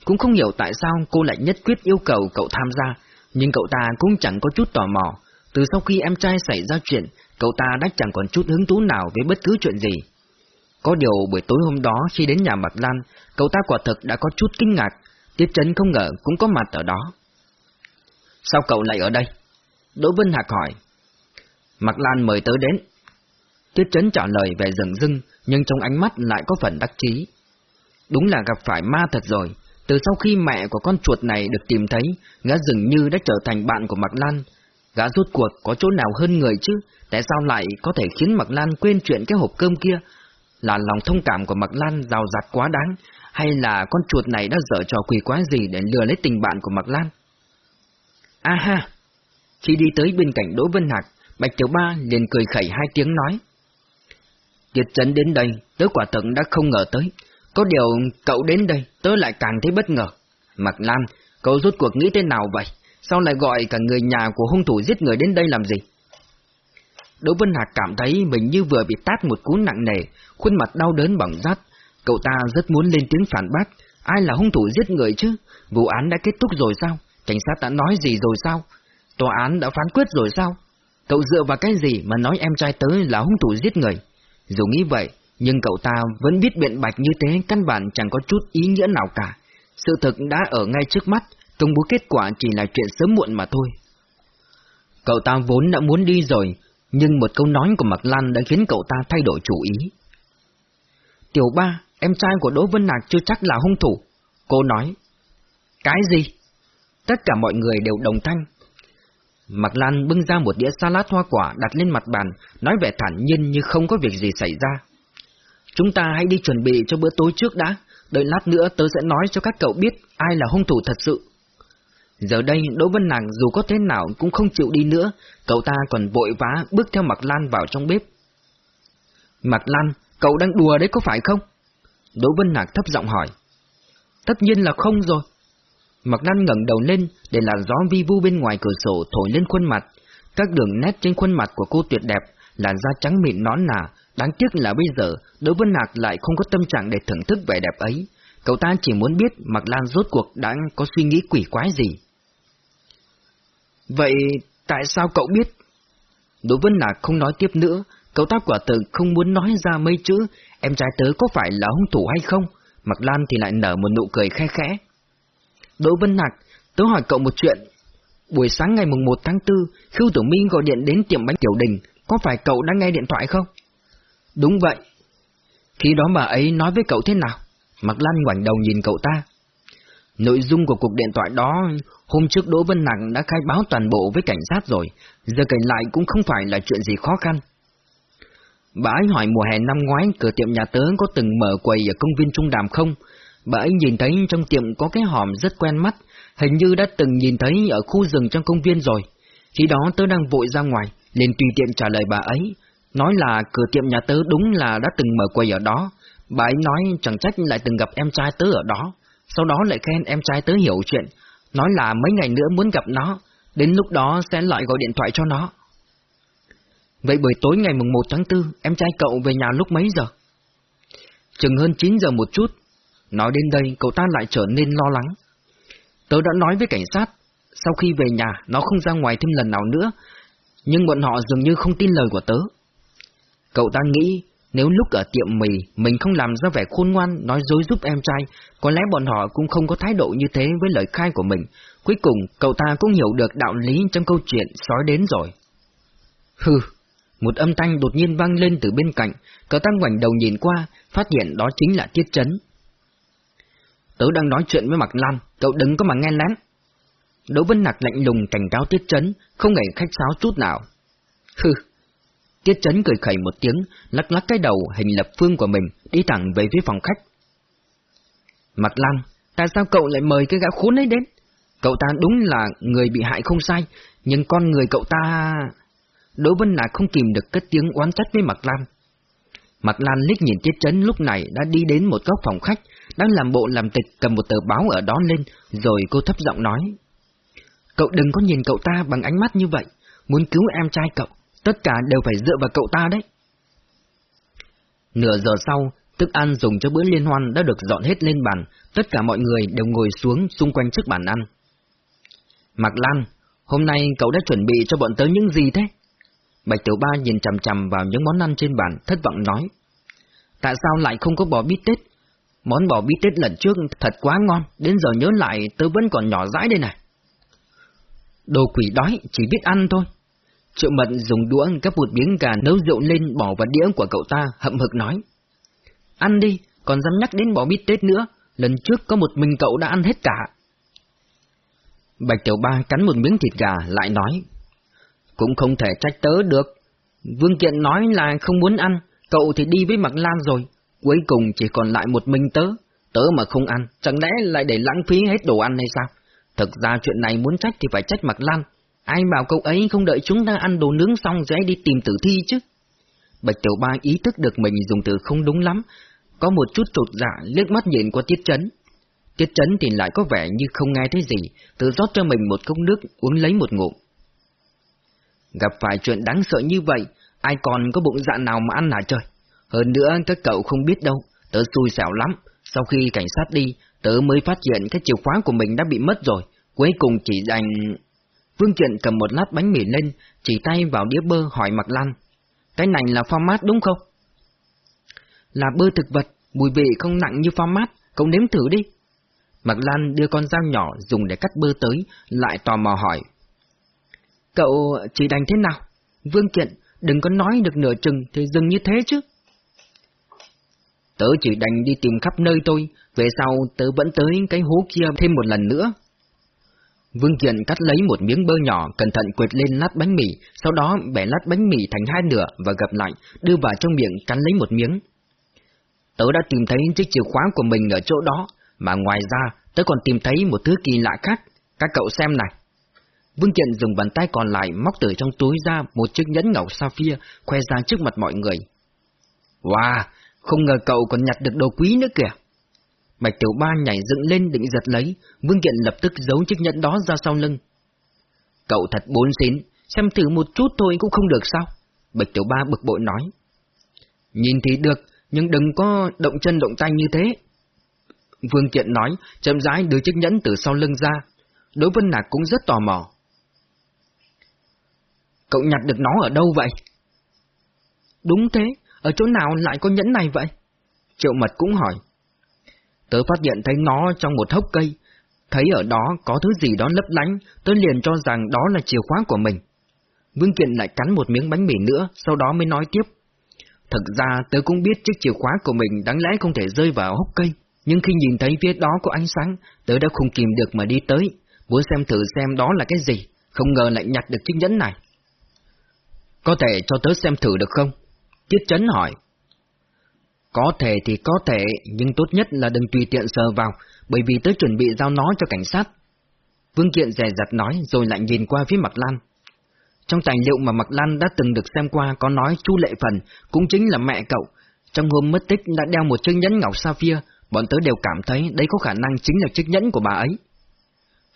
cũng không hiểu tại sao cô lại nhất quyết yêu cầu cậu tham gia, nhưng cậu ta cũng chẳng có chút tò mò. Từ sau khi em trai xảy ra chuyện, cậu ta đã chẳng còn chút hứng thú nào với bất cứ chuyện gì. Có điều buổi tối hôm đó khi đến nhà Mạc Lan, cậu ta quả thực đã có chút kinh ngạc, tiết Trấn không ngờ cũng có mặt ở đó. Sao cậu lại ở đây? Đỗ Vân Hạc hỏi. Mạc Lan mời tới đến. tiết Trấn trả lời về rừng rưng, nhưng trong ánh mắt lại có phần đắc chí. Đúng là gặp phải ma thật rồi, từ sau khi mẹ của con chuột này được tìm thấy, gã dường như đã trở thành bạn của Mạc Lan. Gã rút cuộc có chỗ nào hơn người chứ, tại sao lại có thể khiến Mạc Lan quên chuyện cái hộp cơm kia? Là lòng thông cảm của Mạc Lan rào rạt quá đáng, hay là con chuột này đã dở trò quỷ quá gì để lừa lấy tình bạn của Mạc Lan? A ha! Khi đi tới bên cạnh Đỗ Vân Hạc, Bạch Tiểu Ba liền cười khẩy hai tiếng nói. Kiệt Trấn đến đây, tớ quả thật đã không ngờ tới. Có điều cậu đến đây, tớ lại càng thấy bất ngờ. Mạc Lan, cậu rốt cuộc nghĩ thế nào vậy? Sao lại gọi cả người nhà của hung thủ giết người đến đây làm gì? Đỗ Vân Hạc cảm thấy mình như vừa bị tát một cú nặng nề, khuôn mặt đau đớn bỏng rát. Cậu ta rất muốn lên tiếng phản bác, ai là hung thủ giết người chứ? Vụ án đã kết thúc rồi sao? Cảnh sát đã nói gì rồi sao? Tòa án đã phán quyết rồi sao? Cậu dựa vào cái gì mà nói em trai tới là hung thủ giết người? Dù nghĩ vậy, nhưng cậu ta vẫn biết biện bạch như thế căn bản chẳng có chút ý nghĩa nào cả. Sự thực đã ở ngay trước mắt, công bố kết quả chỉ là chuyện sớm muộn mà thôi. Cậu ta vốn đã muốn đi rồi, nhưng một câu nói của Mạc Lan đã khiến cậu ta thay đổi chủ ý. Tiểu ba, em trai của Đỗ Vân Nạc chưa chắc là hung thủ. Cô nói. Cái gì? Tất cả mọi người đều đồng thanh. Mạc Lan bưng ra một đĩa salad hoa quả đặt lên mặt bàn, nói vẻ thản nhiên như không có việc gì xảy ra. Chúng ta hãy đi chuẩn bị cho bữa tối trước đã, đợi lát nữa tớ sẽ nói cho các cậu biết ai là hung thủ thật sự. Giờ đây Đỗ Vân Nàng dù có thế nào cũng không chịu đi nữa, cậu ta còn vội vã bước theo Mạc Lan vào trong bếp. Mạc Lan, cậu đang đùa đấy có phải không? Đỗ Vân Nàng thấp giọng hỏi. Tất nhiên là không rồi. Mạc Lan ngẩng đầu lên để làn gió vi vu bên ngoài cửa sổ thổi lên khuôn mặt. Các đường nét trên khuôn mặt của cô tuyệt đẹp, làn da trắng mịn nón nà, đáng tiếc là bây giờ Đỗ Vân Nạc lại không có tâm trạng để thưởng thức vẻ đẹp ấy. Cậu ta chỉ muốn biết Mạc Lan rốt cuộc đang có suy nghĩ quỷ quái gì. Vậy tại sao cậu biết? Đỗ Vân Lạc không nói tiếp nữa, cậu ta quả tự không muốn nói ra mấy chữ, em trai tớ có phải là hung thủ hay không? mặc Lan thì lại nở một nụ cười khe khẽ. Đỗ Vân Lạc, tớ hỏi cậu một chuyện. Buổi sáng ngày mùng 1 tháng 4, Khưu Tử Minh gọi điện đến tiệm bánh Tiểu Đình, có phải cậu đã nghe điện thoại không? Đúng vậy. Khi đó bà ấy nói với cậu thế nào? mặc Lan ngoảnh đầu nhìn cậu ta. Nội dung của cuộc điện thoại đó, hôm trước Đỗ Vân Nặng đã khai báo toàn bộ với cảnh sát rồi, giờ kể lại cũng không phải là chuyện gì khó khăn. Bà ấy hỏi mùa hè năm ngoái cửa tiệm nhà tớ có từng mở quầy ở công viên Trung Đàm không? Bà ấy nhìn thấy trong tiệm có cái hòm rất quen mắt, hình như đã từng nhìn thấy ở khu rừng trong công viên rồi. Khi đó tớ đang vội ra ngoài, liền tùy tiện trả lời bà ấy, nói là cửa tiệm nhà tớ đúng là đã từng mở quầy ở đó. Bà ấy nói chẳng trách lại từng gặp em trai tớ ở đó, sau đó lại khen em trai tớ hiểu chuyện, nói là mấy ngày nữa muốn gặp nó, đến lúc đó sẽ lại gọi điện thoại cho nó. Vậy buổi tối ngày mùng 1 tháng 4, em trai cậu về nhà lúc mấy giờ? Chừng hơn 9 giờ một chút. Nói đến đây, cậu ta lại trở nên lo lắng. Tớ đã nói với cảnh sát, sau khi về nhà, nó không ra ngoài thêm lần nào nữa, nhưng bọn họ dường như không tin lời của tớ. Cậu ta nghĩ, nếu lúc ở tiệm mì, mình không làm ra vẻ khôn ngoan, nói dối giúp em trai, có lẽ bọn họ cũng không có thái độ như thế với lời khai của mình. Cuối cùng, cậu ta cũng hiểu được đạo lý trong câu chuyện sói đến rồi. Hừ, một âm thanh đột nhiên vang lên từ bên cạnh, cậu ta ngoảnh đầu nhìn qua, phát hiện đó chính là Tiết Chấn. Tớ đang nói chuyện với Mạc Lan, cậu đừng có mà nghe lén. Đỗ Vân nạc lạnh lùng cảnh cáo Tiết Chấn, không hề khách sáo chút nào. Hừ, Tiết Chấn cười khẩy một tiếng, lắc lắc cái đầu hình lập phương của mình, đi thẳng về phía phòng khách. Mặt Lan, tại sao cậu lại mời cái gã khốn ấy đến? Cậu ta đúng là người bị hại không sai, nhưng con người cậu ta... Đỗ Vân Nạc không kìm được cất tiếng oán trách với Mặt Lan. Mặt Lan liếc nhìn Tiết Chấn lúc này đã đi đến một góc phòng khách, đang làm bộ làm tịch cầm một tờ báo ở đó lên, rồi cô thấp giọng nói. Cậu đừng có nhìn cậu ta bằng ánh mắt như vậy, muốn cứu em trai cậu, tất cả đều phải dựa vào cậu ta đấy. Nửa giờ sau, thức ăn dùng cho bữa liên hoan đã được dọn hết lên bàn, tất cả mọi người đều ngồi xuống xung quanh trước bàn ăn. Mạc Lan, hôm nay cậu đã chuẩn bị cho bọn tớ những gì thế? Bạch Tiểu Ba nhìn chằm chằm vào những món ăn trên bàn, thất vọng nói. Tại sao lại không có bò bít tết? Món bò bít tết lần trước thật quá ngon, đến giờ nhớ lại tớ vẫn còn nhỏ dãi đây này. Đồ quỷ đói, chỉ biết ăn thôi. Triệu mật dùng đũa gắp một miếng gà nấu rượu lên bỏ vào đĩa của cậu ta, hậm hực nói. Ăn đi, còn dám nhắc đến bỏ bít tết nữa, lần trước có một mình cậu đã ăn hết cả. Bạch Tiểu Ba cắn một miếng thịt gà lại nói. Cũng không thể trách tớ được. Vương Kiện nói là không muốn ăn, cậu thì đi với Mạc Lan rồi, cuối cùng chỉ còn lại một mình tớ. Tớ mà không ăn, chẳng lẽ lại để lãng phí hết đồ ăn hay sao? Thực ra chuyện này muốn trách thì phải trách Mạc Lan, Ai bảo cậu ấy không đợi chúng ta ăn đồ nướng xong rồi đi tìm tử thi chứ? Bạch Tiểu Ba ý thức được mình dùng từ không đúng lắm, có một chút trột dạ liếc mắt nhìn qua Tiết Chấn. Tiết Chấn thì lại có vẻ như không nghe thấy gì, tự rót cho mình một cốc nước uống lấy một ngụm. Gặp phải chuyện đáng sợ như vậy, ai còn có bụng dạ nào mà ăn hả trời? Hơn nữa các cậu không biết đâu, tớ xui xẻo lắm, sau khi cảnh sát đi, tớ mới phát hiện cái chìa khóa của mình đã bị mất rồi, cuối cùng chỉ dành Vương Kiện cầm một lát bánh mì lên, chỉ tay vào đĩa bơ hỏi Mạc Lan. Cái này là pha mát đúng không? Là bơ thực vật, mùi vị không nặng như pha mát, cậu nếm thử đi. Mạc Lan đưa con dao nhỏ dùng để cắt bơ tới, lại tò mò hỏi. Cậu chỉ đành thế nào? Vương Kiện, đừng có nói được nửa chừng thì dừng như thế chứ. Tớ chỉ đành đi tìm khắp nơi tôi, về sau tớ vẫn tới cái hố kia thêm một lần nữa. Vương Kiện cắt lấy một miếng bơ nhỏ, cẩn thận quệt lên lát bánh mì, sau đó bẻ lát bánh mì thành hai nửa và gập lại, đưa vào trong miệng cắn lấy một miếng. Tớ đã tìm thấy chiếc chìa khóa của mình ở chỗ đó, mà ngoài ra tớ còn tìm thấy một thứ kỳ lạ khác. Các cậu xem này. Vương Kiện dùng bàn tay còn lại móc từ trong túi ra một chiếc nhẫn ngọc sapphire khoe ra trước mặt mọi người. Wow, không ngờ cậu còn nhặt được đồ quý nữa kìa. Bạch Tiểu Ba nhảy dựng lên định giật lấy, Vương Kiện lập tức giấu chiếc nhẫn đó ra sau lưng. Cậu thật bốn xín, xem thử một chút thôi cũng không được sao? Bạch Tiểu Ba bực bội nói. Nhìn thì được, nhưng đừng có động chân động tay như thế. Vương Kiện nói, chậm rãi đưa chiếc nhẫn từ sau lưng ra. Đối Vân Nạc cũng rất tò mò. Cậu nhặt được nó ở đâu vậy? Đúng thế, ở chỗ nào lại có nhẫn này vậy? Triệu Mật cũng hỏi. Tớ phát hiện thấy nó trong một hốc cây, thấy ở đó có thứ gì đó lấp lánh, tớ liền cho rằng đó là chìa khóa của mình. Vương Kiện lại cắn một miếng bánh mì nữa, sau đó mới nói tiếp. Thật ra tớ cũng biết chiếc chìa khóa của mình đáng lẽ không thể rơi vào hốc cây, nhưng khi nhìn thấy phía đó có ánh sáng, tớ đã không kìm được mà đi tới, muốn xem thử xem đó là cái gì, không ngờ lại nhặt được chiếc nhẫn này. Có thể cho tớ xem thử được không? Tiết chấn hỏi. Có thể thì có thể, nhưng tốt nhất là đừng tùy tiện sờ vào, bởi vì tới chuẩn bị giao nó cho cảnh sát. Vương Kiện rè rặt nói rồi lại nhìn qua phía Mạc Lan. Trong tài liệu mà Mạc Lan đã từng được xem qua có nói Chu Lệ Phần cũng chính là mẹ cậu. Trong hôm mất tích đã đeo một chiếc nhẫn ngọc sapphire, bọn tớ đều cảm thấy đây có khả năng chính là chiếc nhẫn của bà ấy.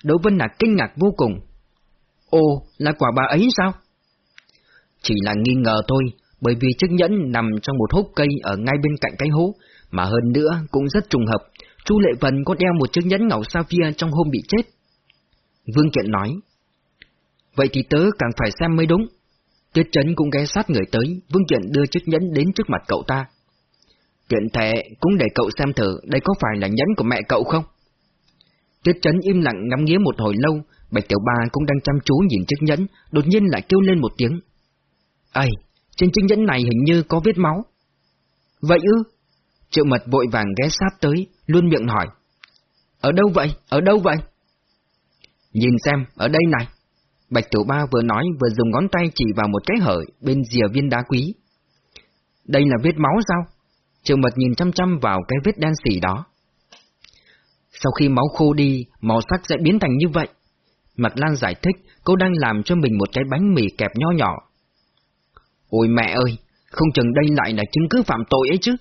Đỗ Vân Nạc kinh ngạc vô cùng. Ồ, là quả bà ấy sao? Chỉ là nghi ngờ thôi, bởi vì chiếc nhẫn nằm trong một hốc cây ở ngay bên cạnh cái hố, mà hơn nữa cũng rất trùng hợp, Chu Lệ Vân có đeo một chiếc nhẫn ngọc sapphire trong hôm bị chết. Vương Kiện nói, vậy thì tớ càng phải xem mới đúng. Tiết Trấn cũng ghé sát người tới, Vương Kiện đưa chiếc nhẫn đến trước mặt cậu ta. Tiện thể cũng để cậu xem thử đây có phải là nhẫn của mẹ cậu không? Tiết Trấn im lặng ngắm nghía một hồi lâu, Bạch Tiểu Ba cũng đang chăm chú nhìn chiếc nhẫn, đột nhiên lại kêu lên một tiếng. Ây, trên chiếc nhẫn này hình như có vết máu. Vậy ư? Triệu mật vội vàng ghé sát tới, luôn miệng hỏi. Ở đâu vậy? Ở đâu vậy? Nhìn xem, ở đây này. Bạch Tiểu Ba vừa nói vừa dùng ngón tay chỉ vào một cái hở bên rìa viên đá quý. Đây là vết máu sao? Triệu mật nhìn chăm chăm vào cái vết đen xỉ đó. Sau khi máu khô đi, màu sắc sẽ biến thành như vậy. Mặt Lan giải thích, cô đang làm cho mình một cái bánh mì kẹp nho nhỏ. Ôi mẹ ơi, không chừng đây lại là chứng cứ phạm tội ấy chứ.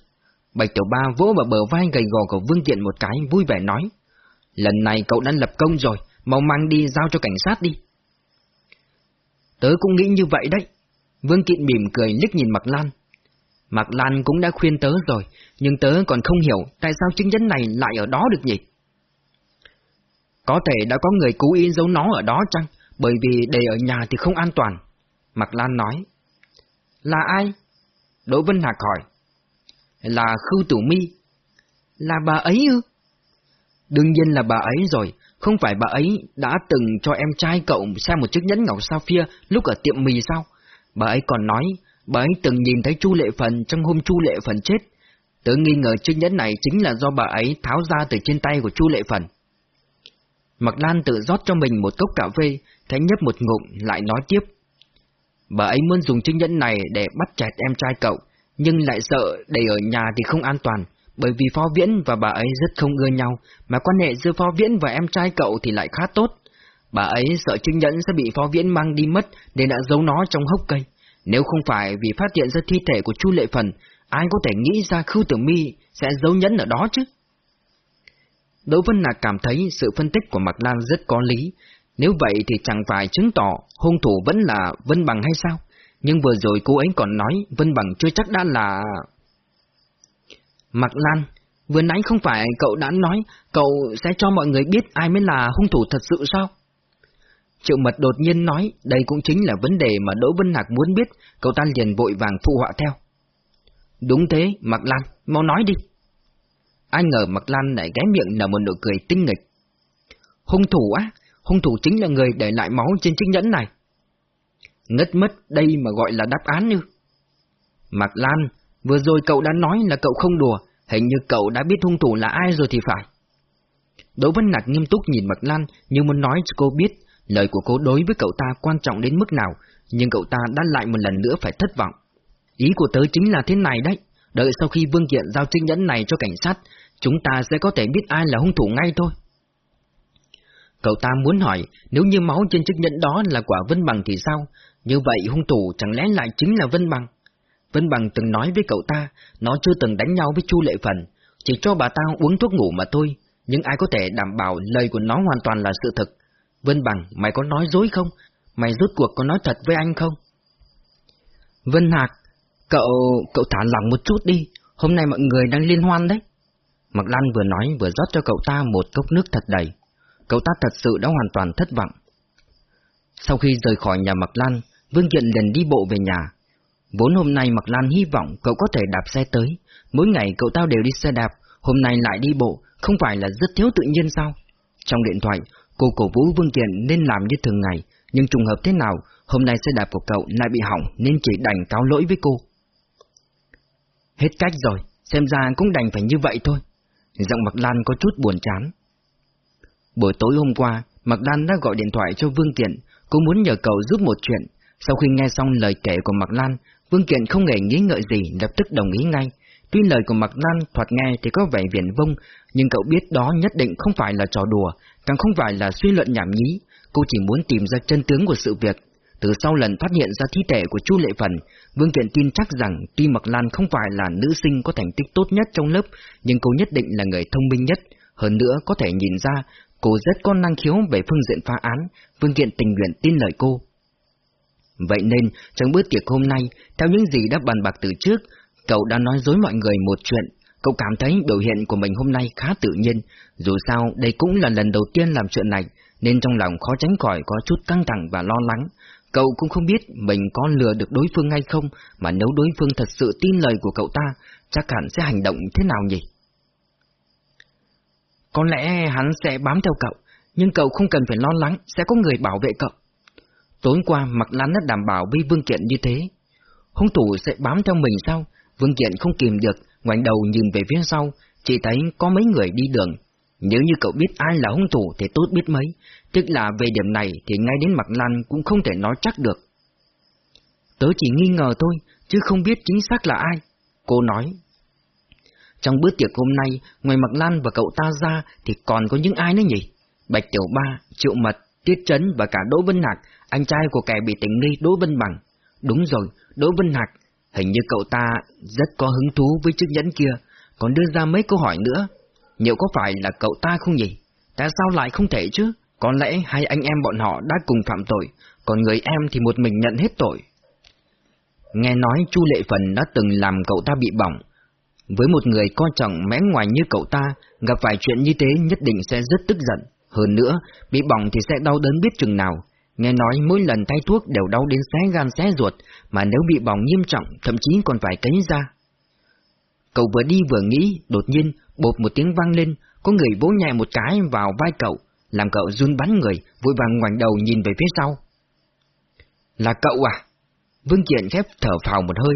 Bạch Tiểu Ba vỗ vào bờ vai gầy gò của Vương Kiện một cái, vui vẻ nói. Lần này cậu đã lập công rồi, mau mang đi giao cho cảnh sát đi. Tớ cũng nghĩ như vậy đấy. Vương Kiện mỉm cười liếc nhìn Mạc Lan. Mạc Lan cũng đã khuyên tớ rồi, nhưng tớ còn không hiểu tại sao chứng nhân này lại ở đó được nhỉ? Có thể đã có người cố ý giấu nó ở đó chăng? Bởi vì để ở nhà thì không an toàn. Mạc Lan nói. Là ai? Đỗ Vân Hạc hỏi. Là Khưu Tử Mi. Là bà ấy ư? Đương nhiên là bà ấy rồi, không phải bà ấy đã từng cho em trai cậu xem một chiếc nhẫn ngọc sapphire lúc ở tiệm mì sao? Bà ấy còn nói, bà ấy từng nhìn thấy Chu Lệ Phần trong hôm Chu Lệ Phần chết. Tớ nghi ngờ chiếc nhẫn này chính là do bà ấy tháo ra từ trên tay của Chu Lệ Phần. Mặc Lan tự rót cho mình một cốc cà phê, thấy nhấp một ngụm lại nói tiếp. Bà ấy muốn dùng chiếc nhẫn này để bắt chẹt em trai cậu, nhưng lại sợ để ở nhà thì không an toàn, bởi vì Phó Viễn và bà ấy rất không ưa nhau, mà quan hệ giữa Phó Viễn và em trai cậu thì lại khá tốt. Bà ấy sợ chiếc nhẫn sẽ bị Phó Viễn mang đi mất nên đã giấu nó trong hốc cây. Nếu không phải vì phát hiện ra thi thể của Chu Lệ Phần, ai có thể nghĩ ra Khưu Tử Mi sẽ giấu nhẫn ở đó chứ? Đỗ Vân Nạc cảm thấy sự phân tích của Mạc Lan rất có lý, nếu vậy thì chẳng phải chứng tỏ hung thủ vẫn là Vân Bằng hay sao? Nhưng vừa rồi cô ấy còn nói Vân Bằng chưa chắc đã là... Mạc Lan, vừa nãy không phải cậu đã nói cậu sẽ cho mọi người biết ai mới là hung thủ thật sự sao? Triệu Mật đột nhiên nói đây cũng chính là vấn đề mà Đỗ Vân Hạc muốn biết, cậu ta liền vội vàng phụ họa theo. Đúng thế, Mạc Lan, mau nói đi. Ai ngờ Mạc Lan lại ghé miệng nở một nụ cười tinh nghịch. Hung thủ á, hung thủ chính là người để lại máu trên chiếc nhẫn này. Ngất mất đây mà gọi là đáp án như. Mạc Lan, vừa rồi cậu đã nói là cậu không đùa, hình như cậu đã biết hung thủ là ai rồi thì phải. Đỗ Văn Nạc nghiêm túc nhìn Mạc Lan như muốn nói cho cô biết lời của cô đối với cậu ta quan trọng đến mức nào, nhưng cậu ta đã lại một lần nữa phải thất vọng. Ý của tớ chính là thế này đấy, đợi sau khi Vương Kiện giao chiếc nhẫn này cho cảnh sát, chúng ta sẽ có thể biết ai là hung thủ ngay thôi. Cậu ta muốn hỏi, nếu như máu trên chiếc nhẫn đó là quả Vân Bằng thì sao? Như vậy hung thủ chẳng lẽ lại chính là Vân Bằng? Vân Bằng từng nói với cậu ta, nó chưa từng đánh nhau với Chu Lệ Phần, chỉ cho bà ta uống thuốc ngủ mà thôi, nhưng ai có thể đảm bảo lời của nó hoàn toàn là sự thật Vân Bằng, mày có nói dối không? mày rút cuộc có nói thật với anh không? Vân Hạc, cậu, cậu thả lỏng một chút đi, hôm nay mọi người đang liên hoan đấy. Mạc Lan vừa nói vừa rót cho cậu ta một cốc nước thật đầy. Cậu ta thật sự đã hoàn toàn thất vọng. Sau khi rời khỏi nhà Mạc Lan, Vương Kiện liền đi bộ về nhà. Vốn hôm nay Mạc Lan hy vọng cậu có thể đạp xe tới. Mỗi ngày cậu ta đều đi xe đạp, hôm nay lại đi bộ, không phải là rất thiếu tự nhiên sao? Trong điện thoại, cô cổ vũ Vương Kiện nên làm như thường ngày, nhưng trùng hợp thế nào, hôm nay xe đạp của cậu lại bị hỏng nên chỉ đành cáo lỗi với cô. Hết cách rồi, xem ra cũng đành phải như vậy thôi. Giọng Mạc Lan có chút buồn chán. Buổi tối hôm qua, Mạc Lan đã gọi điện thoại cho Vương Kiện, cô muốn nhờ cậu giúp một chuyện. Sau khi nghe xong lời kể của Mạc Lan, Vương Kiện không hề nghĩ ngợi gì, lập tức đồng ý ngay. Tuy lời của Mạc Lan thoạt nghe thì có vẻ viển vông, nhưng cậu biết đó nhất định không phải là trò đùa, càng không phải là suy luận nhảm nhí. Cô chỉ muốn tìm ra chân tướng của sự việc. Từ sau lần phát hiện ra thi thể của Chu Lệ Phần, Vương Kiện tin chắc rằng tuy Mạc Lan không phải là nữ sinh có thành tích tốt nhất trong lớp, nhưng cô nhất định là người thông minh nhất. Hơn nữa có thể nhìn ra cô rất có năng khiếu về phương diện phá án, Vương Kiện tình nguyện tin lời cô. Vậy nên, trong bữa tiệc hôm nay, theo những gì đã bàn bạc từ trước, cậu đã nói dối mọi người một chuyện. Cậu cảm thấy biểu hiện của mình hôm nay khá tự nhiên, dù sao đây cũng là lần đầu tiên làm chuyện này, nên trong lòng khó tránh khỏi có chút căng thẳng và lo lắng. Cậu cũng không biết mình có lừa được đối phương hay không, mà nếu đối phương thật sự tin lời của cậu ta, chắc hẳn sẽ hành động thế nào nhỉ? Có lẽ hắn sẽ bám theo cậu, nhưng cậu không cần phải lo lắng, sẽ có người bảo vệ cậu. Tối qua Mạc Lan đã đảm bảo với Vương Kiện như thế. Hung thủ sẽ bám theo mình sao? Vương Kiện không kìm được, ngoảnh đầu nhìn về phía sau, chỉ thấy có mấy người đi đường. Nếu như cậu biết ai là hung thủ thì tốt biết mấy, tức là về điểm này thì ngay đến Mạc Lan cũng không thể nói chắc được. Tớ chỉ nghi ngờ thôi, chứ không biết chính xác là ai. Cô nói, trong bữa tiệc hôm nay, ngoài Mạc Lan và cậu ta ra thì còn có những ai nữa nhỉ? Bạch Tiểu Ba, Triệu Mật, Tiết Trấn và cả Đỗ Vân Hạc, anh trai của kẻ bị tình nghi Đỗ Vân Bằng. Đúng rồi, Đỗ Vân Hạc, hình như cậu ta rất có hứng thú với chiếc nhẫn kia, còn đưa ra mấy câu hỏi nữa. Liệu có phải là cậu ta không nhỉ? Tại sao lại không thể chứ? Có lẽ hai anh em bọn họ đã cùng phạm tội, còn người em thì một mình nhận hết tội. Nghe nói Chu Lệ Phần đã từng làm cậu ta bị bỏng, với một người coi trọng mẽ ngoài như cậu ta, gặp phải chuyện như thế nhất định sẽ rất tức giận. Hơn nữa, bị bỏng thì sẽ đau đớn biết chừng nào. Nghe nói mỗi lần thay thuốc đều đau đến xé gan xé ruột, mà nếu bị bỏng nghiêm trọng, thậm chí còn phải cấy ra. Cậu vừa đi vừa nghĩ, đột nhiên, bột một tiếng vang lên, có người vỗ nhẹ một cái vào vai cậu, làm cậu run bắn người, vội vàng ngoảnh đầu nhìn về phía sau. Là cậu à? Vương Kiện khép thở phào một hơi,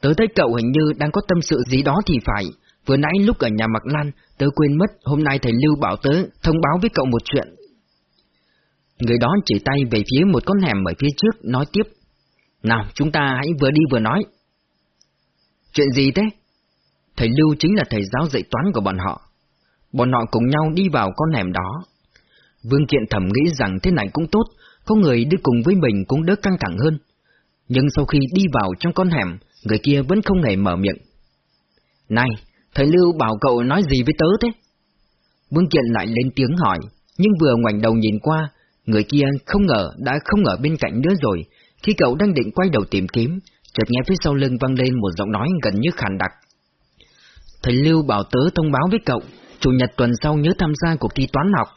Tớ thấy cậu hình như đang có tâm sự gì đó thì phải. Vừa nãy lúc ở nhà Mạc Lan, tớ quên mất hôm nay thầy Lưu bảo tớ thông báo với cậu một chuyện. Người đó chỉ tay về phía một con hẻm ở phía trước, nói tiếp. Nào, chúng ta hãy vừa đi vừa nói. Chuyện gì thế? Thầy Lưu chính là thầy giáo dạy toán của bọn họ. Bọn họ cùng nhau đi vào con hẻm đó. Vương Kiện thầm nghĩ rằng thế này cũng tốt, có người đi cùng với mình cũng đỡ căng thẳng hơn. Nhưng sau khi đi vào trong con hẻm, người kia vẫn không hề mở miệng. Này, thầy Lưu bảo cậu nói gì với tớ thế? Vương Kiện lại lên tiếng hỏi, nhưng vừa ngoảnh đầu nhìn qua, người kia không ngờ đã không ở bên cạnh nữa rồi. Khi cậu đang định quay đầu tìm kiếm, chợt nghe phía sau lưng vang lên một giọng nói gần như khàn đặc. Thầy Lưu bảo tớ thông báo với cậu, chủ nhật tuần sau nhớ tham gia cuộc thi toán học.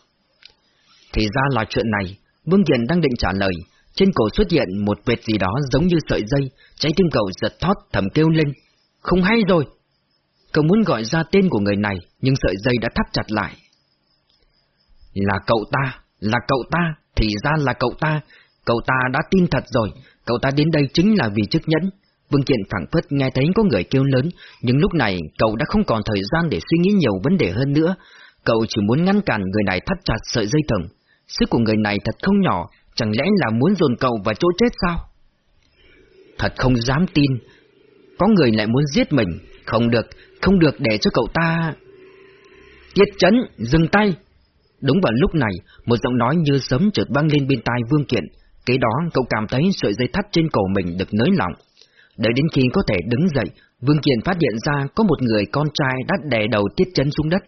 Thì ra là chuyện này, Vương Kiện đang định trả lời, trên cổ xuất hiện một vệt gì đó giống như sợi dây, trái tim cậu giật thót thầm kêu lên. Không hay rồi! Cậu muốn gọi ra tên của người này, nhưng sợi dây đã thắt chặt lại. Là cậu ta, là cậu ta, thì ra là cậu ta. Cậu ta đã tin thật rồi, cậu ta đến đây chính là vì chức nhẫn. Vương Kiện phảng phất nghe thấy có người kêu lớn, nhưng lúc này cậu đã không còn thời gian để suy nghĩ nhiều vấn đề hơn nữa. Cậu chỉ muốn ngăn cản người này thắt chặt sợi dây thừng. Sức của người này thật không nhỏ, Chẳng lẽ là muốn dồn cậu vào chỗ chết sao? Thật không dám tin. Có người lại muốn giết mình. Không được, không được để cho cậu ta... Tiết chấn, dừng tay! Đúng vào lúc này, một giọng nói như sấm chợt vang lên bên tai Vương Kiện. Kế đó cậu cảm thấy sợi dây thắt trên cổ mình được nới lỏng. Đợi đến khi có thể đứng dậy, Vương Kiện phát hiện ra có một người con trai đã đè đầu tiết chấn xuống đất.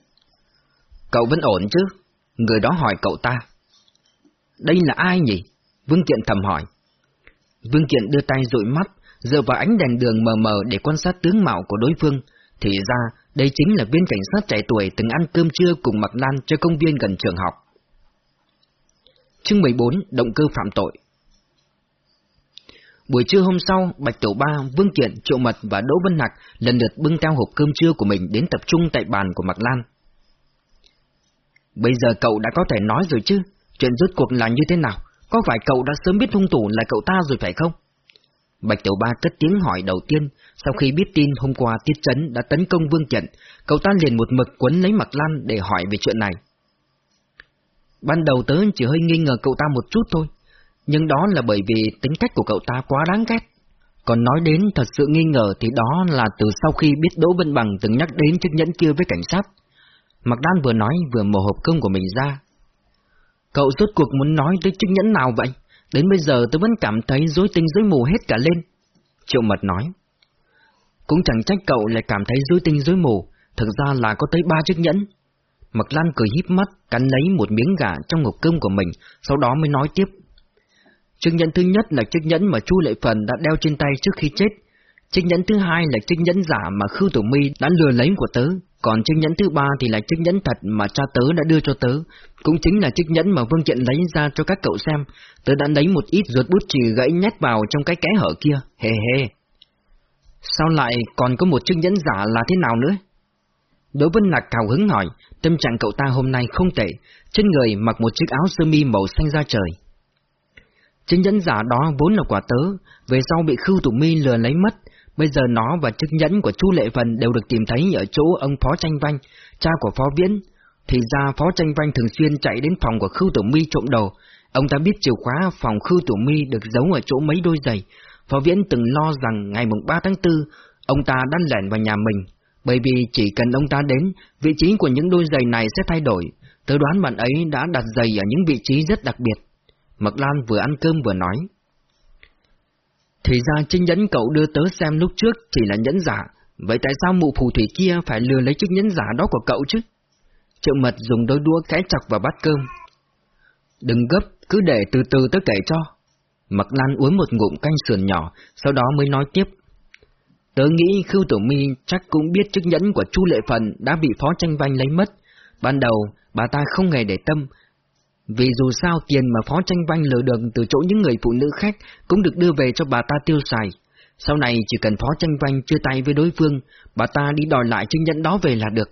Cậu vẫn ổn chứ? Người đó hỏi cậu ta. Đây là ai nhỉ? Vương Kiện thầm hỏi. Vương Kiện đưa tay dụi mắt, dựa vào ánh đèn đường mờ mờ để quan sát tướng mạo của đối phương, thì ra đây chính là viên cảnh sát trẻ tuổi từng ăn cơm trưa cùng Mạc Lan cho công viên gần trường học. Chương 14 Động cơ phạm tội Buổi trưa hôm sau, Bạch Tiểu Ba, Vương Kiện, Triệu Mật và Đỗ Vân Hạc lần lượt bưng theo hộp cơm trưa của mình đến tập trung tại bàn của Mạc Lan. Bây giờ cậu đã có thể nói rồi chứ, chuyện rốt cuộc là như thế nào? Có phải cậu đã sớm biết hung thủ là cậu ta rồi phải không? Bạch Tiểu Ba cất tiếng hỏi đầu tiên, sau khi biết tin hôm qua Tiết Trấn đã tấn công Vương trận, cậu ta liền một mực quấn lấy Mạc Lan để hỏi về chuyện này. Ban đầu tớ chỉ hơi nghi ngờ cậu ta một chút thôi, nhưng đó là bởi vì tính cách của cậu ta quá đáng ghét. Còn nói đến thật sự nghi ngờ thì đó là từ sau khi biết Đỗ Vân Bằng từng nhắc đến chiếc nhẫn kia với cảnh sát. Mạc Đan vừa nói vừa mở hộp cơm của mình ra. Cậu rốt cuộc muốn nói tới chiếc nhẫn nào vậy? Đến bây giờ tôi vẫn cảm thấy dối tinh dối mù hết cả lên. Triệu Mật nói. Cũng chẳng trách cậu lại cảm thấy dối tinh dối mù, thực ra là có tới ba chiếc nhẫn. mật Lan cười híp mắt, cắn lấy một miếng gà trong hộp cơm của mình, sau đó mới nói tiếp. Chiếc nhẫn thứ nhất là chiếc nhẫn mà Chu Lệ Phần đã đeo trên tay trước khi chết. Chiếc nhẫn thứ hai là chiếc nhẫn giả mà khư Tử Mi đã lừa lấy của tớ, còn chiếc nhẫn thứ ba thì là chiếc nhẫn thật mà cha tớ đã đưa cho tớ, cũng chính là chiếc nhẫn mà Vương Kiện lấy ra cho các cậu xem. Tớ đã lấy một ít ruột bút chì gãy nhét vào trong cái kẽ hở kia, hề hề. Sao lại còn có một chiếc nhẫn giả là thế nào nữa? đối với Lạc cào hứng hỏi, tâm trạng cậu ta hôm nay không tệ, trên người mặc một chiếc áo sơ mi màu xanh da trời. Chiếc nhẫn giả đó vốn là quả tớ, về sau bị Khưu Tụ Mi lừa lấy mất, bây giờ nó và chiếc nhẫn của Chu Lệ Vân đều được tìm thấy ở chỗ ông Phó Tranh Vanh, cha của Phó Viễn. Thì ra Phó Tranh Vanh thường xuyên chạy đến phòng của Khưu Tử Mi trộm đồ, ông ta biết chìa khóa phòng Khưu Tử Mi được giấu ở chỗ mấy đôi giày. Phó Viễn từng lo rằng ngày mùng 3 tháng 4, ông ta đã lẻn vào nhà mình, bởi vì chỉ cần ông ta đến, vị trí của những đôi giày này sẽ thay đổi. Tớ đoán bạn ấy đã đặt giày ở những vị trí rất đặc biệt. Mật Lan vừa ăn cơm vừa nói. Thì ra chiếc nhẫn cậu đưa tớ xem lúc trước chỉ là nhẫn giả, vậy tại sao mụ phù thủy kia phải lừa lấy chiếc nhẫn giả đó của cậu chứ? Triệu mật dùng đôi đũa khẽ chọc vào bát cơm. Đừng gấp, cứ để từ từ tớ kể cho. mặc Lan uống một ngụm canh sườn nhỏ, sau đó mới nói tiếp. Tớ nghĩ Khưu Tổ Mi chắc cũng biết chiếc nhẫn của Chu Lệ Phần đã bị Phó Tranh Vanh lấy mất. Ban đầu, bà ta không hề để tâm, vì dù sao tiền mà Phó Tranh Vanh lừa được từ chỗ những người phụ nữ khác cũng được đưa về cho bà ta tiêu xài. Sau này chỉ cần Phó Tranh Vanh chia tay với đối phương, bà ta đi đòi lại chứng nhận đó về là được.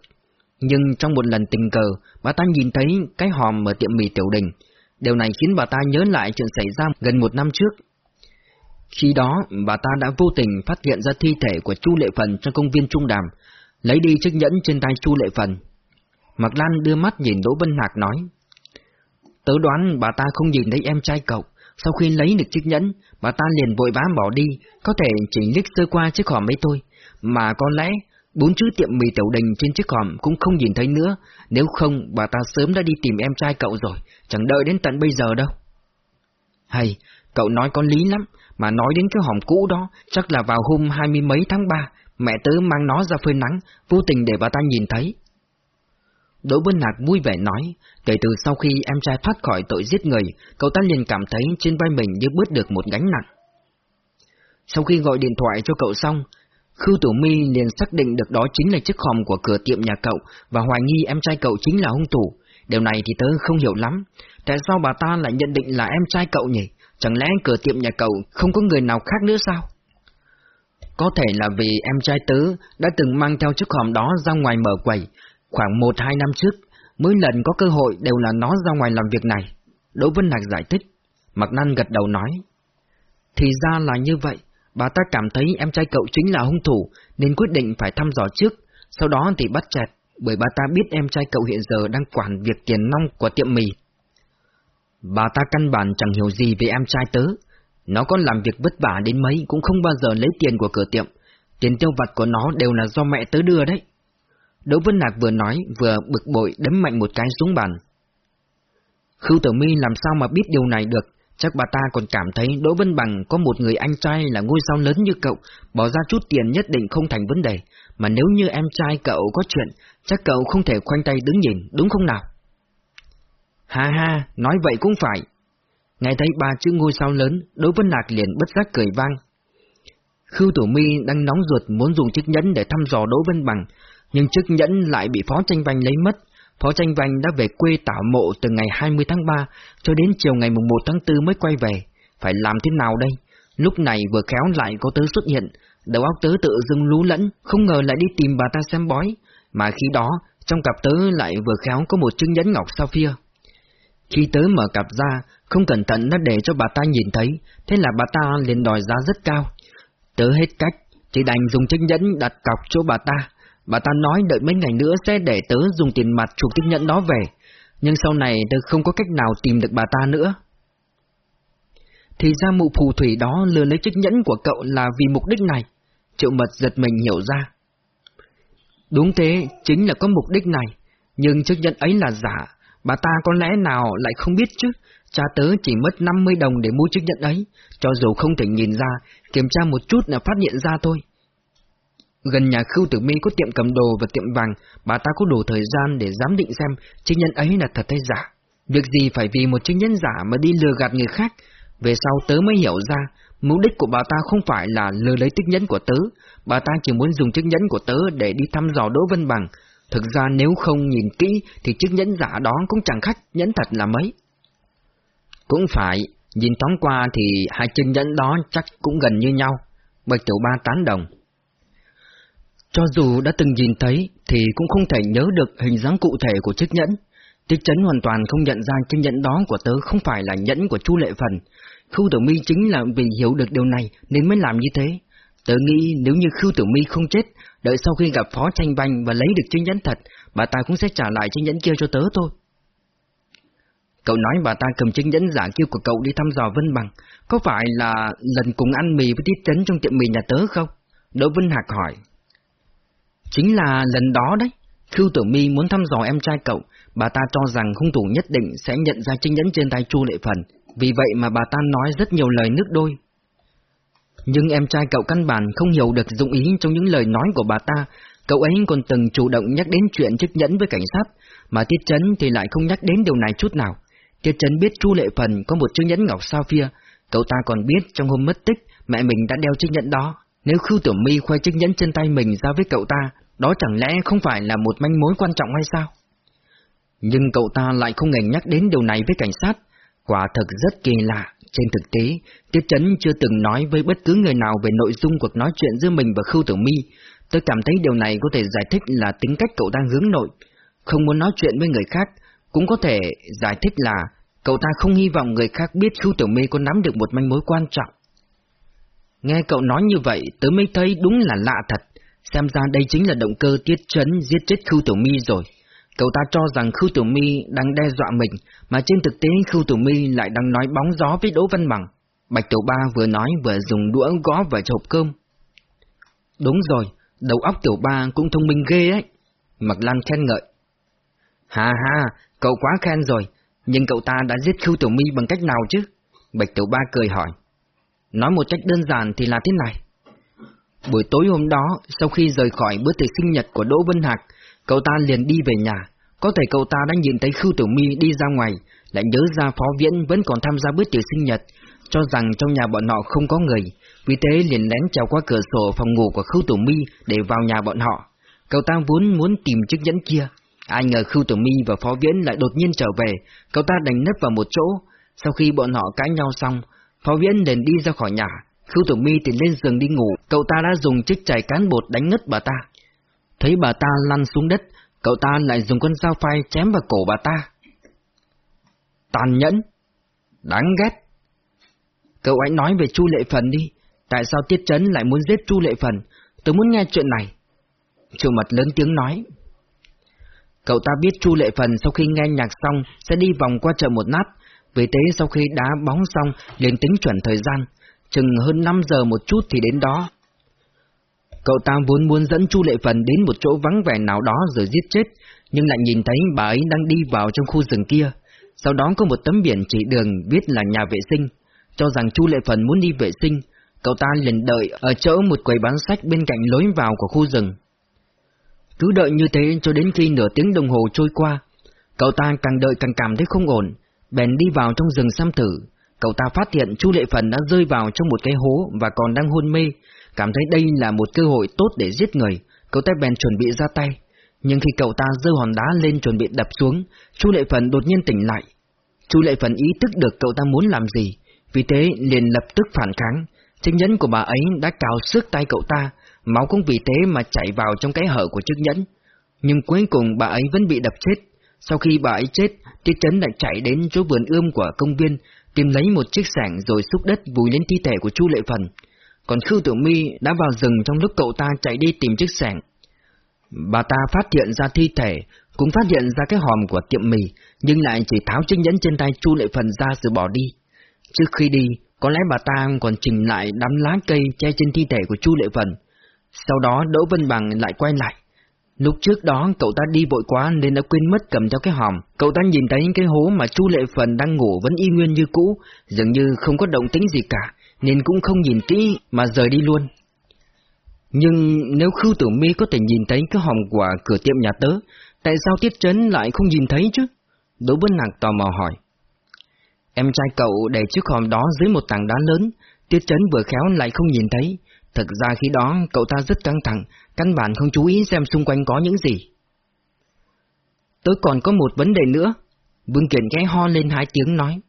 Nhưng trong một lần tình cờ, bà ta nhìn thấy cái hòm ở tiệm mì tiểu đình. Điều này khiến bà ta nhớ lại chuyện xảy ra gần một năm trước. Khi đó, bà ta đã vô tình phát hiện ra thi thể của Chu Lệ Phần trong công viên Trung Đàm, lấy đi chiếc nhẫn trên tay Chu Lệ Phần. Mạc Lan đưa mắt nhìn Đỗ Vân Hạc nói, Tớ đoán bà ta không nhìn thấy em trai cậu, sau khi lấy được chiếc nhẫn, bà ta liền vội vã bỏ đi, có thể chỉ liếc sơ qua chiếc hòm ấy thôi, mà có lẽ bốn chữ tiệm mì tiểu đình trên chiếc hòm cũng không nhìn thấy nữa, nếu không bà ta sớm đã đi tìm em trai cậu rồi, chẳng đợi đến tận bây giờ đâu. Hay, cậu nói có lý lắm, mà nói đến cái hòm cũ đó, chắc là vào hôm hai mươi mấy tháng ba, mẹ tớ mang nó ra phơi nắng, vô tình để bà ta nhìn thấy. Đỗ Bân Lạc vui vẻ nói, kể từ sau khi em trai thoát khỏi tội giết người, cậu ta liền cảm thấy trên vai mình như bớt được một gánh nặng. Sau khi gọi điện thoại cho cậu xong, Khưu Tử Mi liền xác định được đó chính là chiếc hòm của cửa tiệm nhà cậu và hoài nghi em trai cậu chính là hung thủ. Điều này thì tớ không hiểu lắm. Tại sao bà ta lại nhận định là em trai cậu nhỉ? Chẳng lẽ cửa tiệm nhà cậu không có người nào khác nữa sao? Có thể là vì em trai tớ đã từng mang theo chiếc hòm đó ra ngoài mở quầy, Khoảng một hai năm trước, mỗi lần có cơ hội đều là nó ra ngoài làm việc này. Đỗ Vân Lạc giải thích. Mạc Năn gật đầu nói. Thì ra là như vậy, bà ta cảm thấy em trai cậu chính là hung thủ, nên quyết định phải thăm dò trước, sau đó thì bắt chẹt, bởi bà ta biết em trai cậu hiện giờ đang quản việc tiền nong của tiệm mì. Bà ta căn bản chẳng hiểu gì về em trai tớ, nó có làm việc vất vả đến mấy cũng không bao giờ lấy tiền của cửa tiệm, tiền tiêu vặt của nó đều là do mẹ tớ đưa đấy. Đỗ Vân Nạc vừa nói vừa bực bội đấm mạnh một cái xuống bàn. Khưu Tử Mi làm sao mà biết điều này được, chắc bà ta còn cảm thấy Đỗ Vân Bằng có một người anh trai là ngôi sao lớn như cậu, bỏ ra chút tiền nhất định không thành vấn đề, mà nếu như em trai cậu có chuyện, chắc cậu không thể khoanh tay đứng nhìn, đúng không nào? Ha ha, nói vậy cũng phải. nghe thấy ba chữ ngôi sao lớn, Đỗ Vân lạc liền bất giác cười vang. Khưu Tử Mi đang nóng ruột muốn dùng chiếc nhẫn để thăm dò Đỗ Vân Bằng, nhưng chiếc nhẫn lại bị Phó Tranh Vành lấy mất. Phó Tranh Vành đã về quê tảo mộ từ ngày 20 tháng 3 cho đến chiều ngày 1 tháng 4 mới quay về. Phải làm thế nào đây? Lúc này vừa khéo lại có tớ xuất hiện, đầu óc tớ tự dưng lú lẫn, không ngờ lại đi tìm bà ta xem bói, mà khi đó trong cặp tớ lại vừa khéo có một chiếc nhẫn ngọc sapphire. Khi tớ mở cặp ra, không cẩn thận đã để cho bà ta nhìn thấy, thế là bà ta liền đòi giá rất cao. Tớ hết cách, chỉ đành dùng chiếc nhẫn đặt cọc chỗ bà ta. Bà ta nói đợi mấy ngày nữa sẽ để tớ dùng tiền mặt chuộc chiếc nhẫn đó về, nhưng sau này tớ không có cách nào tìm được bà ta nữa. Thì ra mụ phù thủy đó lừa lấy chiếc nhẫn của cậu là vì mục đích này. Triệu mật giật mình hiểu ra. Đúng thế, chính là có mục đích này, nhưng chiếc nhẫn ấy là giả, bà ta có lẽ nào lại không biết chứ, cha tớ chỉ mất 50 đồng để mua chiếc nhẫn ấy, cho dù không thể nhìn ra, kiểm tra một chút là phát hiện ra thôi. Gần nhà Khưu Tử Mi có tiệm cầm đồ và tiệm vàng, bà ta có đủ thời gian để giám định xem chiếc nhẫn ấy là thật hay giả. Việc gì phải vì một chiếc nhẫn giả mà đi lừa gạt người khác, về sau tớ mới hiểu ra, mục đích của bà ta không phải là lừa lấy chiếc nhẫn của tớ, bà ta chỉ muốn dùng chiếc nhẫn của tớ để đi thăm dò Đỗ Vân Bằng. Thực ra nếu không nhìn kỹ thì chiếc nhẫn giả đó cũng chẳng khác nhẫn thật là mấy. Cũng phải, nhìn thoáng qua thì hai chiếc nhẫn đó chắc cũng gần như nhau. Bạch Tiểu Ba tán đồng. Cho dù đã từng nhìn thấy thì cũng không thể nhớ được hình dáng cụ thể của chiếc nhẫn. Tiết chấn hoàn toàn không nhận ra chiếc nhẫn đó của tớ không phải là nhẫn của Chu Lệ Phần. Khưu Tử Mi chính là vì hiểu được điều này nên mới làm như thế. Tớ nghĩ nếu như Khưu Tử Mi không chết, đợi sau khi gặp Phó Tranh Banh và lấy được chiếc nhẫn thật, bà ta cũng sẽ trả lại chiếc nhẫn kia cho tớ thôi. Cậu nói bà ta cầm chiếc nhẫn giả kia của cậu đi thăm dò Vân Bằng, có phải là lần cùng ăn mì với Tiết Chấn trong tiệm mì nhà tớ không? Đỗ Vân Hạc hỏi. Chính là lần đó đấy. Khưu Tử Mi muốn thăm dò em trai cậu, bà ta cho rằng hung thủ nhất định sẽ nhận ra chiếc nhẫn trên tay Chu Lệ Phần, vì vậy mà bà ta nói rất nhiều lời nước đôi. Nhưng em trai cậu căn bản không hiểu được dụng ý trong những lời nói của bà ta, cậu ấy còn từng chủ động nhắc đến chuyện chiếc nhẫn với cảnh sát, mà Tiết Chấn thì lại không nhắc đến điều này chút nào. Tiết Chấn biết Chu Lệ Phần có một chiếc nhẫn ngọc sao phia, cậu ta còn biết trong hôm mất tích mẹ mình đã đeo chiếc nhẫn đó. Nếu Khưu Tiểu Mi khoe chiếc nhẫn trên tay mình ra với cậu ta, đó chẳng lẽ không phải là một manh mối quan trọng hay sao? Nhưng cậu ta lại không hề nhắc đến điều này với cảnh sát, quả thật rất kỳ lạ. Trên thực tế, Tiết Chấn chưa từng nói với bất cứ người nào về nội dung cuộc nói chuyện giữa mình và Khưu Tử Mi. Tôi cảm thấy điều này có thể giải thích là tính cách cậu ta hướng nội, không muốn nói chuyện với người khác, cũng có thể giải thích là cậu ta không hy vọng người khác biết Khưu Tử Mi có nắm được một manh mối quan trọng. Nghe cậu nói như vậy, tớ mới thấy đúng là lạ thật. Xem ra đây chính là động cơ tiết chấn giết chết Khưu Tiểu Mi rồi. Cậu ta cho rằng Khưu Tiểu Mi đang đe dọa mình, mà trên thực tế Khưu Tiểu Mi lại đang nói bóng gió với Đỗ Văn Bằng. Bạch Tiểu Ba vừa nói vừa dùng đũa gõ vào hộp cơm. Đúng rồi, đầu óc Tiểu Ba cũng thông minh ghê ấy. Mặc Lan khen ngợi. Hà hà, cậu quá khen rồi, nhưng cậu ta đã giết Khưu Tiểu Mi bằng cách nào chứ? Bạch Tiểu Ba cười hỏi. Nói một cách đơn giản thì là thế này. Buổi tối hôm đó, sau khi rời khỏi bữa tiệc sinh nhật của Đỗ Vân Hạc, cậu ta liền đi về nhà. Có thể cậu ta đã nhìn thấy Khưu Tiểu Mi đi ra ngoài, lại nhớ ra Phó Viễn vẫn còn tham gia bữa tiệc sinh nhật, cho rằng trong nhà bọn họ không có người, vì thế liền lén trèo qua cửa sổ phòng ngủ của Khưu Tiểu Mi để vào nhà bọn họ. Cậu ta vốn muốn tìm chiếc nhẫn kia, ai ngờ Khưu Tiểu Mi và Phó Viễn lại đột nhiên trở về, cậu ta đánh nấp vào một chỗ. Sau khi bọn họ cãi nhau xong, Phó Viễn liền đi ra khỏi nhà, Khưu Tử Mi thì lên giường đi ngủ, cậu ta đã dùng chiếc chày cán bột đánh ngất bà ta. Thấy bà ta lăn xuống đất, cậu ta lại dùng con dao phai chém vào cổ bà ta. Tàn nhẫn! Đáng ghét! Cậu hãy nói về Chu Lệ Phần đi, tại sao Tiết Trấn lại muốn giết Chu Lệ Phần? Tôi muốn nghe chuyện này. Chu mặt lớn tiếng nói. Cậu ta biết Chu Lệ Phần sau khi nghe nhạc xong sẽ đi vòng qua chợ một nát, vì thế sau khi đá bóng xong liền tính chuẩn thời gian, chừng hơn 5 giờ một chút thì đến đó. Cậu ta vốn muốn dẫn Chu Lệ Phần đến một chỗ vắng vẻ nào đó rồi giết chết, nhưng lại nhìn thấy bà ấy đang đi vào trong khu rừng kia. Sau đó có một tấm biển chỉ đường viết là nhà vệ sinh, cho rằng Chu Lệ Phần muốn đi vệ sinh, cậu ta liền đợi ở chỗ một quầy bán sách bên cạnh lối vào của khu rừng. Cứ đợi như thế cho đến khi nửa tiếng đồng hồ trôi qua, cậu ta càng đợi càng cảm thấy không ổn, bèn đi vào trong rừng xem thử cậu ta phát hiện Chu Lệ Phần đã rơi vào trong một cái hố và còn đang hôn mê, cảm thấy đây là một cơ hội tốt để giết người, cậu ta bèn chuẩn bị ra tay. Nhưng khi cậu ta giơ hòn đá lên chuẩn bị đập xuống, Chu Lệ Phần đột nhiên tỉnh lại. Chu Lệ Phần ý thức được cậu ta muốn làm gì, vì thế liền lập tức phản kháng. Chiếc nhẫn của bà ấy đã cào xước tay cậu ta, máu cũng vì thế mà chảy vào trong cái hở của chiếc nhẫn. Nhưng cuối cùng bà ấy vẫn bị đập chết. Sau khi bà ấy chết, Tiết Chấn lại chạy đến chỗ vườn ươm của công viên, tìm lấy một chiếc sảng rồi xúc đất vùi lên thi thể của Chu Lệ Phần. Còn khư Tiểu mi đã vào rừng trong lúc cậu ta chạy đi tìm chiếc sảng. Bà ta phát hiện ra thi thể, cũng phát hiện ra cái hòm của tiệm mì, nhưng lại chỉ tháo chiếc nhẫn trên tay Chu Lệ Phần ra rồi bỏ đi. Trước khi đi, có lẽ bà ta còn chỉnh lại đám lá cây che trên thi thể của Chu Lệ Phần. Sau đó Đỗ Vân Bằng lại quay lại. Lúc trước đó cậu ta đi vội quá nên đã quên mất cầm theo cái hòm. Cậu ta nhìn thấy cái hố mà Chu Lệ Phần đang ngủ vẫn y nguyên như cũ, dường như không có động tĩnh gì cả, nên cũng không nhìn kỹ mà rời đi luôn. Nhưng nếu Khưu Tử Mi có thể nhìn thấy cái hòm của cửa tiệm nhà tớ, tại sao Tiết Trấn lại không nhìn thấy chứ? Đỗ Bân Nạc tò mò hỏi. Em trai cậu để chiếc hòm đó dưới một tảng đá lớn, Tiết Trấn vừa khéo lại không nhìn thấy. thật ra khi đó cậu ta rất căng thẳng, căn bản không chú ý xem xung quanh có những gì. tôi còn có một vấn đề nữa. Vương Kiển ghé ho lên hai tiếng nói.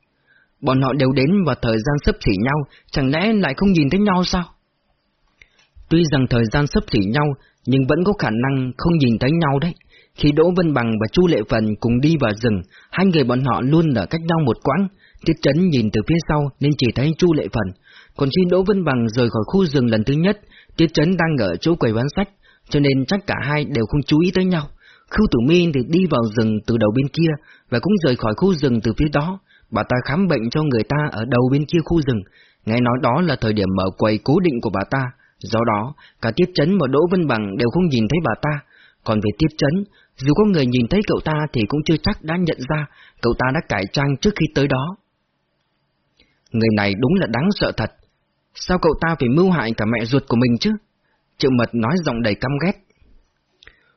Bọn họ đều đến vào thời gian sấp xỉ nhau, chẳng lẽ lại không nhìn thấy nhau sao? Tuy rằng thời gian sấp xỉ nhau, nhưng vẫn có khả năng không nhìn thấy nhau đấy. Khi Đỗ Vân Bằng và Chu Lệ Phần cùng đi vào rừng, hai người bọn họ luôn ở cách nhau một quãng. Tiết Trấn nhìn từ phía sau nên chỉ thấy Chu Lệ Phần. Còn khi Đỗ Vân Bằng rời khỏi khu rừng lần thứ nhất, Tiết Trấn đang ở chỗ quầy bán sách, cho nên chắc cả hai đều không chú ý tới nhau. Khưu Tử Minh thì đi vào rừng từ đầu bên kia và cũng rời khỏi khu rừng từ phía đó. Bà ta khám bệnh cho người ta ở đầu bên kia khu rừng. Nghe nói đó là thời điểm mở quầy cố định của bà ta. Do đó, cả Tiết Trấn và Đỗ Vân Bằng đều không nhìn thấy bà ta. Còn về Tiết Trấn, dù có người nhìn thấy cậu ta thì cũng chưa chắc đã nhận ra cậu ta đã cải trang trước khi tới đó. Người này đúng là đáng sợ thật. Sao cậu ta phải mưu hại cả mẹ ruột của mình chứ? Triệu mật nói giọng đầy căm ghét.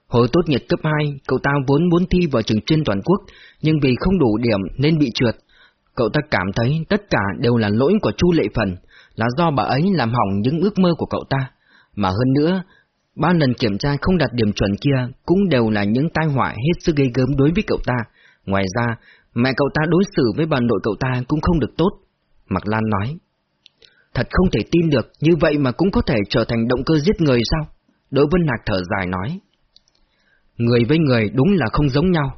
Hồi tốt nghiệp cấp 2, cậu ta vốn muốn thi vào trường chuyên toàn quốc, nhưng vì không đủ điểm nên bị trượt. Cậu ta cảm thấy tất cả đều là lỗi của Chu Lệ Phần, là do bà ấy làm hỏng những ước mơ của cậu ta. Mà hơn nữa, ba lần kiểm tra không đạt điểm chuẩn kia cũng đều là những tai họa hết sức gây gớm đối với cậu ta. Ngoài ra, mẹ cậu ta đối xử với bà nội cậu ta cũng không được tốt. Mạc Lan nói. Thật không thể tin được, như vậy mà cũng có thể trở thành động cơ giết người sao? Đỗ Vân Hạc thở dài nói. Người với người đúng là không giống nhau.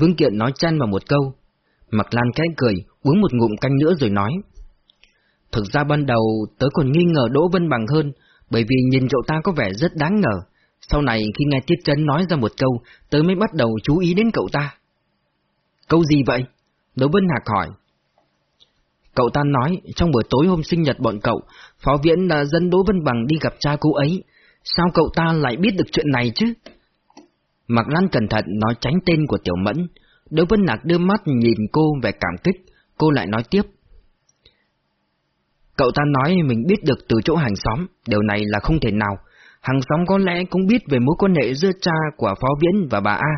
Vương Kiện nói chăn vào một câu. Mặc Lan cái cười, uống một ngụm canh nữa rồi nói. Thực ra ban đầu tớ còn nghi ngờ Đỗ Vân Bằng hơn, bởi vì nhìn cậu ta có vẻ rất đáng ngờ. Sau này khi nghe Tiết Trấn nói ra một câu, tớ mới bắt đầu chú ý đến cậu ta. Câu gì vậy? Đỗ Vân Hạc hỏi. Cậu ta nói, trong buổi tối hôm sinh nhật bọn cậu, Phó Viễn đã dẫn Đỗ Vân Bằng đi gặp cha cô ấy. Sao cậu ta lại biết được chuyện này chứ? Mạc Lan cẩn thận nói tránh tên của Tiểu Mẫn. Đỗ Vân Nạc đưa mắt nhìn cô về cảm kích, cô lại nói tiếp. Cậu ta nói mình biết được từ chỗ hàng xóm, điều này là không thể nào. Hàng xóm có lẽ cũng biết về mối quan hệ giữa cha của Phó Viễn và bà A,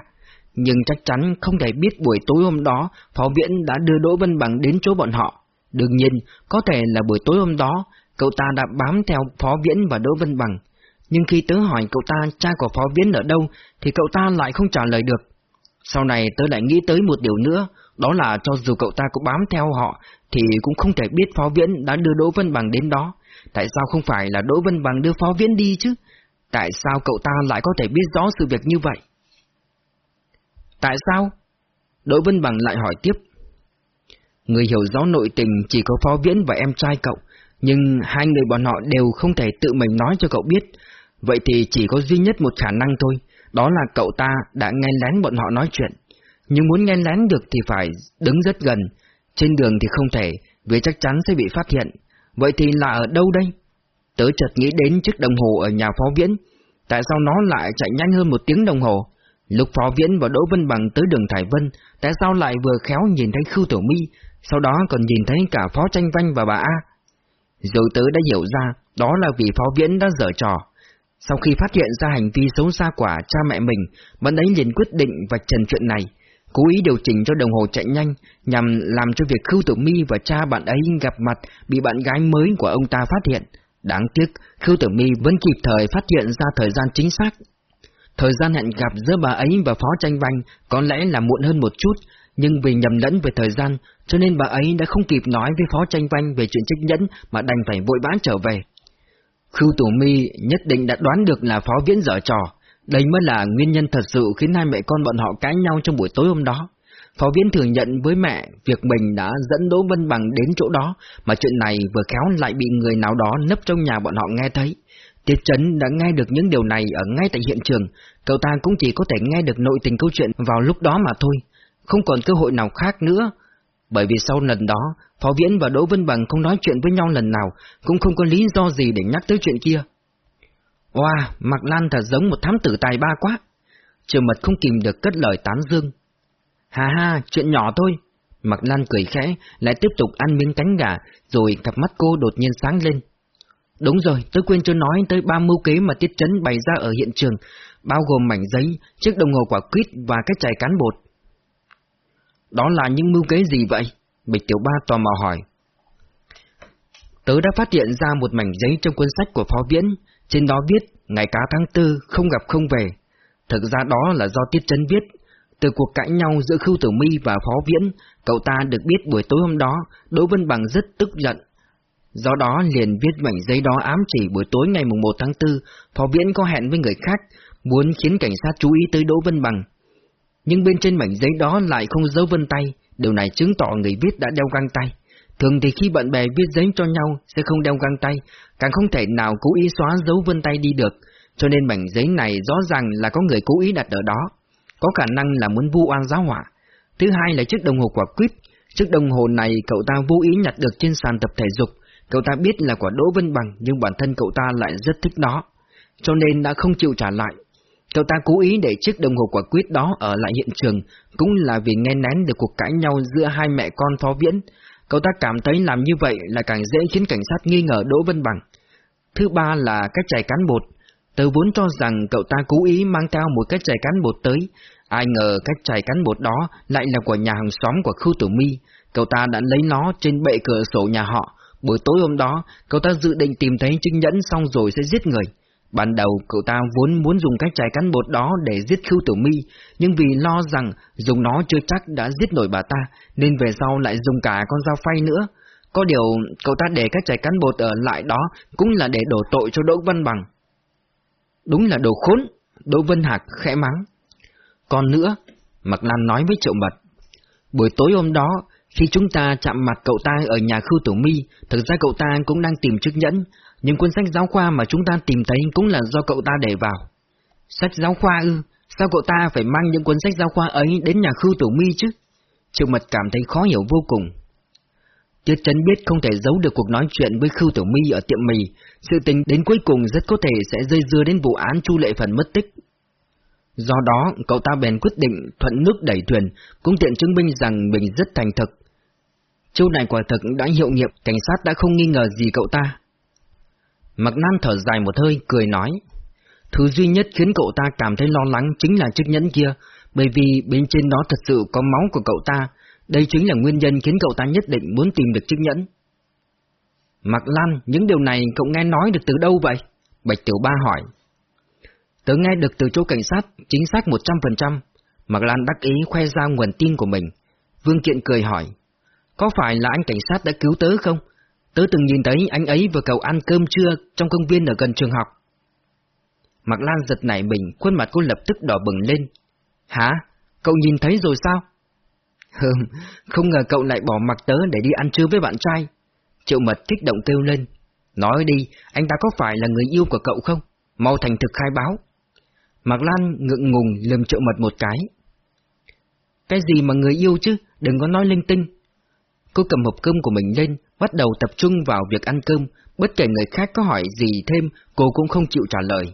nhưng chắc chắn không thể biết buổi tối hôm đó Phó Viễn đã đưa Đỗ Vân Bằng đến chỗ bọn họ. Đương nhiên, có thể là buổi tối hôm đó, cậu ta đã bám theo Phó Viễn và Đỗ Vân Bằng. Nhưng khi tớ hỏi cậu ta cha của Phó Viễn ở đâu, thì cậu ta lại không trả lời được. Sau này tớ lại nghĩ tới một điều nữa, đó là cho dù cậu ta cũng bám theo họ, thì cũng không thể biết Phó Viễn đã đưa Đỗ Vân Bằng đến đó. Tại sao không phải là Đỗ Vân Bằng đưa Phó Viễn đi chứ? Tại sao cậu ta lại có thể biết rõ sự việc như vậy? Tại sao? Đỗ Vân Bằng lại hỏi tiếp. Người hiểu rõ nội tình chỉ có Phó Viễn và em trai cậu, nhưng hai người bọn họ đều không thể tự mình nói cho cậu biết. Vậy thì chỉ có duy nhất một khả năng thôi, đó là cậu ta đã nghe lén bọn họ nói chuyện. Nhưng muốn nghe lén được thì phải đứng rất gần, trên đường thì không thể, vì chắc chắn sẽ bị phát hiện. Vậy thì là ở đâu đây? Tớ chợt nghĩ đến chiếc đồng hồ ở nhà Phó Viễn. Tại sao nó lại chạy nhanh hơn một tiếng đồng hồ? Lúc Phó Viễn và Đỗ Vân Bằng tới đường Thải Vân, tại sao lại vừa khéo nhìn thấy Khưu Tiểu Mi? Sau đó còn nhìn thấy cả Phó Tranh Vanh và bà A? Rồi tớ đã hiểu ra, đó là vì Phó Viễn đã dở trò. Sau khi phát hiện ra hành vi xấu xa của cha mẹ mình, bạn ấy liền quyết định vạch trần chuyện này. cố ý điều chỉnh cho đồng hồ chạy nhanh nhằm làm cho việc Khưu Tử Mi và cha bạn ấy gặp mặt bị bạn gái mới của ông ta phát hiện. Đáng tiếc, Khưu Tử Mi vẫn kịp thời phát hiện ra thời gian chính xác. Thời gian hẹn gặp giữa bà ấy và Phó Tranh Vanh có lẽ là muộn hơn một chút, nhưng vì nhầm lẫn về thời gian, cho nên bà ấy đã không kịp nói với Phó Tranh Vanh về chuyện trích nhẫn mà đành phải vội vã trở về. Khưu Tổ Mi nhất định đã đoán được là Phó Viễn dở trò, đây mới là nguyên nhân thật sự khiến hai mẹ con bọn họ cãi nhau trong buổi tối hôm đó. Phó Viễn thừa nhận với mẹ việc mình đã dẫn Đỗ Vân Bằng đến chỗ đó, mà chuyện này vừa khéo lại bị người nào đó nấp trong nhà bọn họ nghe thấy. Tiết Trấn đã nghe được những điều này ở ngay tại hiện trường, cậu ta cũng chỉ có thể nghe được nội tình câu chuyện vào lúc đó mà thôi, không còn cơ hội nào khác nữa. Bởi vì sau lần đó, Phó Viễn và Đỗ Vân Bằng không nói chuyện với nhau lần nào, cũng không có lý do gì để nhắc tới chuyện kia. Wow, Mạc Lan thật giống một thám tử tài ba quá. Trường mật không kìm được cất lời tán dương. Hà ha, chuyện nhỏ thôi. Mạc Lan cười khẽ, lại tiếp tục ăn miếng cánh gà, rồi cặp mắt cô đột nhiên sáng lên. Đúng rồi, tôi quên chưa nói tới ba mưu kế mà Tiết Trấn bày ra ở hiện trường, bao gồm mảnh giấy, chiếc đồng hồ quả quýt và cái chai cán bột. Đó là những mưu kế gì vậy? Bạch Tiểu Ba tò mò hỏi. Tớ đã phát hiện ra một mảnh giấy trong cuốn sách của Phó Viễn, trên đó viết ngày cá tháng tư không gặp không về. Thực ra đó là do Tiết Trấn viết. Từ cuộc cãi nhau giữa Khưu Tử My và Phó Viễn, cậu ta được biết buổi tối hôm đó, Đỗ Vân Bằng rất tức giận. Do đó liền viết mảnh giấy đó ám chỉ buổi tối ngày mùng 1 tháng 4, Phó Viễn có hẹn với người khác, muốn khiến cảnh sát chú ý tới Đỗ Vân Bằng. Nhưng bên trên mảnh giấy đó lại không dấu vân tay, điều này chứng tỏ người viết đã đeo găng tay. Thường thì khi bạn bè viết giấy cho nhau sẽ không đeo găng tay, càng không thể nào cố ý xóa dấu vân tay đi được, cho nên mảnh giấy này rõ ràng là có người cố ý đặt ở đó, có khả năng là muốn vu oan giáo hỏa. Thứ hai là chiếc đồng hồ quả quýt, chiếc đồng hồ này cậu ta vô ý nhặt được trên sàn tập thể dục, cậu ta biết là quả Đỗ Vân Bằng nhưng bản thân cậu ta lại rất thích nó, cho nên đã không chịu trả lại. Cậu ta cố ý để chiếc đồng hồ quả quyết đó ở lại hiện trường, cũng là vì nghe nén được cuộc cãi nhau giữa hai mẹ con phó viễn, Cậu ta cảm thấy làm như vậy là càng dễ khiến cảnh sát nghi ngờ Đỗ Vân Bằng. Thứ ba là cách chày cán bột. Tớ vốn cho rằng cậu ta cố ý mang theo một cách chày cán bột tới. Ai ngờ cách chày cán bột đó lại là của nhà hàng xóm của khu tử mi. Cậu ta đã lấy nó trên bệ cửa sổ nhà họ. Buổi tối hôm đó, cậu ta dự định tìm thấy chứng nhẫn xong rồi sẽ giết người. Ban đầu cậu ta vốn muốn dùng cái chai cán bột đó để giết Khưu Tử Mi, nhưng vì lo rằng dùng nó chưa chắc đã giết nổi bà ta, nên về sau lại dùng cả con dao phay nữa. Có điều cậu ta để cái chai cán bột ở lại đó cũng là để đổ tội cho Đỗ Văn Bằng. Đúng là đồ khốn, Đỗ Vân Hạc khẽ mắng. Còn nữa, Mạc Lan nói với Triệu Mật, buổi tối hôm đó, khi chúng ta chạm mặt cậu ta ở nhà Khưu Tử Mi, thực ra cậu ta cũng đang tìm chức nhẫn, nhưng cuốn sách giáo khoa mà chúng ta tìm thấy cũng là do cậu ta để vào. Sách giáo khoa ư? Sao cậu ta phải mang những cuốn sách giáo khoa ấy đến nhà khưu tử mi chứ? Trường mật cảm thấy khó hiểu vô cùng. Tiết chấn biết không thể giấu được cuộc nói chuyện với khưu tử mi ở tiệm mì, sự tình đến cuối cùng rất có thể sẽ dây dưa đến vụ án chu lệ phần mất tích. Do đó, cậu ta bèn quyết định thuận nước đẩy thuyền, cũng tiện chứng minh rằng mình rất thành thực. Châu này quả thực đã hiệu nghiệm, cảnh sát đã không nghi ngờ gì cậu ta. Mạc Nam thở dài một hơi, cười nói. Thứ duy nhất khiến cậu ta cảm thấy lo lắng chính là chiếc nhẫn kia, bởi vì bên trên đó thật sự có máu của cậu ta. Đây chính là nguyên nhân khiến cậu ta nhất định muốn tìm được chiếc nhẫn. Mạc Lan, những điều này cậu nghe nói được từ đâu vậy? Bạch Tiểu Ba hỏi. Tớ nghe được từ chỗ cảnh sát, chính xác 100%. Mạc Lan đắc ý khoe ra nguồn tin của mình. Vương Kiện cười hỏi. Có phải là anh cảnh sát đã cứu tớ không? Tớ từng nhìn thấy anh ấy vừa cầu ăn cơm trưa trong công viên ở gần trường học. Mạc Lan giật nảy mình, khuôn mặt cô lập tức đỏ bừng lên. Hả? Cậu nhìn thấy rồi sao? Hừm, không ngờ cậu lại bỏ mặc tớ để đi ăn trưa với bạn trai. Triệu mật kích động kêu lên. Nói đi, anh ta có phải là người yêu của cậu không? Mau thành thực khai báo. Mạc Lan ngượng ngùng lườm triệu mật một cái. Cái gì mà người yêu chứ, đừng có nói linh tinh. Cô cầm hộp cơm của mình lên, bắt đầu tập trung vào việc ăn cơm, bất kể người khác có hỏi gì thêm, cô cũng không chịu trả lời.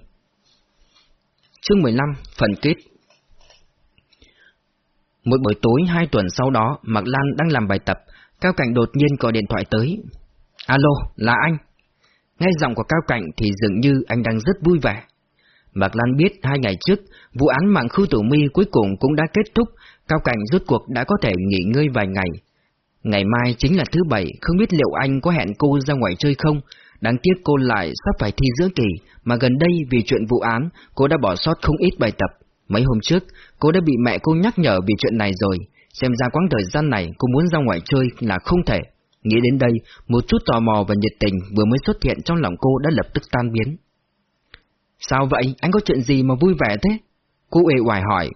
Chương 15, phần kết Một buổi tối hai tuần sau đó, Mạc Lan đang làm bài tập, Cao Cảnh đột nhiên gọi điện thoại tới. Alo, là anh. Nghe giọng của Cao Cảnh thì dường như anh đang rất vui vẻ. Mạc Lan biết hai ngày trước, vụ án mạng khu tử mi cuối cùng cũng đã kết thúc Cao Cảnh rút cuộc đã có thể nghỉ ngơi vài ngày. Ngày mai chính là thứ bảy, không biết liệu anh có hẹn cô ra ngoài chơi không? Đáng tiếc cô lại sắp phải thi giữa kỳ, mà gần đây vì chuyện vụ án, cô đã bỏ sót không ít bài tập. Mấy hôm trước, cô đã bị mẹ cô nhắc nhở vì chuyện này rồi, xem ra quãng thời gian này cô muốn ra ngoài chơi là không thể. Nghĩ đến đây, một chút tò mò và nhiệt tình vừa mới xuất hiện trong lòng cô đã lập tức tan biến. Sao vậy? Anh có chuyện gì mà vui vẻ thế? Cô ê hoài hỏi.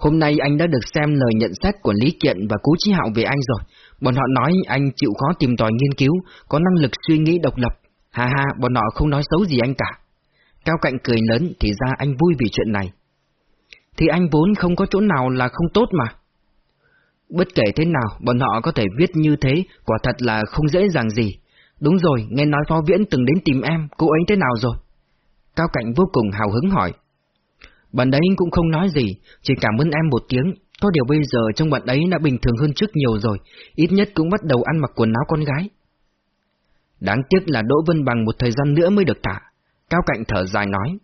Hôm nay anh đã được xem lời nhận xét của Lý Kiện và Cú Chí Hạo về anh rồi. Bọn họ nói anh chịu khó tìm tòi nghiên cứu, có năng lực suy nghĩ độc lập. Ha ha, bọn họ không nói xấu gì anh cả. Cao Cạnh cười lớn thì ra anh vui vì chuyện này. Thì anh vốn không có chỗ nào là không tốt mà. Bất kể thế nào, bọn họ có thể viết như thế, quả thật là không dễ dàng gì. Đúng rồi, nghe nói Phó Viễn từng đến tìm em, cô ấy thế nào rồi? Cao Cạnh vô cùng hào hứng hỏi. Bạn ấy cũng không nói gì, chỉ cảm ơn em một tiếng. Có điều bây giờ trong bạn ấy đã bình thường hơn trước nhiều rồi, ít nhất cũng bắt đầu ăn mặc quần áo con gái. Đáng tiếc là Đỗ Vân Bằng một thời gian nữa mới được thả. Cao Cạnh thở dài nói.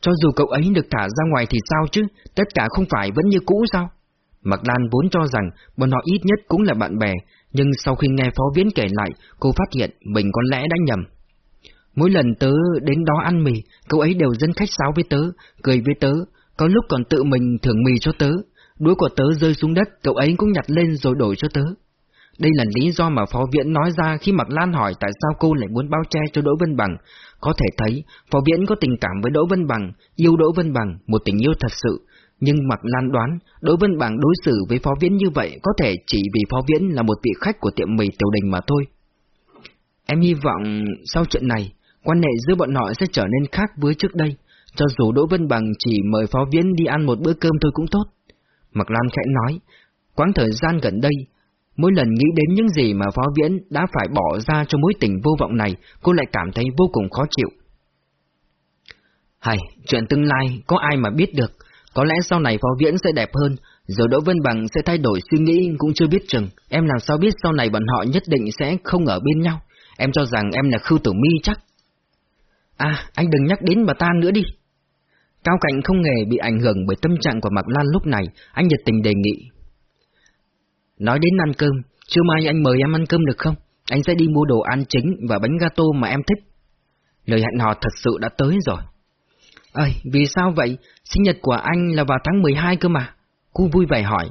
Cho dù cậu ấy được thả ra ngoài thì sao chứ, tất cả không phải vẫn như cũ sao? Mạc Lan vốn cho rằng bọn họ ít nhất cũng là bạn bè, nhưng sau khi nghe Phó Viễn kể lại, cô phát hiện mình có lẽ đã nhầm. Mỗi lần tớ đến đó ăn mì, cậu ấy đều dân khách sáo với tớ, cười với tớ, có lúc còn tự mình thưởng mì cho tớ. Đuối của tớ rơi xuống đất, cậu ấy cũng nhặt lên rồi đổi cho tớ. Đây là lý do mà Phó Viễn nói ra khi Mạc Lan hỏi tại sao cô lại muốn bao che cho Đỗ Vân Bằng. Có thể thấy, Phó Viễn có tình cảm với Đỗ Vân Bằng, yêu Đỗ Vân Bằng, một tình yêu thật sự. Nhưng Mạc Lan đoán, Đỗ Vân Bằng đối xử với Phó Viễn như vậy có thể chỉ vì Phó Viễn là một vị khách của tiệm mì tiểu đình mà thôi. Em hy vọng sau chuyện này, quan hệ giữa bọn họ sẽ trở nên khác với trước đây, cho dù Đỗ Vân Bằng chỉ mời Phó Viễn đi ăn một bữa cơm thôi cũng tốt. Mạc Lan khẽ nói, quãng thời gian gần đây, mỗi lần nghĩ đến những gì mà Phó Viễn đã phải bỏ ra cho mối tình vô vọng này, cô lại cảm thấy vô cùng khó chịu. Hay, chuyện tương lai có ai mà biết được, có lẽ sau này Phó Viễn sẽ đẹp hơn, rồi Đỗ Vân Bằng sẽ thay đổi suy nghĩ cũng chưa biết chừng, em làm sao biết sau này bọn họ nhất định sẽ không ở bên nhau, em cho rằng em là Khưu Tử Mi chắc. À, anh đừng nhắc đến bà ta nữa đi. Cao Cảnh không hề bị ảnh hưởng bởi tâm trạng của Mạc Lan lúc này, anh nhiệt tình đề nghị. Nói đến ăn cơm, chưa mai anh mời em ăn cơm được không? Anh sẽ đi mua đồ ăn chính và bánh gato mà em thích. Lời hẹn hò thật sự đã tới rồi. Ơi, vì sao vậy? Sinh nhật của anh là vào tháng 12 cơ mà. Cô vui vẻ hỏi.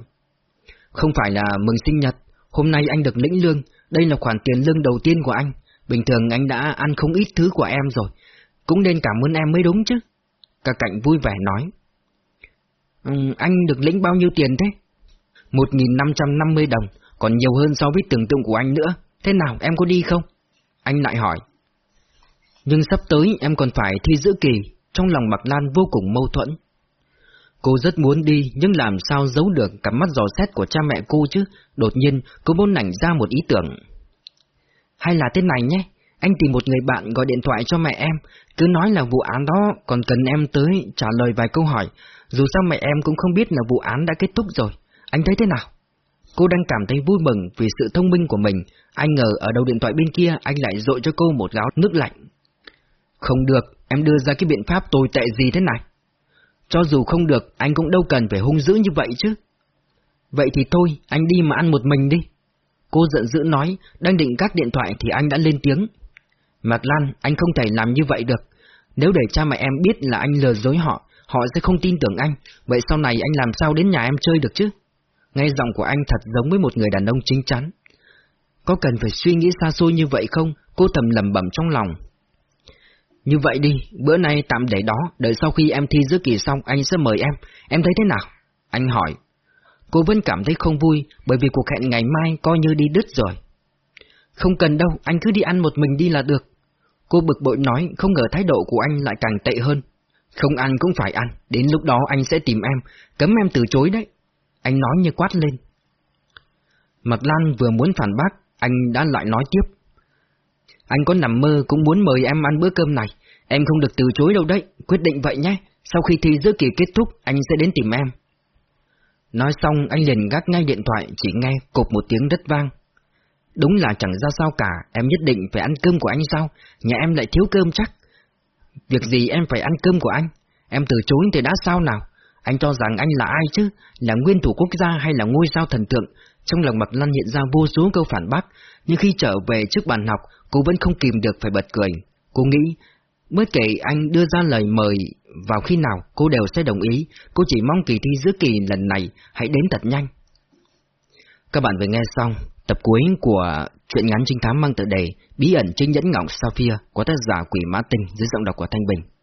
Không phải là mừng sinh nhật, hôm nay anh được lĩnh lương, đây là khoản tiền lương đầu tiên của anh. Bình thường anh đã ăn không ít thứ của em rồi, cũng nên cảm ơn em mới đúng chứ. Cả cạnh vui vẻ nói. Ừ, anh được lĩnh bao nhiêu tiền thế? 1.550 đồng, còn nhiều hơn so với tưởng tượng của anh nữa. Thế nào, em có đi không? Anh lại hỏi. Nhưng sắp tới em còn phải thi giữa kỳ, trong lòng Mạc Lan vô cùng mâu thuẫn. Cô rất muốn đi, nhưng làm sao giấu được cặp mắt dò xét của cha mẹ cô chứ? Đột nhiên, cô muốn nảnh ra một ý tưởng. Hay là thế này nhé, anh tìm một người bạn gọi điện thoại cho mẹ em, cứ nói là vụ án đó còn cần em tới trả lời vài câu hỏi, dù sao mẹ em cũng không biết là vụ án đã kết thúc rồi. Anh thấy thế nào? Cô đang cảm thấy vui mừng vì sự thông minh của mình, anh ngờ ở đầu điện thoại bên kia anh lại dội cho cô một gáo nước lạnh. Không được, em đưa ra cái biện pháp tồi tệ gì thế này? Cho dù không được, anh cũng đâu cần phải hung dữ như vậy chứ. Vậy thì thôi, anh đi mà ăn một mình đi. Cô giận dữ nói, đang định các điện thoại thì anh đã lên tiếng. Mạc Lan, anh không thể làm như vậy được. Nếu để cha mẹ em biết là anh lừa dối họ, họ sẽ không tin tưởng anh, vậy sau này anh làm sao đến nhà em chơi được chứ? Nghe giọng của anh thật giống với một người đàn ông chính chắn. Có cần phải suy nghĩ xa xôi như vậy không? Cô thầm lầm bẩm trong lòng. Như vậy đi, bữa nay tạm để đó, đợi sau khi em thi giữa kỳ xong anh sẽ mời em, em thấy thế nào? Anh hỏi. Cô vẫn cảm thấy không vui bởi vì cuộc hẹn ngày mai coi như đi đứt rồi. Không cần đâu, anh cứ đi ăn một mình đi là được. Cô bực bội nói, không ngờ thái độ của anh lại càng tệ hơn. Không ăn cũng phải ăn, đến lúc đó anh sẽ tìm em, cấm em từ chối đấy. Anh nói như quát lên. Mặt Lan vừa muốn phản bác, anh đã lại nói tiếp. Anh có nằm mơ cũng muốn mời em ăn bữa cơm này, em không được từ chối đâu đấy, quyết định vậy nhé, sau khi thi giữa kỳ kết thúc anh sẽ đến tìm em. Nói xong anh liền gác ngay điện thoại, chỉ nghe cột một tiếng đất vang. Đúng là chẳng ra sao cả, em nhất định phải ăn cơm của anh sao, nhà em lại thiếu cơm chắc. Việc gì em phải ăn cơm của anh, em từ chối thì đã sao nào, Anh cho rằng anh là ai chứ? Là nguyên thủ quốc gia hay là ngôi sao thần tượng? Trong lòng mặt Lan hiện ra vô số câu phản bác, nhưng khi trở về trước bàn học, cô vẫn không kìm được phải bật cười. Cô nghĩ, bất kể anh đưa ra lời mời vào khi nào, cô đều sẽ đồng ý. Cô chỉ mong kỳ thi giữa kỳ lần này hãy đến thật nhanh. Các bạn vừa nghe xong tập cuối của truyện ngắn trinh thám mang tựa đề Bí ẩn trinh nhẫn ngọc Sophia của tác giả Quỷ Mã Tinh dưới giọng đọc của Thanh Bình.